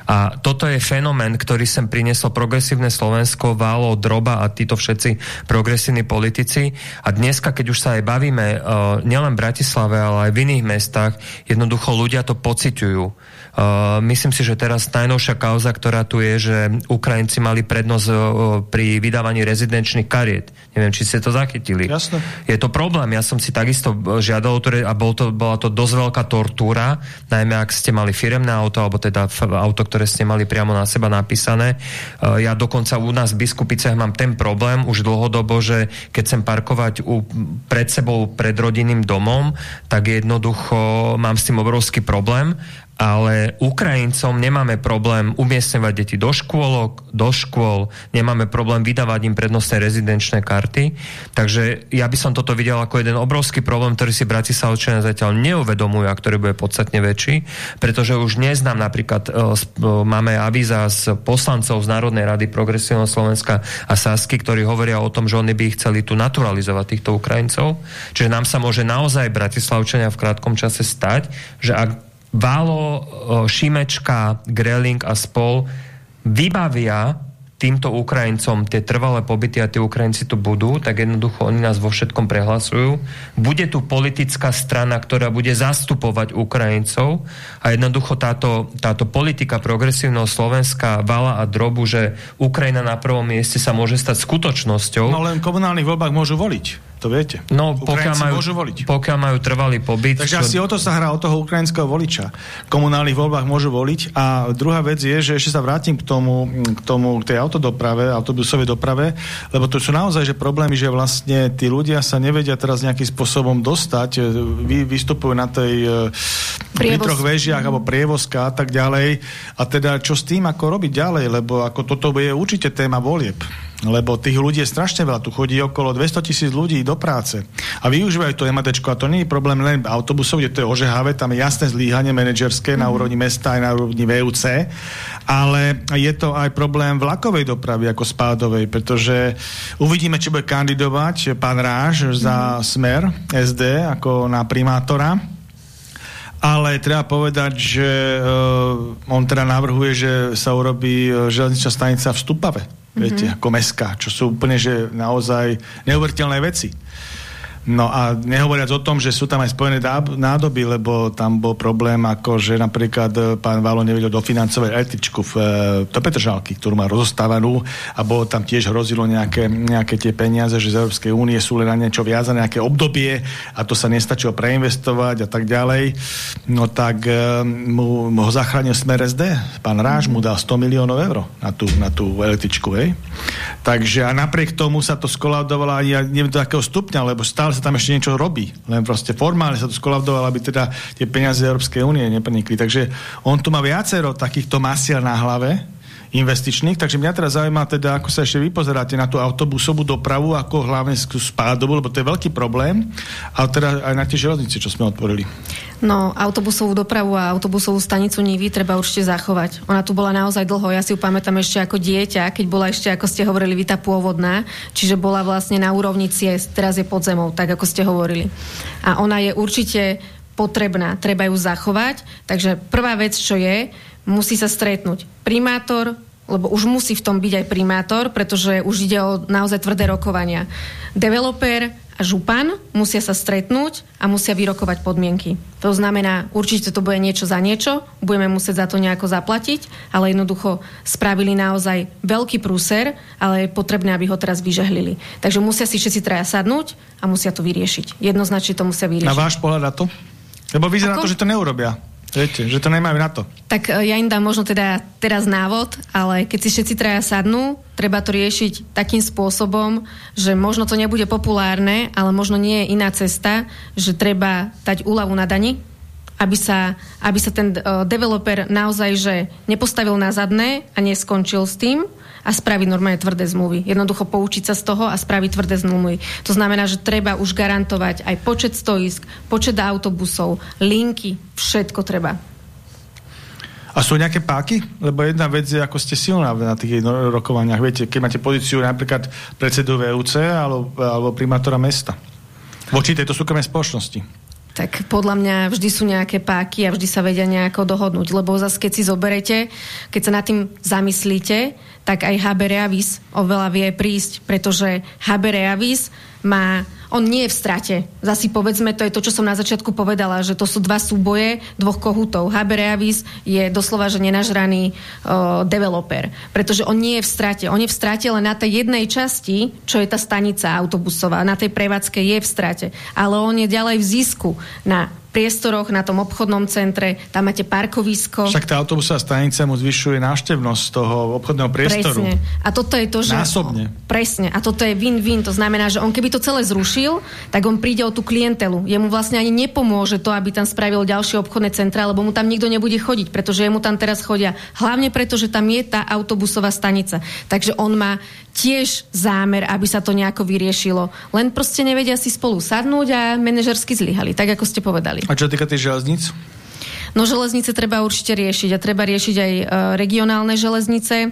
A toto je fenomén, ktorý sem prinieslo progresívne Slovensko, Válo, Droba a títo všetci progresívni politici. A dneska, keď už sa aj bavíme uh, nielen v Bratislave, ale aj v iných mestách, jednoducho ľudia to pociťujú. Uh, myslím si, že teraz najnovšia kauza, ktorá tu je, že Ukrajinci mali prednosť uh, pri vydávaní rezidenčných kariet. Neviem, či ste to zachytili. Jasne. Je to problém. Ja som si takisto žiadal a bol to, bola to dosť veľká tortúra, najmä ak ste mali firemné auto, alebo teda auto, ktoré ste mali priamo na seba napísané. Ja dokonca u nás v Biskupiciach mám ten problém už dlhodobo, že keď chcem parkovať u, pred sebou, pred rodinným domom, tak jednoducho mám s tým obrovský problém ale Ukrajincom nemáme problém umiestňovať deti do škôlok, do škôl, nemáme problém vydávať im prednostné rezidenčné karty. Takže ja by som toto videl ako jeden obrovský problém, ktorý si Bratislavčania zatiaľ neuvedomujú a ktorý bude podstatne väčší, pretože už neznám napríklad, uh, máme avíza z poslancov z Národnej rady Progresívneho Slovenska a Sasky, ktorí hovoria o tom, že oni by chceli tu naturalizovať týchto Ukrajincov. Čiže nám sa môže naozaj Bratislavčania v krátkom čase stať, že ak Valo, Šimečka, Greling a spol vybavia týmto Ukrajincom tie trvalé pobyty a tí Ukrajinci tu budú, tak jednoducho oni nás vo všetkom prehlasujú. Bude tu politická strana, ktorá bude zastupovať Ukrajincov a jednoducho táto, táto politika progresívneho Slovenska, vala a drobu, že Ukrajina na prvom mieste sa môže stať skutočnosťou. No len v komunálnych voľbách môžu voliť. To viete. No, pokiaľ majú, môžu voliť. pokiaľ majú trvalý pobyt. Takže čo... asi o to sa hrá o toho ukrajinského voliča. V komunálnych voľbách môžu voliť. A druhá vec je, že ešte sa vrátim k tomu, k tomu k tej autodoprave, autobusovej doprave, lebo to sú naozaj že problémy, že vlastne tí ľudia sa nevedia teraz nejakým spôsobom dostať, vy, vystupujú na tej pri troch vežiach alebo prievozka a tak ďalej. A teda čo s tým ako robiť ďalej, lebo ako toto je určite téma volieb lebo tých ľudí je strašne veľa. Tu chodí okolo 200 tisíc ľudí do práce. A využívajú to MAD, a to nie je problém len autobusov, kde to je ožehavé, tam je jasné zlíhanie manažerské mm. na mhm. úrovni mesta aj na úrovni VUC, ale je to aj problém vlakovej dopravy ako spádovej, pretože uvidíme, či bude kandidovať pán Ráž za mm. Smer SD ako na primátora Ale treba povedať, že uh, on teda navrhuje, že sa urobí uh, železničná stanica v Stupave, mm-hmm. viete, ako mestská, čo sú úplne, že naozaj neuveriteľné veci. No a nehovoriac o tom, že sú tam aj spojené nádoby, lebo tam bol problém, ako že napríklad e, pán Valo nevedel dofinancovať električku v, e, do Petržálky, ktorú má rozostávanú a bolo tam tiež hrozilo nejaké, nejaké tie peniaze, že z Európskej únie sú len na niečo viazané, nejaké obdobie a to sa nestačilo preinvestovať a tak ďalej. No tak e, mu, mu ho zachránil Smer SD. Pán Ráž mu dal 100 miliónov eur na tú, na tú električku. Hej. Takže a napriek tomu sa to skolaudovalo ja neviem do akého stupňa, lebo stále sa tam ešte niečo robí. Len proste formálne sa to skolaudovalo, aby teda tie peniaze Európskej únie neprenikli. Takže on tu má viacero takýchto masiel na hlave, investičných, takže mňa teraz zaujíma teda, ako sa ešte vypozeráte na tú autobusovú dopravu, ako hlavne spádobu, lebo to je veľký problém, ale teda aj na tie železnice, čo sme otvorili. No, autobusovú dopravu a autobusovú stanicu Nivy treba určite zachovať. Ona tu bola naozaj dlho. Ja si ju pamätám ešte ako dieťa, keď bola ešte, ako ste hovorili, vy tá pôvodná, čiže bola vlastne na úrovni ciest, teraz je pod zemou, tak ako ste hovorili. A ona je určite potrebná, treba ju zachovať. Takže prvá vec, čo je, musí sa stretnúť primátor, lebo už musí v tom byť aj primátor, pretože už ide o naozaj tvrdé rokovania. Developer a župan musia sa stretnúť a musia vyrokovať podmienky. To znamená, určite to bude niečo za niečo, budeme musieť za to nejako zaplatiť, ale jednoducho spravili naozaj veľký prúser, ale je potrebné, aby ho teraz vyžehlili. Takže musia si všetci traja sadnúť a musia to vyriešiť. Jednoznačne to musia vyriešiť. Na váš pohľad na to? Lebo vyzerá Ako? to, že to neurobia. Viete, že to nemajú na to. Tak e, ja im dám možno teda teraz návod, ale keď si všetci traja sadnú, treba to riešiť takým spôsobom, že možno to nebude populárne, ale možno nie je iná cesta, že treba dať úľavu na dani, aby sa, aby sa ten uh, developer naozaj že nepostavil na zadné a neskončil s tým a spraviť normálne tvrdé zmluvy. Jednoducho poučiť sa z toho a spraviť tvrdé zmluvy. To znamená, že treba už garantovať aj počet stoisk, počet autobusov, linky, všetko treba. A sú nejaké páky? Lebo jedna vec je, ako ste silná na tých rokovaniach. Viete, keď máte pozíciu napríklad predsedu VUC alebo, alebo primátora mesta. Voči tejto súkromnej spoločnosti. Tak podľa mňa vždy sú nejaké páky a vždy sa vedia nejako dohodnúť, lebo zase keď si zoberete, keď sa nad tým zamyslíte, tak aj HB Reavis oveľa vie prísť, pretože HB Reavis má, on nie je v strate. Zasi povedzme, to je to, čo som na začiatku povedala, že to sú dva súboje dvoch kohutov. Reavis je doslova, že nenažraný uh, developer, pretože on nie je v strate. On je v strate len na tej jednej časti, čo je tá stanica autobusová, na tej prevádzke je v strate. Ale on je ďalej v zisku na priestoroch, na tom obchodnom centre, tam máte parkovisko. Však tá autobusová stanica mu zvyšuje návštevnosť toho obchodného priestoru. Presne. A toto je to, že... Násobne. Presne. A toto je win-win. To znamená, že on keby to celé zrušil, tak on príde o tú klientelu. Jemu vlastne ani nepomôže to, aby tam spravil ďalšie obchodné centra, lebo mu tam nikto nebude chodiť, pretože jemu tam teraz chodia. Hlavne preto, že tam je tá autobusová stanica. Takže on má tiež zámer, aby sa to nejako vyriešilo. Len proste nevedia si spolu sadnúť a manažersky zlyhali, tak ako ste povedali. A čo týka tých železníc? No železnice treba určite riešiť a treba riešiť aj e, regionálne železnice.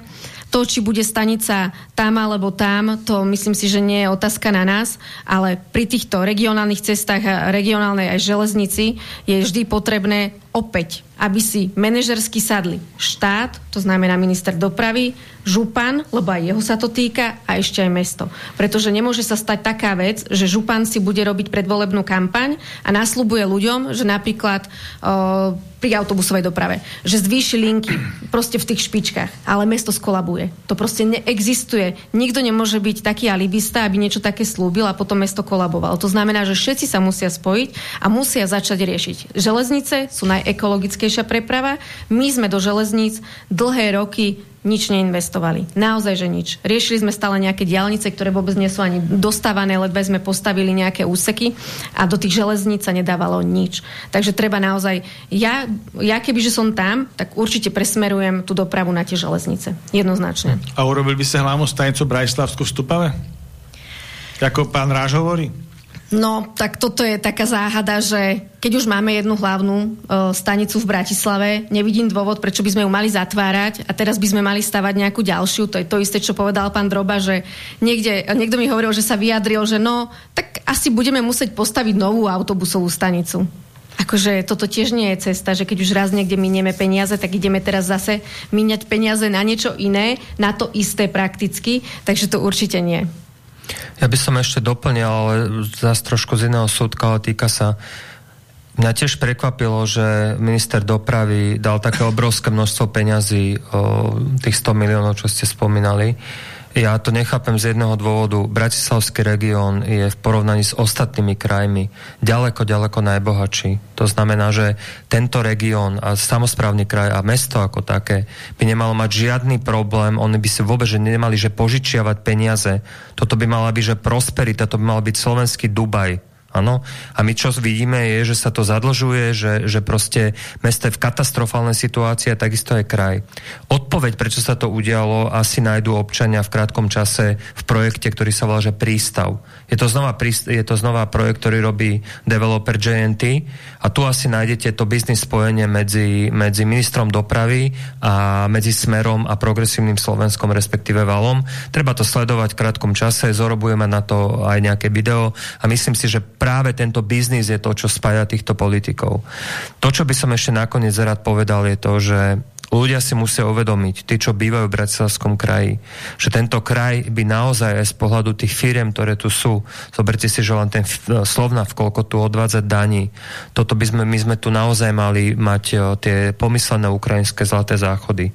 To, či bude stanica tam alebo tam, to myslím si, že nie je otázka na nás, ale pri týchto regionálnych cestách a regionálnej aj železnici je vždy potrebné opäť, aby si manažersky sadli štát, to znamená minister dopravy, župan, lebo aj jeho sa to týka, a ešte aj mesto. Pretože nemôže sa stať taká vec, že župan si bude robiť predvolebnú kampaň a nasľubuje ľuďom, že napríklad o, pri autobusovej doprave, že zvýši linky proste v tých špičkách, ale mesto skolabuje. To proste neexistuje. Nikto nemôže byť taký alibista, aby niečo také slúbil a potom mesto kolabovalo. To znamená, že všetci sa musia spojiť a musia začať riešiť. Železnice sú najekologickejšia preprava. My sme do železníc dlhé roky nič neinvestovali. Naozaj, že nič. Riešili sme stále nejaké diálnice, ktoré vôbec nie sú ani dostávané, ledve sme postavili nejaké úseky a do tých železníc sa nedávalo nič. Takže treba naozaj, ja, ja keby, že som tam, tak určite presmerujem tú dopravu na tie železnice. Jednoznačne. A urobil by ste hlavnú stanicu Brajslavsku v Stupave? Ako pán Ráž hovorí? No, tak toto je taká záhada, že keď už máme jednu hlavnú e, stanicu v Bratislave, nevidím dôvod, prečo by sme ju mali zatvárať a teraz by sme mali stavať nejakú ďalšiu. To je to isté, čo povedal pán Droba, že niekde, niekto mi hovoril, že sa vyjadril, že no, tak asi budeme musieť postaviť novú autobusovú stanicu. Akože toto tiež nie je cesta, že keď už raz niekde minieme peniaze, tak ideme teraz zase míňať peniaze na niečo iné, na to isté prakticky, takže to určite nie. Ja by som ešte doplnil, ale zase trošku z iného súdka, ale týka sa Mňa tiež prekvapilo, že minister dopravy dal také obrovské množstvo peňazí, tých 100 miliónov, čo ste spomínali. Ja to nechápem z jedného dôvodu. Bratislavský región je v porovnaní s ostatnými krajmi ďaleko, ďaleko najbohatší. To znamená, že tento región a samozprávny kraj a mesto ako také by nemalo mať žiadny problém, oni by si vôbec že nemali že požičiavať peniaze. Toto by mala byť, že prosperita, to by mal byť slovenský Dubaj Áno. A my čo vidíme je, že sa to zadlžuje, že, že proste mesto je v katastrofálnej situácii a takisto je kraj. Odpoveď, prečo sa to udialo, asi nájdú občania v krátkom čase v projekte, ktorý sa volá, že Prístav. Je to znova, je to znova projekt, ktorý robí developer JNT a tu asi nájdete to biznis spojenie medzi, medzi ministrom dopravy a medzi Smerom a progresívnym Slovenskom, respektíve Valom. Treba to sledovať v krátkom čase, zorobujeme na to aj nejaké video a myslím si, že práve tento biznis je to, čo spája týchto politikov. To, čo by som ešte nakoniec rád povedal, je to, že ľudia si musia uvedomiť, tí, čo bývajú v Bratislavskom kraji, že tento kraj by naozaj aj z pohľadu tých firiem, ktoré tu sú, zoberte si, že len ten slovna, v koľko tu odvádzať daní, toto by sme, my sme tu naozaj mali mať o, tie pomyslené ukrajinské zlaté záchody.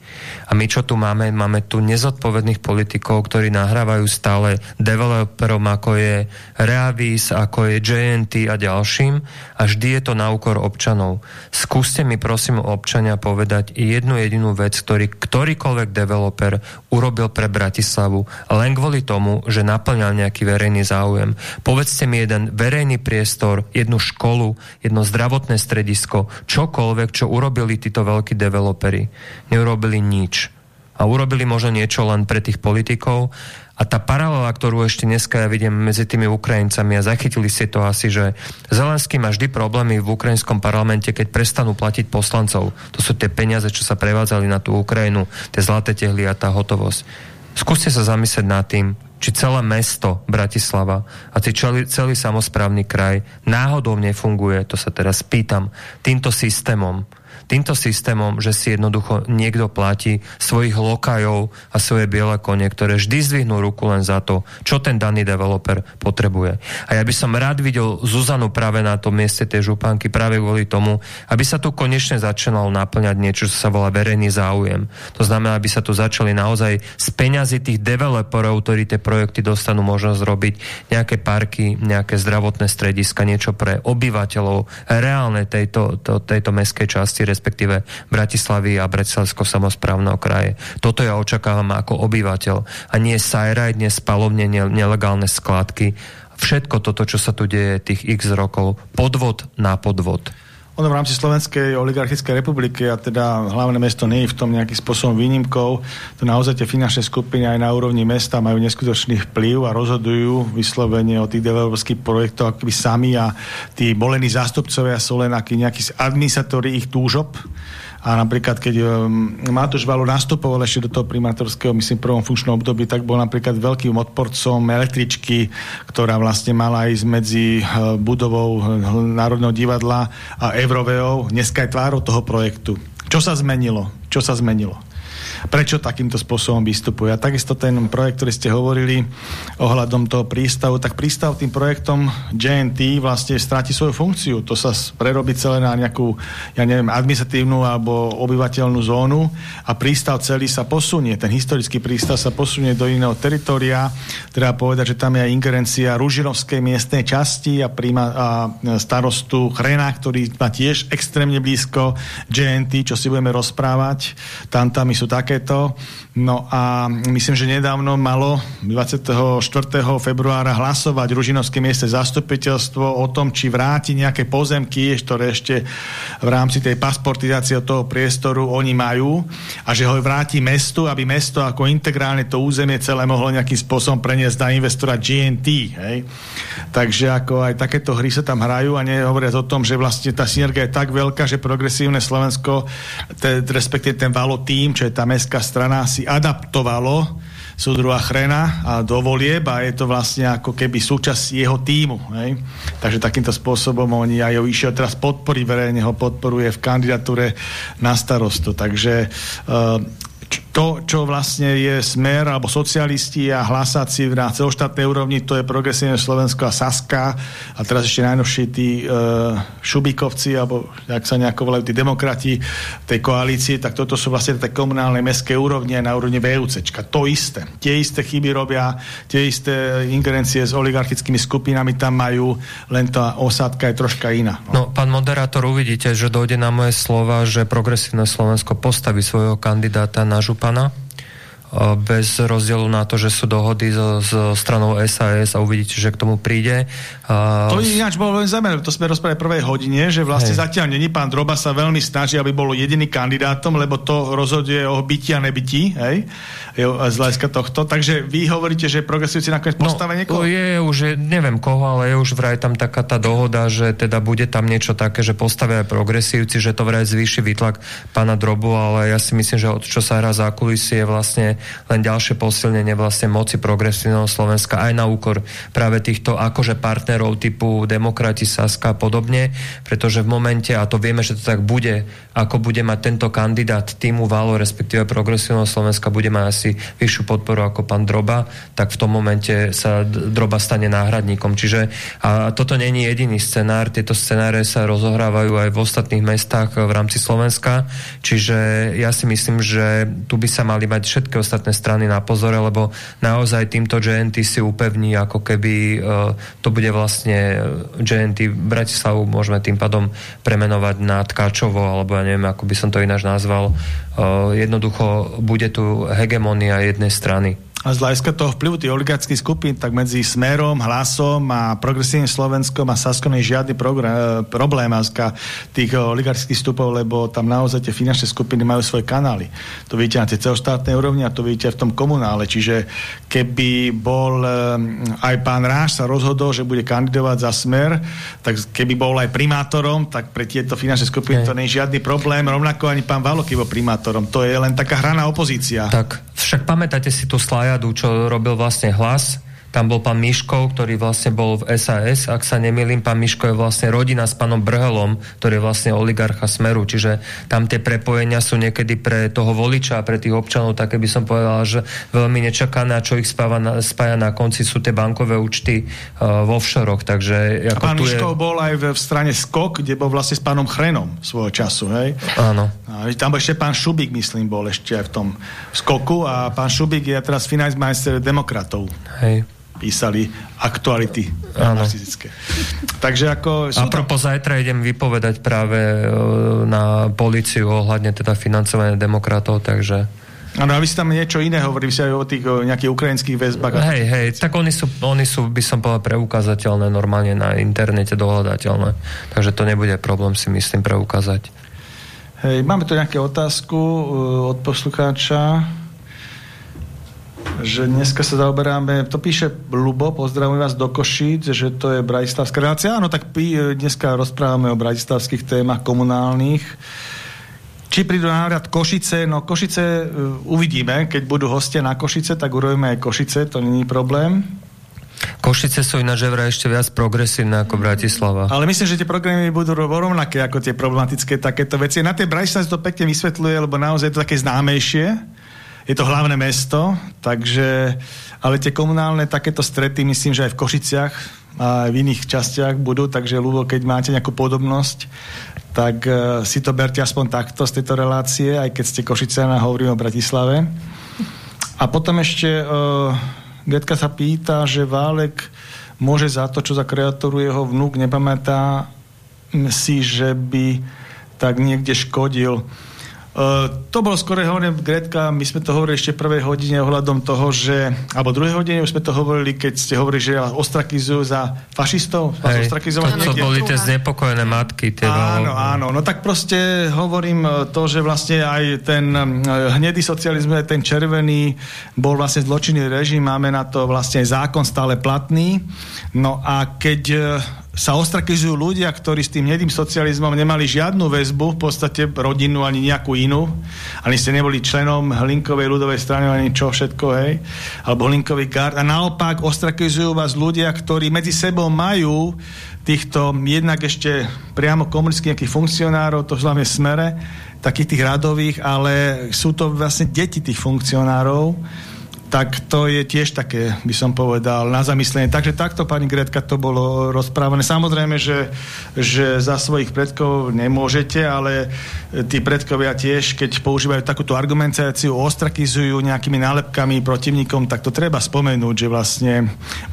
A my čo tu máme? Máme tu nezodpovedných politikov, ktorí nahrávajú stále developerom, ako je Reavis, ako je JNT a ďalším a vždy je to na úkor občanov. Skúste mi prosím občania povedať jednu jedinú vec, ktorý ktorýkoľvek developer urobil pre Bratislavu len kvôli tomu, že naplňal nejaký verejný záujem. Povedzte mi jeden verejný priestor, jednu školu, jedno zdravotné stredisko, čokoľvek, čo urobili títo veľkí developery. Neurobili nič. A urobili možno niečo len pre tých politikov a tá paralela, ktorú ešte dneska ja vidím medzi tými Ukrajincami a zachytili si to asi, že Zelenský má vždy problémy v ukrajinskom parlamente, keď prestanú platiť poslancov. To sú tie peniaze, čo sa prevádzali na tú Ukrajinu, tie zlaté tehly a tá hotovosť. Skúste sa zamyslieť nad tým, či celé mesto Bratislava a celý, celý samozprávny kraj náhodou nefunguje, to sa teraz pýtam, týmto systémom, týmto systémom, že si jednoducho niekto platí svojich lokajov a svoje biele kone, ktoré vždy zdvihnú ruku len za to, čo ten daný developer potrebuje. A ja by som rád videl Zuzanu práve na tom mieste tej županky práve kvôli tomu, aby sa tu konečne začínalo naplňať niečo, čo sa volá verejný záujem. To znamená, aby sa tu začali naozaj z peňazí tých developerov, ktorí tie projekty dostanú možnosť robiť nejaké parky, nejaké zdravotné strediska, niečo pre obyvateľov reálne tejto, to, tejto mestskej časti, respektíve Bratislavy a Bratislavsko samozprávneho kraje. Toto ja očakávam ako obyvateľ a nie sajraj, nie spalovne, nelegálne skladky. Všetko toto, čo sa tu deje tých x rokov, podvod na podvod. Ono v rámci Slovenskej oligarchickej republiky a teda hlavné mesto nie je v tom nejakým spôsobom výnimkou. To naozaj tie finančné skupiny aj na úrovni mesta majú neskutočný vplyv a rozhodujú vyslovene o tých developerských projektoch akoby sami a tí bolení zástupcovia sú len akí nejakí administratóri ich túžob a napríklad, keď um, Matúš Valo nastupoval ešte do toho primátorského, myslím, prvom funkčnom období, tak bol napríklad veľkým odporcom električky, ktorá vlastne mala ísť medzi uh, budovou Národného divadla a Evroveou. Dneska je tvárou toho projektu. Čo sa zmenilo? Čo sa zmenilo? Prečo takýmto spôsobom vystupuje. A takisto ten projekt, ktorý ste hovorili ohľadom toho prístavu, tak prístav tým projektom JNT vlastne stráti svoju funkciu. To sa prerobí celé na nejakú, ja neviem, administratívnu alebo obyvateľnú zónu a prístav celý sa posunie. Ten historický prístav sa posunie do iného teritoria. Treba povedať, že tam je aj ingerencia Ružinovskej miestnej časti a, príma, a starostu Chrena, ktorý má tiež extrémne blízko JNT, čo si budeme rozprávať. Tam tam sú také takéto. No a myslím, že nedávno malo 24. februára hlasovať Ružinovské mieste zastupiteľstvo o tom, či vráti nejaké pozemky, ktoré ešte v rámci tej pasportizácie toho priestoru oni majú a že ho vráti mestu, aby mesto ako integrálne to územie celé mohlo nejakým spôsobom preniesť na investora GNT. Hej? Takže ako aj takéto hry sa tam hrajú a nehovoriac o tom, že vlastne tá synergia je tak veľká, že progresívne Slovensko, te, respektíve ten Valo tým, čo je tá mestská strana, si adaptovalo súdruha Chrena a do volieb a je to vlastne ako keby súčasť jeho týmu. Hej? Takže takýmto spôsobom oni aj ho išiel teraz podpory verejne ho podporuje v kandidatúre na starostu. Takže uh, to, čo vlastne je smer alebo socialisti a hlasáci na celoštátnej úrovni, to je progresívne Slovensko a Saska a teraz ešte najnovší tí e, Šubikovci alebo jak sa nejako volajú tí demokrati tej koalície, tak toto sú vlastne tie komunálne mestské úrovne na úrovni VUCčka. To isté. Tie isté chyby robia, tie isté ingerencie s oligarchickými skupinami tam majú, len tá osádka je troška iná. No. no, pán moderátor, uvidíte, že dojde na moje slova, že progresívne Slovensko postaví svojho kandidáta na župana bez rozdielu na to, že sú dohody so, so stranou SAS a uvidíte, že k tomu príde. To je ináč bolo veľmi zaujímavé, to sme rozprávali v prvej hodine, že vlastne Hej. zatiaľ není pán Droba sa veľmi snaží, aby bolo jediný kandidátom, lebo to rozhoduje o byti a nebyti, hej, z hľadiska tohto. Takže vy hovoríte, že progresívci nakoniec no, postavenie niekoho? Je už, neviem koho, ale je už vraj tam taká tá dohoda, že teda bude tam niečo také, že postavia progresívci, že to vraj zvýši výtlak pána Drobu, ale ja si myslím, že od čo sa hrá za kulisy je vlastne len ďalšie posilnenie vlastne moci progresívneho Slovenska aj na úkor práve týchto akože partnerov typu demokrati, Saska a podobne, pretože v momente, a to vieme, že to tak bude, ako bude mať tento kandidát týmu Valo, respektíve progresívneho Slovenska, bude mať asi vyššiu podporu ako pán Droba, tak v tom momente sa Droba stane náhradníkom. Čiže a toto není jediný scenár, tieto scenáre sa rozohrávajú aj v ostatných mestách v rámci Slovenska, čiže ja si myslím, že tu by sa mali mať všetky ostatné strany na pozore, lebo naozaj týmto JNT si upevní, ako keby uh, to bude vlastne JNT Bratislavu môžeme tým pádom premenovať na Tkáčovo, alebo ja neviem, ako by som to ináč nazval. Uh, jednoducho bude tu hegemonia jednej strany. A z hľadiska toho vplyvu tých oligarských skupín, tak medzi Smerom, Hlasom a Progresívnym Slovenskom a Saskom je žiadny problém tých oligarských stupov, lebo tam naozaj tie finančné skupiny majú svoje kanály. To vidíte na tej celoštátnej úrovni a to vidíte v tom komunále. Čiže keby bol aj pán Ráš sa rozhodol, že bude kandidovať za Smer, tak keby bol aj primátorom, tak pre tieto finančné skupiny to nie je žiadny problém. Rovnako ani pán Valoky bol primátorom. To je len taká hraná opozícia. Tak, však pamätáte si tú slaja Radu, čo robil vlastne hlas tam bol pán Miškov, ktorý vlastne bol v SAS, ak sa nemýlim, pán Miško je vlastne rodina s pánom Brhelom, ktorý je vlastne oligarcha Smeru, čiže tam tie prepojenia sú niekedy pre toho voliča a pre tých občanov, také by som povedal, že veľmi nečakané čo ich spáva na, spája na konci sú tie bankové účty uh, vo offshore takže ako a pán Miškov je... bol aj v, v strane Skok, kde bol vlastne s pánom Chrenom svojho času, hej? Áno. A tam bol ešte pán Šubík, myslím, bol ešte aj v tom Skoku a pán Šubík je teraz financmajster demokratov. Hej písali aktuality narcistické. Takže ako... A propos tam... zajtra idem vypovedať práve e, na policiu ohľadne teda financovania demokratov, takže... Áno, a vy si tam niečo iné hovorili, si aj o tých o nejakých ukrajinských väzbách. Hej, hej, tak oni sú, oni sú, by som povedal, preukázateľné normálne na internete dohľadateľné. Takže to nebude problém si myslím preukázať. Hej, máme tu nejakú otázku uh, od poslucháča že dneska sa zaoberáme, to píše Lubo, pozdravujem vás do Košíc, že to je bratislavská relácia. Áno, tak pí, dneska rozprávame o bratislavských témach komunálnych. Či prídu na rad Košice? No Košice uh, uvidíme, keď budú hostia na Košice, tak urobíme aj Košice, to není problém. Košice sú ináč vraj ešte viac progresívne ako Bratislava. Ale myslím, že tie programy budú rovnaké ako tie problematické takéto veci. Na tej Bratislave to pekne vysvetľuje, lebo naozaj je to také známejšie je to hlavné mesto, takže, ale tie komunálne takéto strety, myslím, že aj v Košiciach a v iných častiach budú, takže ľudo, keď máte nejakú podobnosť, tak uh, si to berte aspoň takto z tejto relácie, aj keď ste Košiciana, hovorím o Bratislave. A potom ešte uh, Getka sa pýta, že Válek môže za to, čo za kreatúru jeho vnúk nepamätá si, že by tak niekde škodil. Uh, to bolo skôr, hovorím, Gretka, my sme to hovorili ešte v prvej hodine ohľadom toho, že, alebo druhej hodine už sme to hovorili, keď ste hovorili, že ostrakizujú za fašistov. Hej, to, to boli tie znepokojené matky. Tie áno, áno, no tak proste hovorím e, to, že vlastne aj ten hnedý socializmus, ten červený bol vlastne zločinný režim, máme na to vlastne zákon stále platný. No a keď sa ostrakizujú ľudia, ktorí s tým hnedým socializmom nemali žiadnu väzbu, v podstate rodinnú ani nejakú inú, ani ste neboli členom Hlinkovej ľudovej strany, ani čo všetko, hej, alebo Hlinkový gard. A naopak ostrakizujú vás ľudia, ktorí medzi sebou majú týchto jednak ešte priamo komunických nejakých funkcionárov, to hlavne smere, takých tých radových, ale sú to vlastne deti tých funkcionárov, tak to je tiež také, by som povedal, na zamyslenie. Takže takto, pani Gretka, to bolo rozprávané. Samozrejme, že, že za svojich predkov nemôžete, ale tí predkovia tiež, keď používajú takúto argumentáciu, ostrakizujú nejakými nálepkami protivníkom, tak to treba spomenúť, že vlastne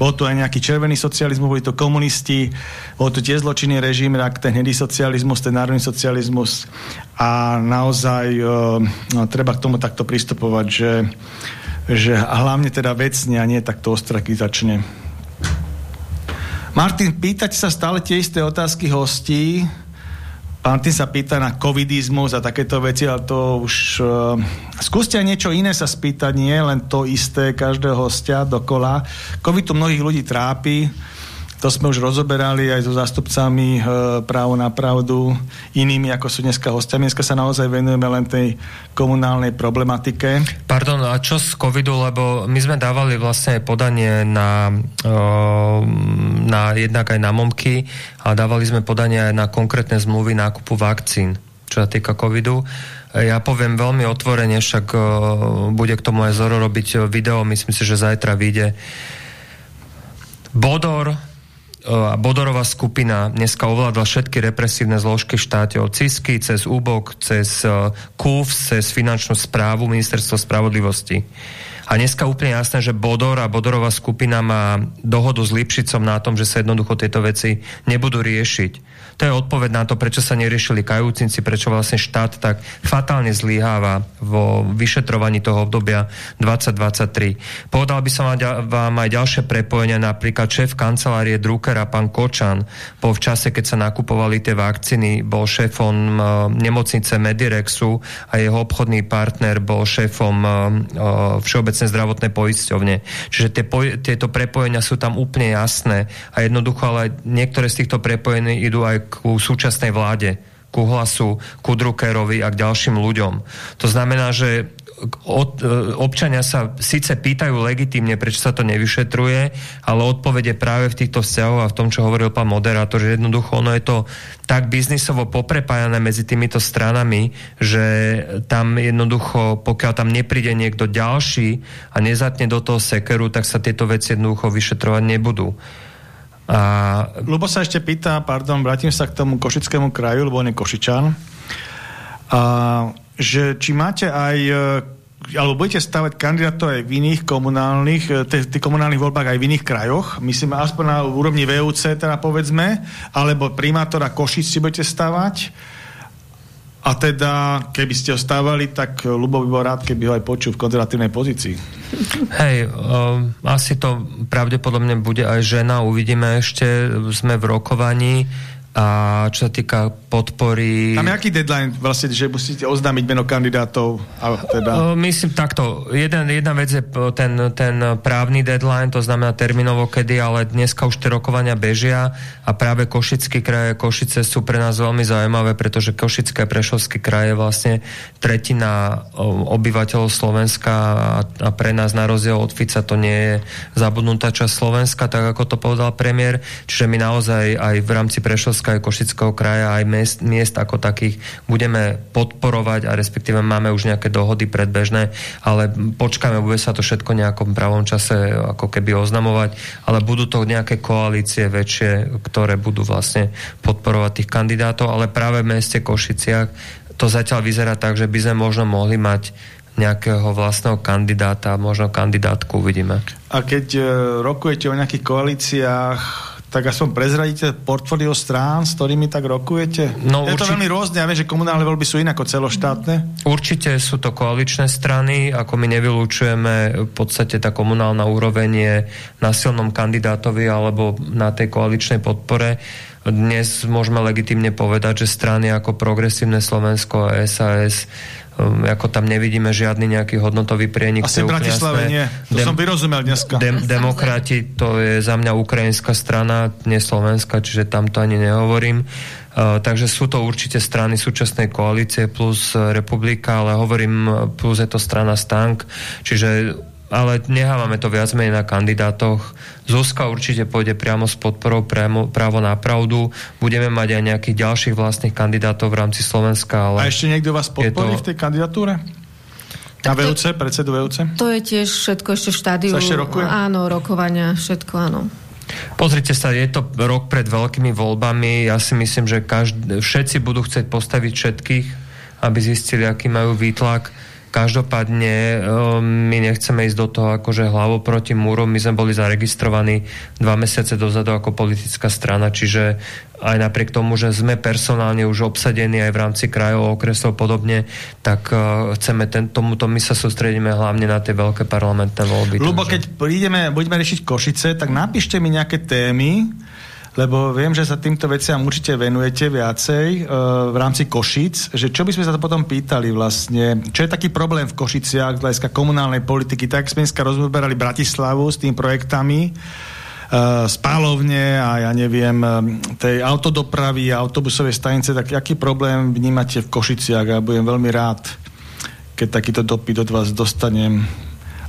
bol tu aj nejaký červený socializmus, boli to komunisti, bol tu tiež zločinný režim, ak ten hnedý socializmus, ten národný socializmus a naozaj e, no, treba k tomu takto pristupovať, že že hlavne teda vecne a nie takto ostrakizačne. Martin, pýtať sa stále tie isté otázky hostí. Martin sa pýta na covidizmus a takéto veci, ale to už... Uh, skúste aj niečo iné sa spýtať, nie len to isté každého hostia dokola. Covid tu mnohých ľudí trápi. To sme už rozoberali aj so zástupcami e, právo na pravdu, inými, ako sú dneska hostia. Dneska sa naozaj venujeme len tej komunálnej problematike. Pardon, a čo z covidu, lebo my sme dávali vlastne podanie na, e, na jednak aj na momky a dávali sme podanie aj na konkrétne zmluvy nákupu vakcín, čo sa týka covidu. Ja poviem veľmi otvorene, však uh, bude k tomu aj Zoro robiť video, myslím si, že zajtra vyjde. Bodor, a Bodorová skupina dneska ovládla všetky represívne zložky štáte od CISKY cez úbok, cez KUF, cez finančnú správu Ministerstvo spravodlivosti. A dneska úplne jasné, že Bodor a Bodorová skupina má dohodu s Lipšicom na tom, že sa jednoducho tieto veci nebudú riešiť. To je odpoveď na to, prečo sa neriešili kajúcinci, prečo vlastne štát tak fatálne zlyháva vo vyšetrovaní toho obdobia 2023. Povedal by som vám aj ďalšie prepojenia, napríklad šéf kancelárie Druckera, pán Kočan, bol v čase, keď sa nakupovali tie vakcíny, bol šéfom nemocnice Medirexu a jeho obchodný partner bol šéfom Všeobecnej zdravotnej poisťovne. Čiže tie tieto prepojenia sú tam úplne jasné a jednoducho ale niektoré z týchto prepojení idú aj ku súčasnej vláde, ku hlasu, ku Druckerovi a k ďalším ľuďom. To znamená, že e, občania sa síce pýtajú legitímne, prečo sa to nevyšetruje, ale odpovede práve v týchto vzťahoch a v tom, čo hovoril pán moderátor, že jednoducho ono je to tak biznisovo poprepájané medzi týmito stranami, že tam jednoducho, pokiaľ tam nepríde niekto ďalší a nezatne do toho sekeru, tak sa tieto veci jednoducho vyšetrovať nebudú. A... Lubo sa ešte pýta, pardon, vrátim sa k tomu košickému kraju, lebo on je Košičan. A, že či máte aj e, alebo budete stavať kandidátov aj v iných komunálnych, e, tých komunálnych voľbách aj v iných krajoch, myslím aspoň na úrovni VUC teda povedzme, alebo primátora Košic si budete stavať a teda, keby ste ho stávali, tak Lubo by bol rád, keby ho aj počul v konzervatívnej pozícii. Hej, um, asi to pravdepodobne bude aj žena, uvidíme ešte, sme v rokovaní a čo sa týka podpory... Tam je aký deadline vlastne, že musíte oznámiť meno kandidátov? A teda... Myslím takto. Jeden, jedna vec je ten, ten právny deadline, to znamená termínovo kedy, ale dneska už tie rokovania bežia a práve Košický kraj Košice sú pre nás veľmi zaujímavé, pretože Košické a Prešovský kraj je vlastne tretina obyvateľov Slovenska a, a pre nás na rozdiel od Fica to nie je zabudnutá časť Slovenska, tak ako to povedal premiér. Čiže my naozaj aj v rámci Prešovského Aj Košického kraja, aj miest, miest ako takých budeme podporovať a respektíve máme už nejaké dohody predbežné, ale počkáme, bude sa to všetko nejakom pravom čase ako keby oznamovať, ale budú to nejaké koalície väčšie, ktoré budú vlastne podporovať tých kandidátov, ale práve v meste Košiciach to zatiaľ vyzerá tak, že by sme možno mohli mať nejakého vlastného kandidáta, možno kandidátku uvidíme. A keď e, rokujete o nejakých koalíciách, tak aspoň prezradíte portfólio strán, s ktorými tak rokujete? No, je určite... to veľmi rôzne, ja viem, že komunálne voľby sú inak celoštátne. Určite sú to koaličné strany, ako my nevylúčujeme, v podstate tá komunálna úroveň je na silnom kandidátovi alebo na tej koaličnej podpore. Dnes môžeme legitimne povedať, že strany ako Progresívne Slovensko a SAS ako tam nevidíme žiadny nejaký hodnotový prienik. Asi v Bratislave nie. To Dem- som vyrozumel dneska. Dem- demokrati, to je za mňa ukrajinská strana, nie Slovenska, čiže tam to ani nehovorím. takže sú to určite strany súčasnej koalície plus e, republika, ale hovorím, e, plus je to strana Stank, čiže ale nehávame to viac menej na kandidátoch. Zuzka určite pôjde priamo s podporou právo, právo na pravdu. Budeme mať aj nejakých ďalších vlastných kandidátov v rámci Slovenska. Ale A ešte niekto vás podporí to... v tej kandidatúre? Na VUC, predsedu VUC? To je tiež všetko ešte v štádiu. Sa ešte rokuje? Áno, rokovania, všetko áno. Pozrite sa, je to rok pred veľkými voľbami. Ja si myslím, že každý, všetci budú chcieť postaviť všetkých, aby zistili, aký majú výtlak. Každopádne um, my nechceme ísť do toho akože hlavou proti múrom. My sme boli zaregistrovaní dva mesiace dozadu ako politická strana, čiže aj napriek tomu, že sme personálne už obsadení aj v rámci krajov, okresov podobne, tak uh, chceme ten, tomuto, my sa sústredíme hlavne na tie veľké parlamentné voľby. Lubo, takže- keď prídeme, budeme riešiť Košice, tak napíšte mi nejaké témy, lebo viem, že sa týmto veciam určite venujete viacej e, v rámci Košic, že čo by sme sa to potom pýtali vlastne, čo je taký problém v Košiciach z hľadiska komunálnej politiky, tak sme dneska rozberali Bratislavu s tým projektami, e, spálovne a ja neviem, e, tej autodopravy a autobusovej stanice, tak aký problém vnímate v Košiciach? A budem veľmi rád, keď takýto dopyt od vás dostanem.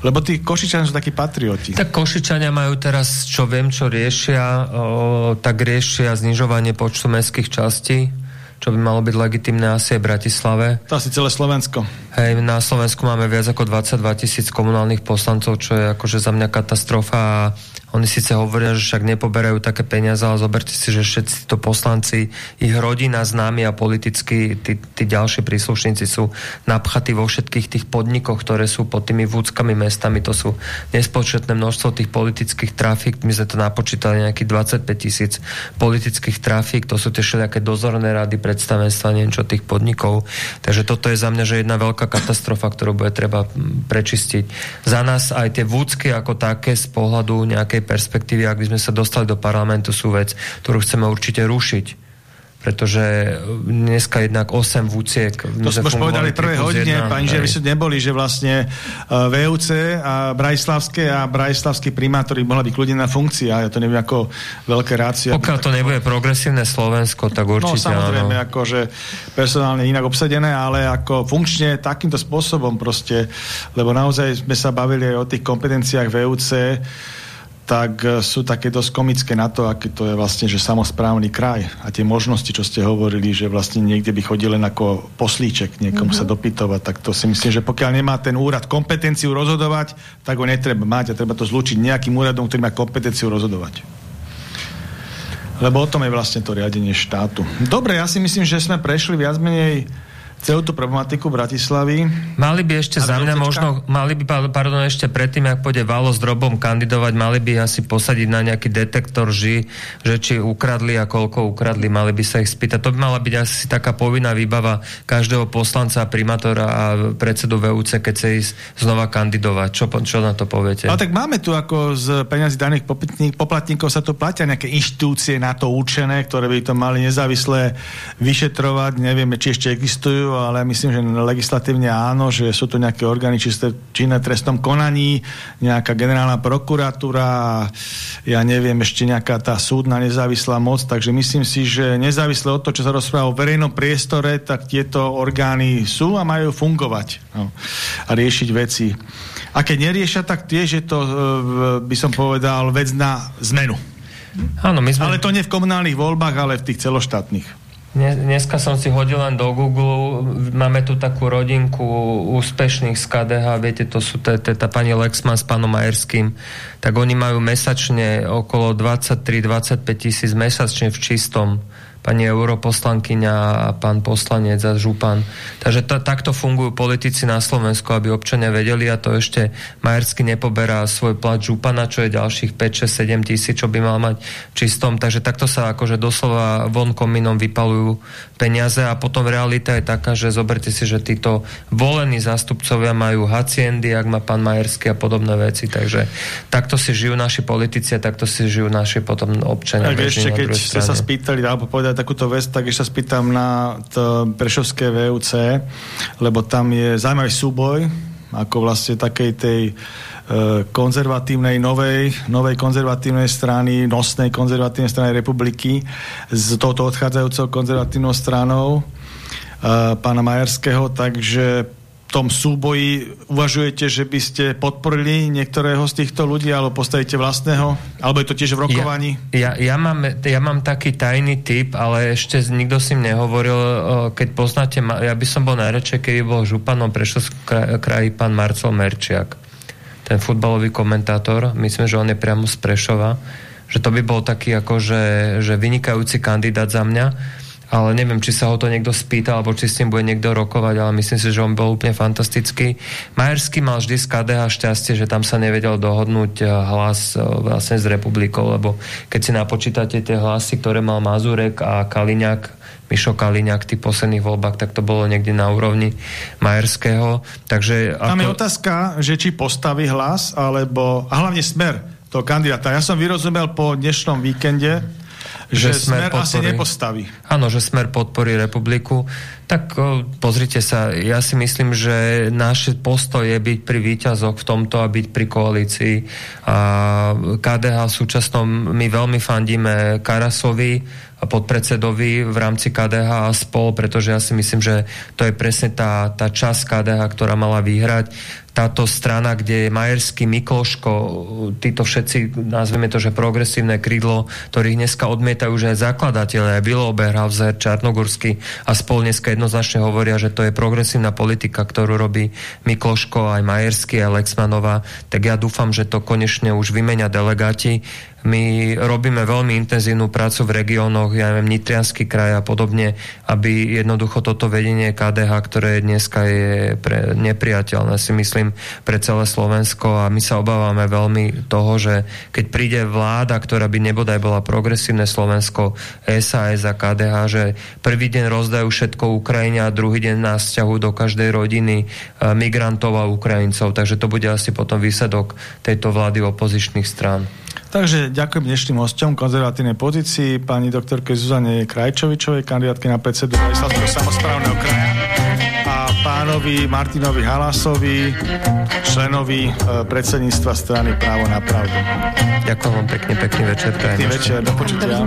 Lebo tí Košičania sú takí patrioti. Tak Košičania majú teraz, čo viem, čo riešia, o, tak riešia znižovanie počtu mestských častí, čo by malo byť legitimné asi aj v Bratislave. To asi celé Slovensko. Hej, na Slovensku máme viac ako 22 tisíc komunálnych poslancov, čo je akože za mňa katastrofa a oni síce hovoria, že však nepoberajú také peniaze, ale zoberte si, že všetci títo poslanci, ich rodina, známi a politicky, tí, tí ďalší príslušníci sú napchatí vo všetkých tých podnikoch, ktoré sú pod tými vúckami mestami. To sú nespočetné množstvo tých politických trafík. My sme to napočítali nejakých 25 tisíc politických trafík. To sú tie všelijaké dozorné rady, predstavenstva, neviem čo, tých podnikov. Takže toto je za mňa, že jedna veľká katastrofa, ktorú bude treba mm, prečistiť. Za nás aj tie vúcky ako také z pohľadu nejakej perspektívy, ak by sme sa dostali do parlamentu, sú vec, ktorú chceme určite rušiť pretože dneska jednak 8 vúciek. To sme už povedali v prvej hodine, pani, že vy sú neboli, že vlastne uh, VUC a Brajslavské a Brajslavský primátori mohla byť kľudne na funkcii a ja to neviem ako veľké rácie. Pokiaľ to nebude progresívne Slovensko, tak No určite samozrejme, áno. ako, že personálne inak obsadené, ale ako funkčne takýmto spôsobom proste, lebo naozaj sme sa bavili aj o tých kompetenciách VUC, tak e, sú také dosť komické na to, aký to je vlastne, že samozprávny kraj a tie možnosti, čo ste hovorili, že vlastne niekde by chodil len ako poslíček niekomu mm-hmm. sa dopytovať, tak to si myslím, že pokiaľ nemá ten úrad kompetenciu rozhodovať, tak ho netreba mať a treba to zlúčiť nejakým úradom, ktorý má kompetenciu rozhodovať. Lebo o tom je vlastne to riadenie štátu. Dobre, ja si myslím, že sme prešli viac menej celú tú problematiku Bratislavy. Mali by ešte za mňa možno, mali by, pa- pardon, ešte predtým, ak pôjde Valo s drobom kandidovať, mali by asi posadiť na nejaký detektor ži, že či ukradli a koľko ukradli, mali by sa ich spýtať. To by mala byť asi taká povinná výbava každého poslanca, primátora a predsedu VUC, keď chce ísť znova kandidovať. Čo, čo na to poviete? Ale tak máme tu ako z peňazí daných poplatní- poplatníkov sa tu platia nejaké inštitúcie na to určené, ktoré by to mali nezávisle vyšetrovať. Nevieme, či ešte existujú, ale myslím, že legislatívne áno, že sú tu nejaké orgány čisté, činné trestnom konaní, nejaká generálna prokuratúra, ja neviem, ešte nejaká tá súdna nezávislá moc, takže myslím si, že nezávisle od toho, čo sa rozpráva o verejnom priestore, tak tieto orgány sú a majú fungovať no, a riešiť veci. A keď neriešia, tak tiež je to, e, by som povedal, vec na zmenu. Áno, my sme... Ale to nie v komunálnych voľbách, ale v tých celoštátnych. Dnes, dneska som si hodil len do Google, máme tu takú rodinku úspešných z KDH, viete, to sú tá pani Lexman s pánom Majerským, tak oni majú mesačne okolo 23-25 tisíc mesačne v čistom pani europoslankyňa a pán poslanec a župan. Takže to, takto fungujú politici na Slovensku, aby občania vedeli a to ešte Majersky nepoberá svoj plat župana, čo je ďalších 5, 6, 7 tisíc, čo by mal mať čistom. Takže takto sa akože doslova von kominom vypalujú peniaze a potom realita je taká, že zoberte si, že títo volení zástupcovia majú haciendy, ak má pán Majersky a podobné veci. Takže takto si žijú naši politici a takto si žijú naši potom občania. Tak ešte, keď ste sa spýtali, alebo povedať takúto vec, tak ešte sa spýtam na Prešovské VUC, lebo tam je zaujímavý súboj ako vlastne takej tej e, konzervatívnej, novej, novej konzervatívnej strany, nosnej konzervatívnej strany republiky s touto odchádzajúcou konzervatívnou stranou e, pána Majerského, takže tom súboji uvažujete, že by ste podporili niektorého z týchto ľudí, alebo postavíte vlastného? Alebo je to tiež v rokovaní? Ja, ja, ja, mám, ja mám taký tajný typ, ale ešte nikto s ním nehovoril. Keď poznáte, ja by som bol najradšej, keby bol županom Prešovského kraji pán Marcel Merčiak. Ten futbalový komentátor, myslím, že on je priamo z Prešova, že to by bol taký akože že vynikajúci kandidát za mňa ale neviem, či sa ho to niekto spýta, alebo či s ním bude niekto rokovať, ale myslím si, že on bol úplne fantastický. Majerský mal vždy z KDH šťastie, že tam sa nevedel dohodnúť eh, hlas eh, vlastne s republikou, lebo keď si napočítate tie hlasy, ktoré mal Mazurek a Kaliňák, Mišo Kaliňák v tých posledných voľbách, tak to bolo niekde na úrovni Majerského. Takže Tam ako... je otázka, že či postaví hlas, alebo, a hlavne smer toho kandidáta. Ja som vyrozumel po dnešnom víkende, že, že smer, smer podporí, asi nepostaví. Áno, že smer podporí republiku. Tak o, pozrite sa, ja si myslím, že náš postoj je byť pri výťazoch v tomto a byť pri koalícii. A KDH v súčasnom, my veľmi fandíme Karasovi, podpredsedovi v rámci KDH a spol, pretože ja si myslím, že to je presne tá, tá časť KDH, ktorá mala vyhrať táto strana, kde je Majerský, Mikloško, títo všetci, nazveme to, že progresívne krídlo, ktorých dneska odmietajú aj zakladateľe, Bilo Oberhauser, Čarnogórsky a spol dneska jednoznačne hovoria, že to je progresívna politika, ktorú robí Mikloško, aj Majerský, aj Lexmanová, tak ja dúfam, že to konečne už vymenia delegáti. My robíme veľmi intenzívnu prácu v regiónoch, ja neviem, Nitrianský kraj a podobne, aby jednoducho toto vedenie KDH, ktoré dneska je pre nepriateľné, si myslím, pre celé Slovensko a my sa obávame veľmi toho, že keď príde vláda, ktorá by nebodaj bola progresívne Slovensko, SAS a KDH, že prvý deň rozdajú všetko Ukrajine a druhý deň nás ťahujú do každej rodiny e, migrantov a Ukrajincov. Takže to bude asi potom výsledok tejto vlády opozičných strán. Takže ďakujem dnešným hostom konzervatívnej pozícii pani doktorke Zuzane Krajčovičovej, kandidátke na predsedu Vajslavského samozprávneho kraja pánovi Martinovi Halasovi, členovi e, predsedníctva strany Právo na pravdu. Ďakujem vám pekne, pekný večer. Pekný večer, do počutia.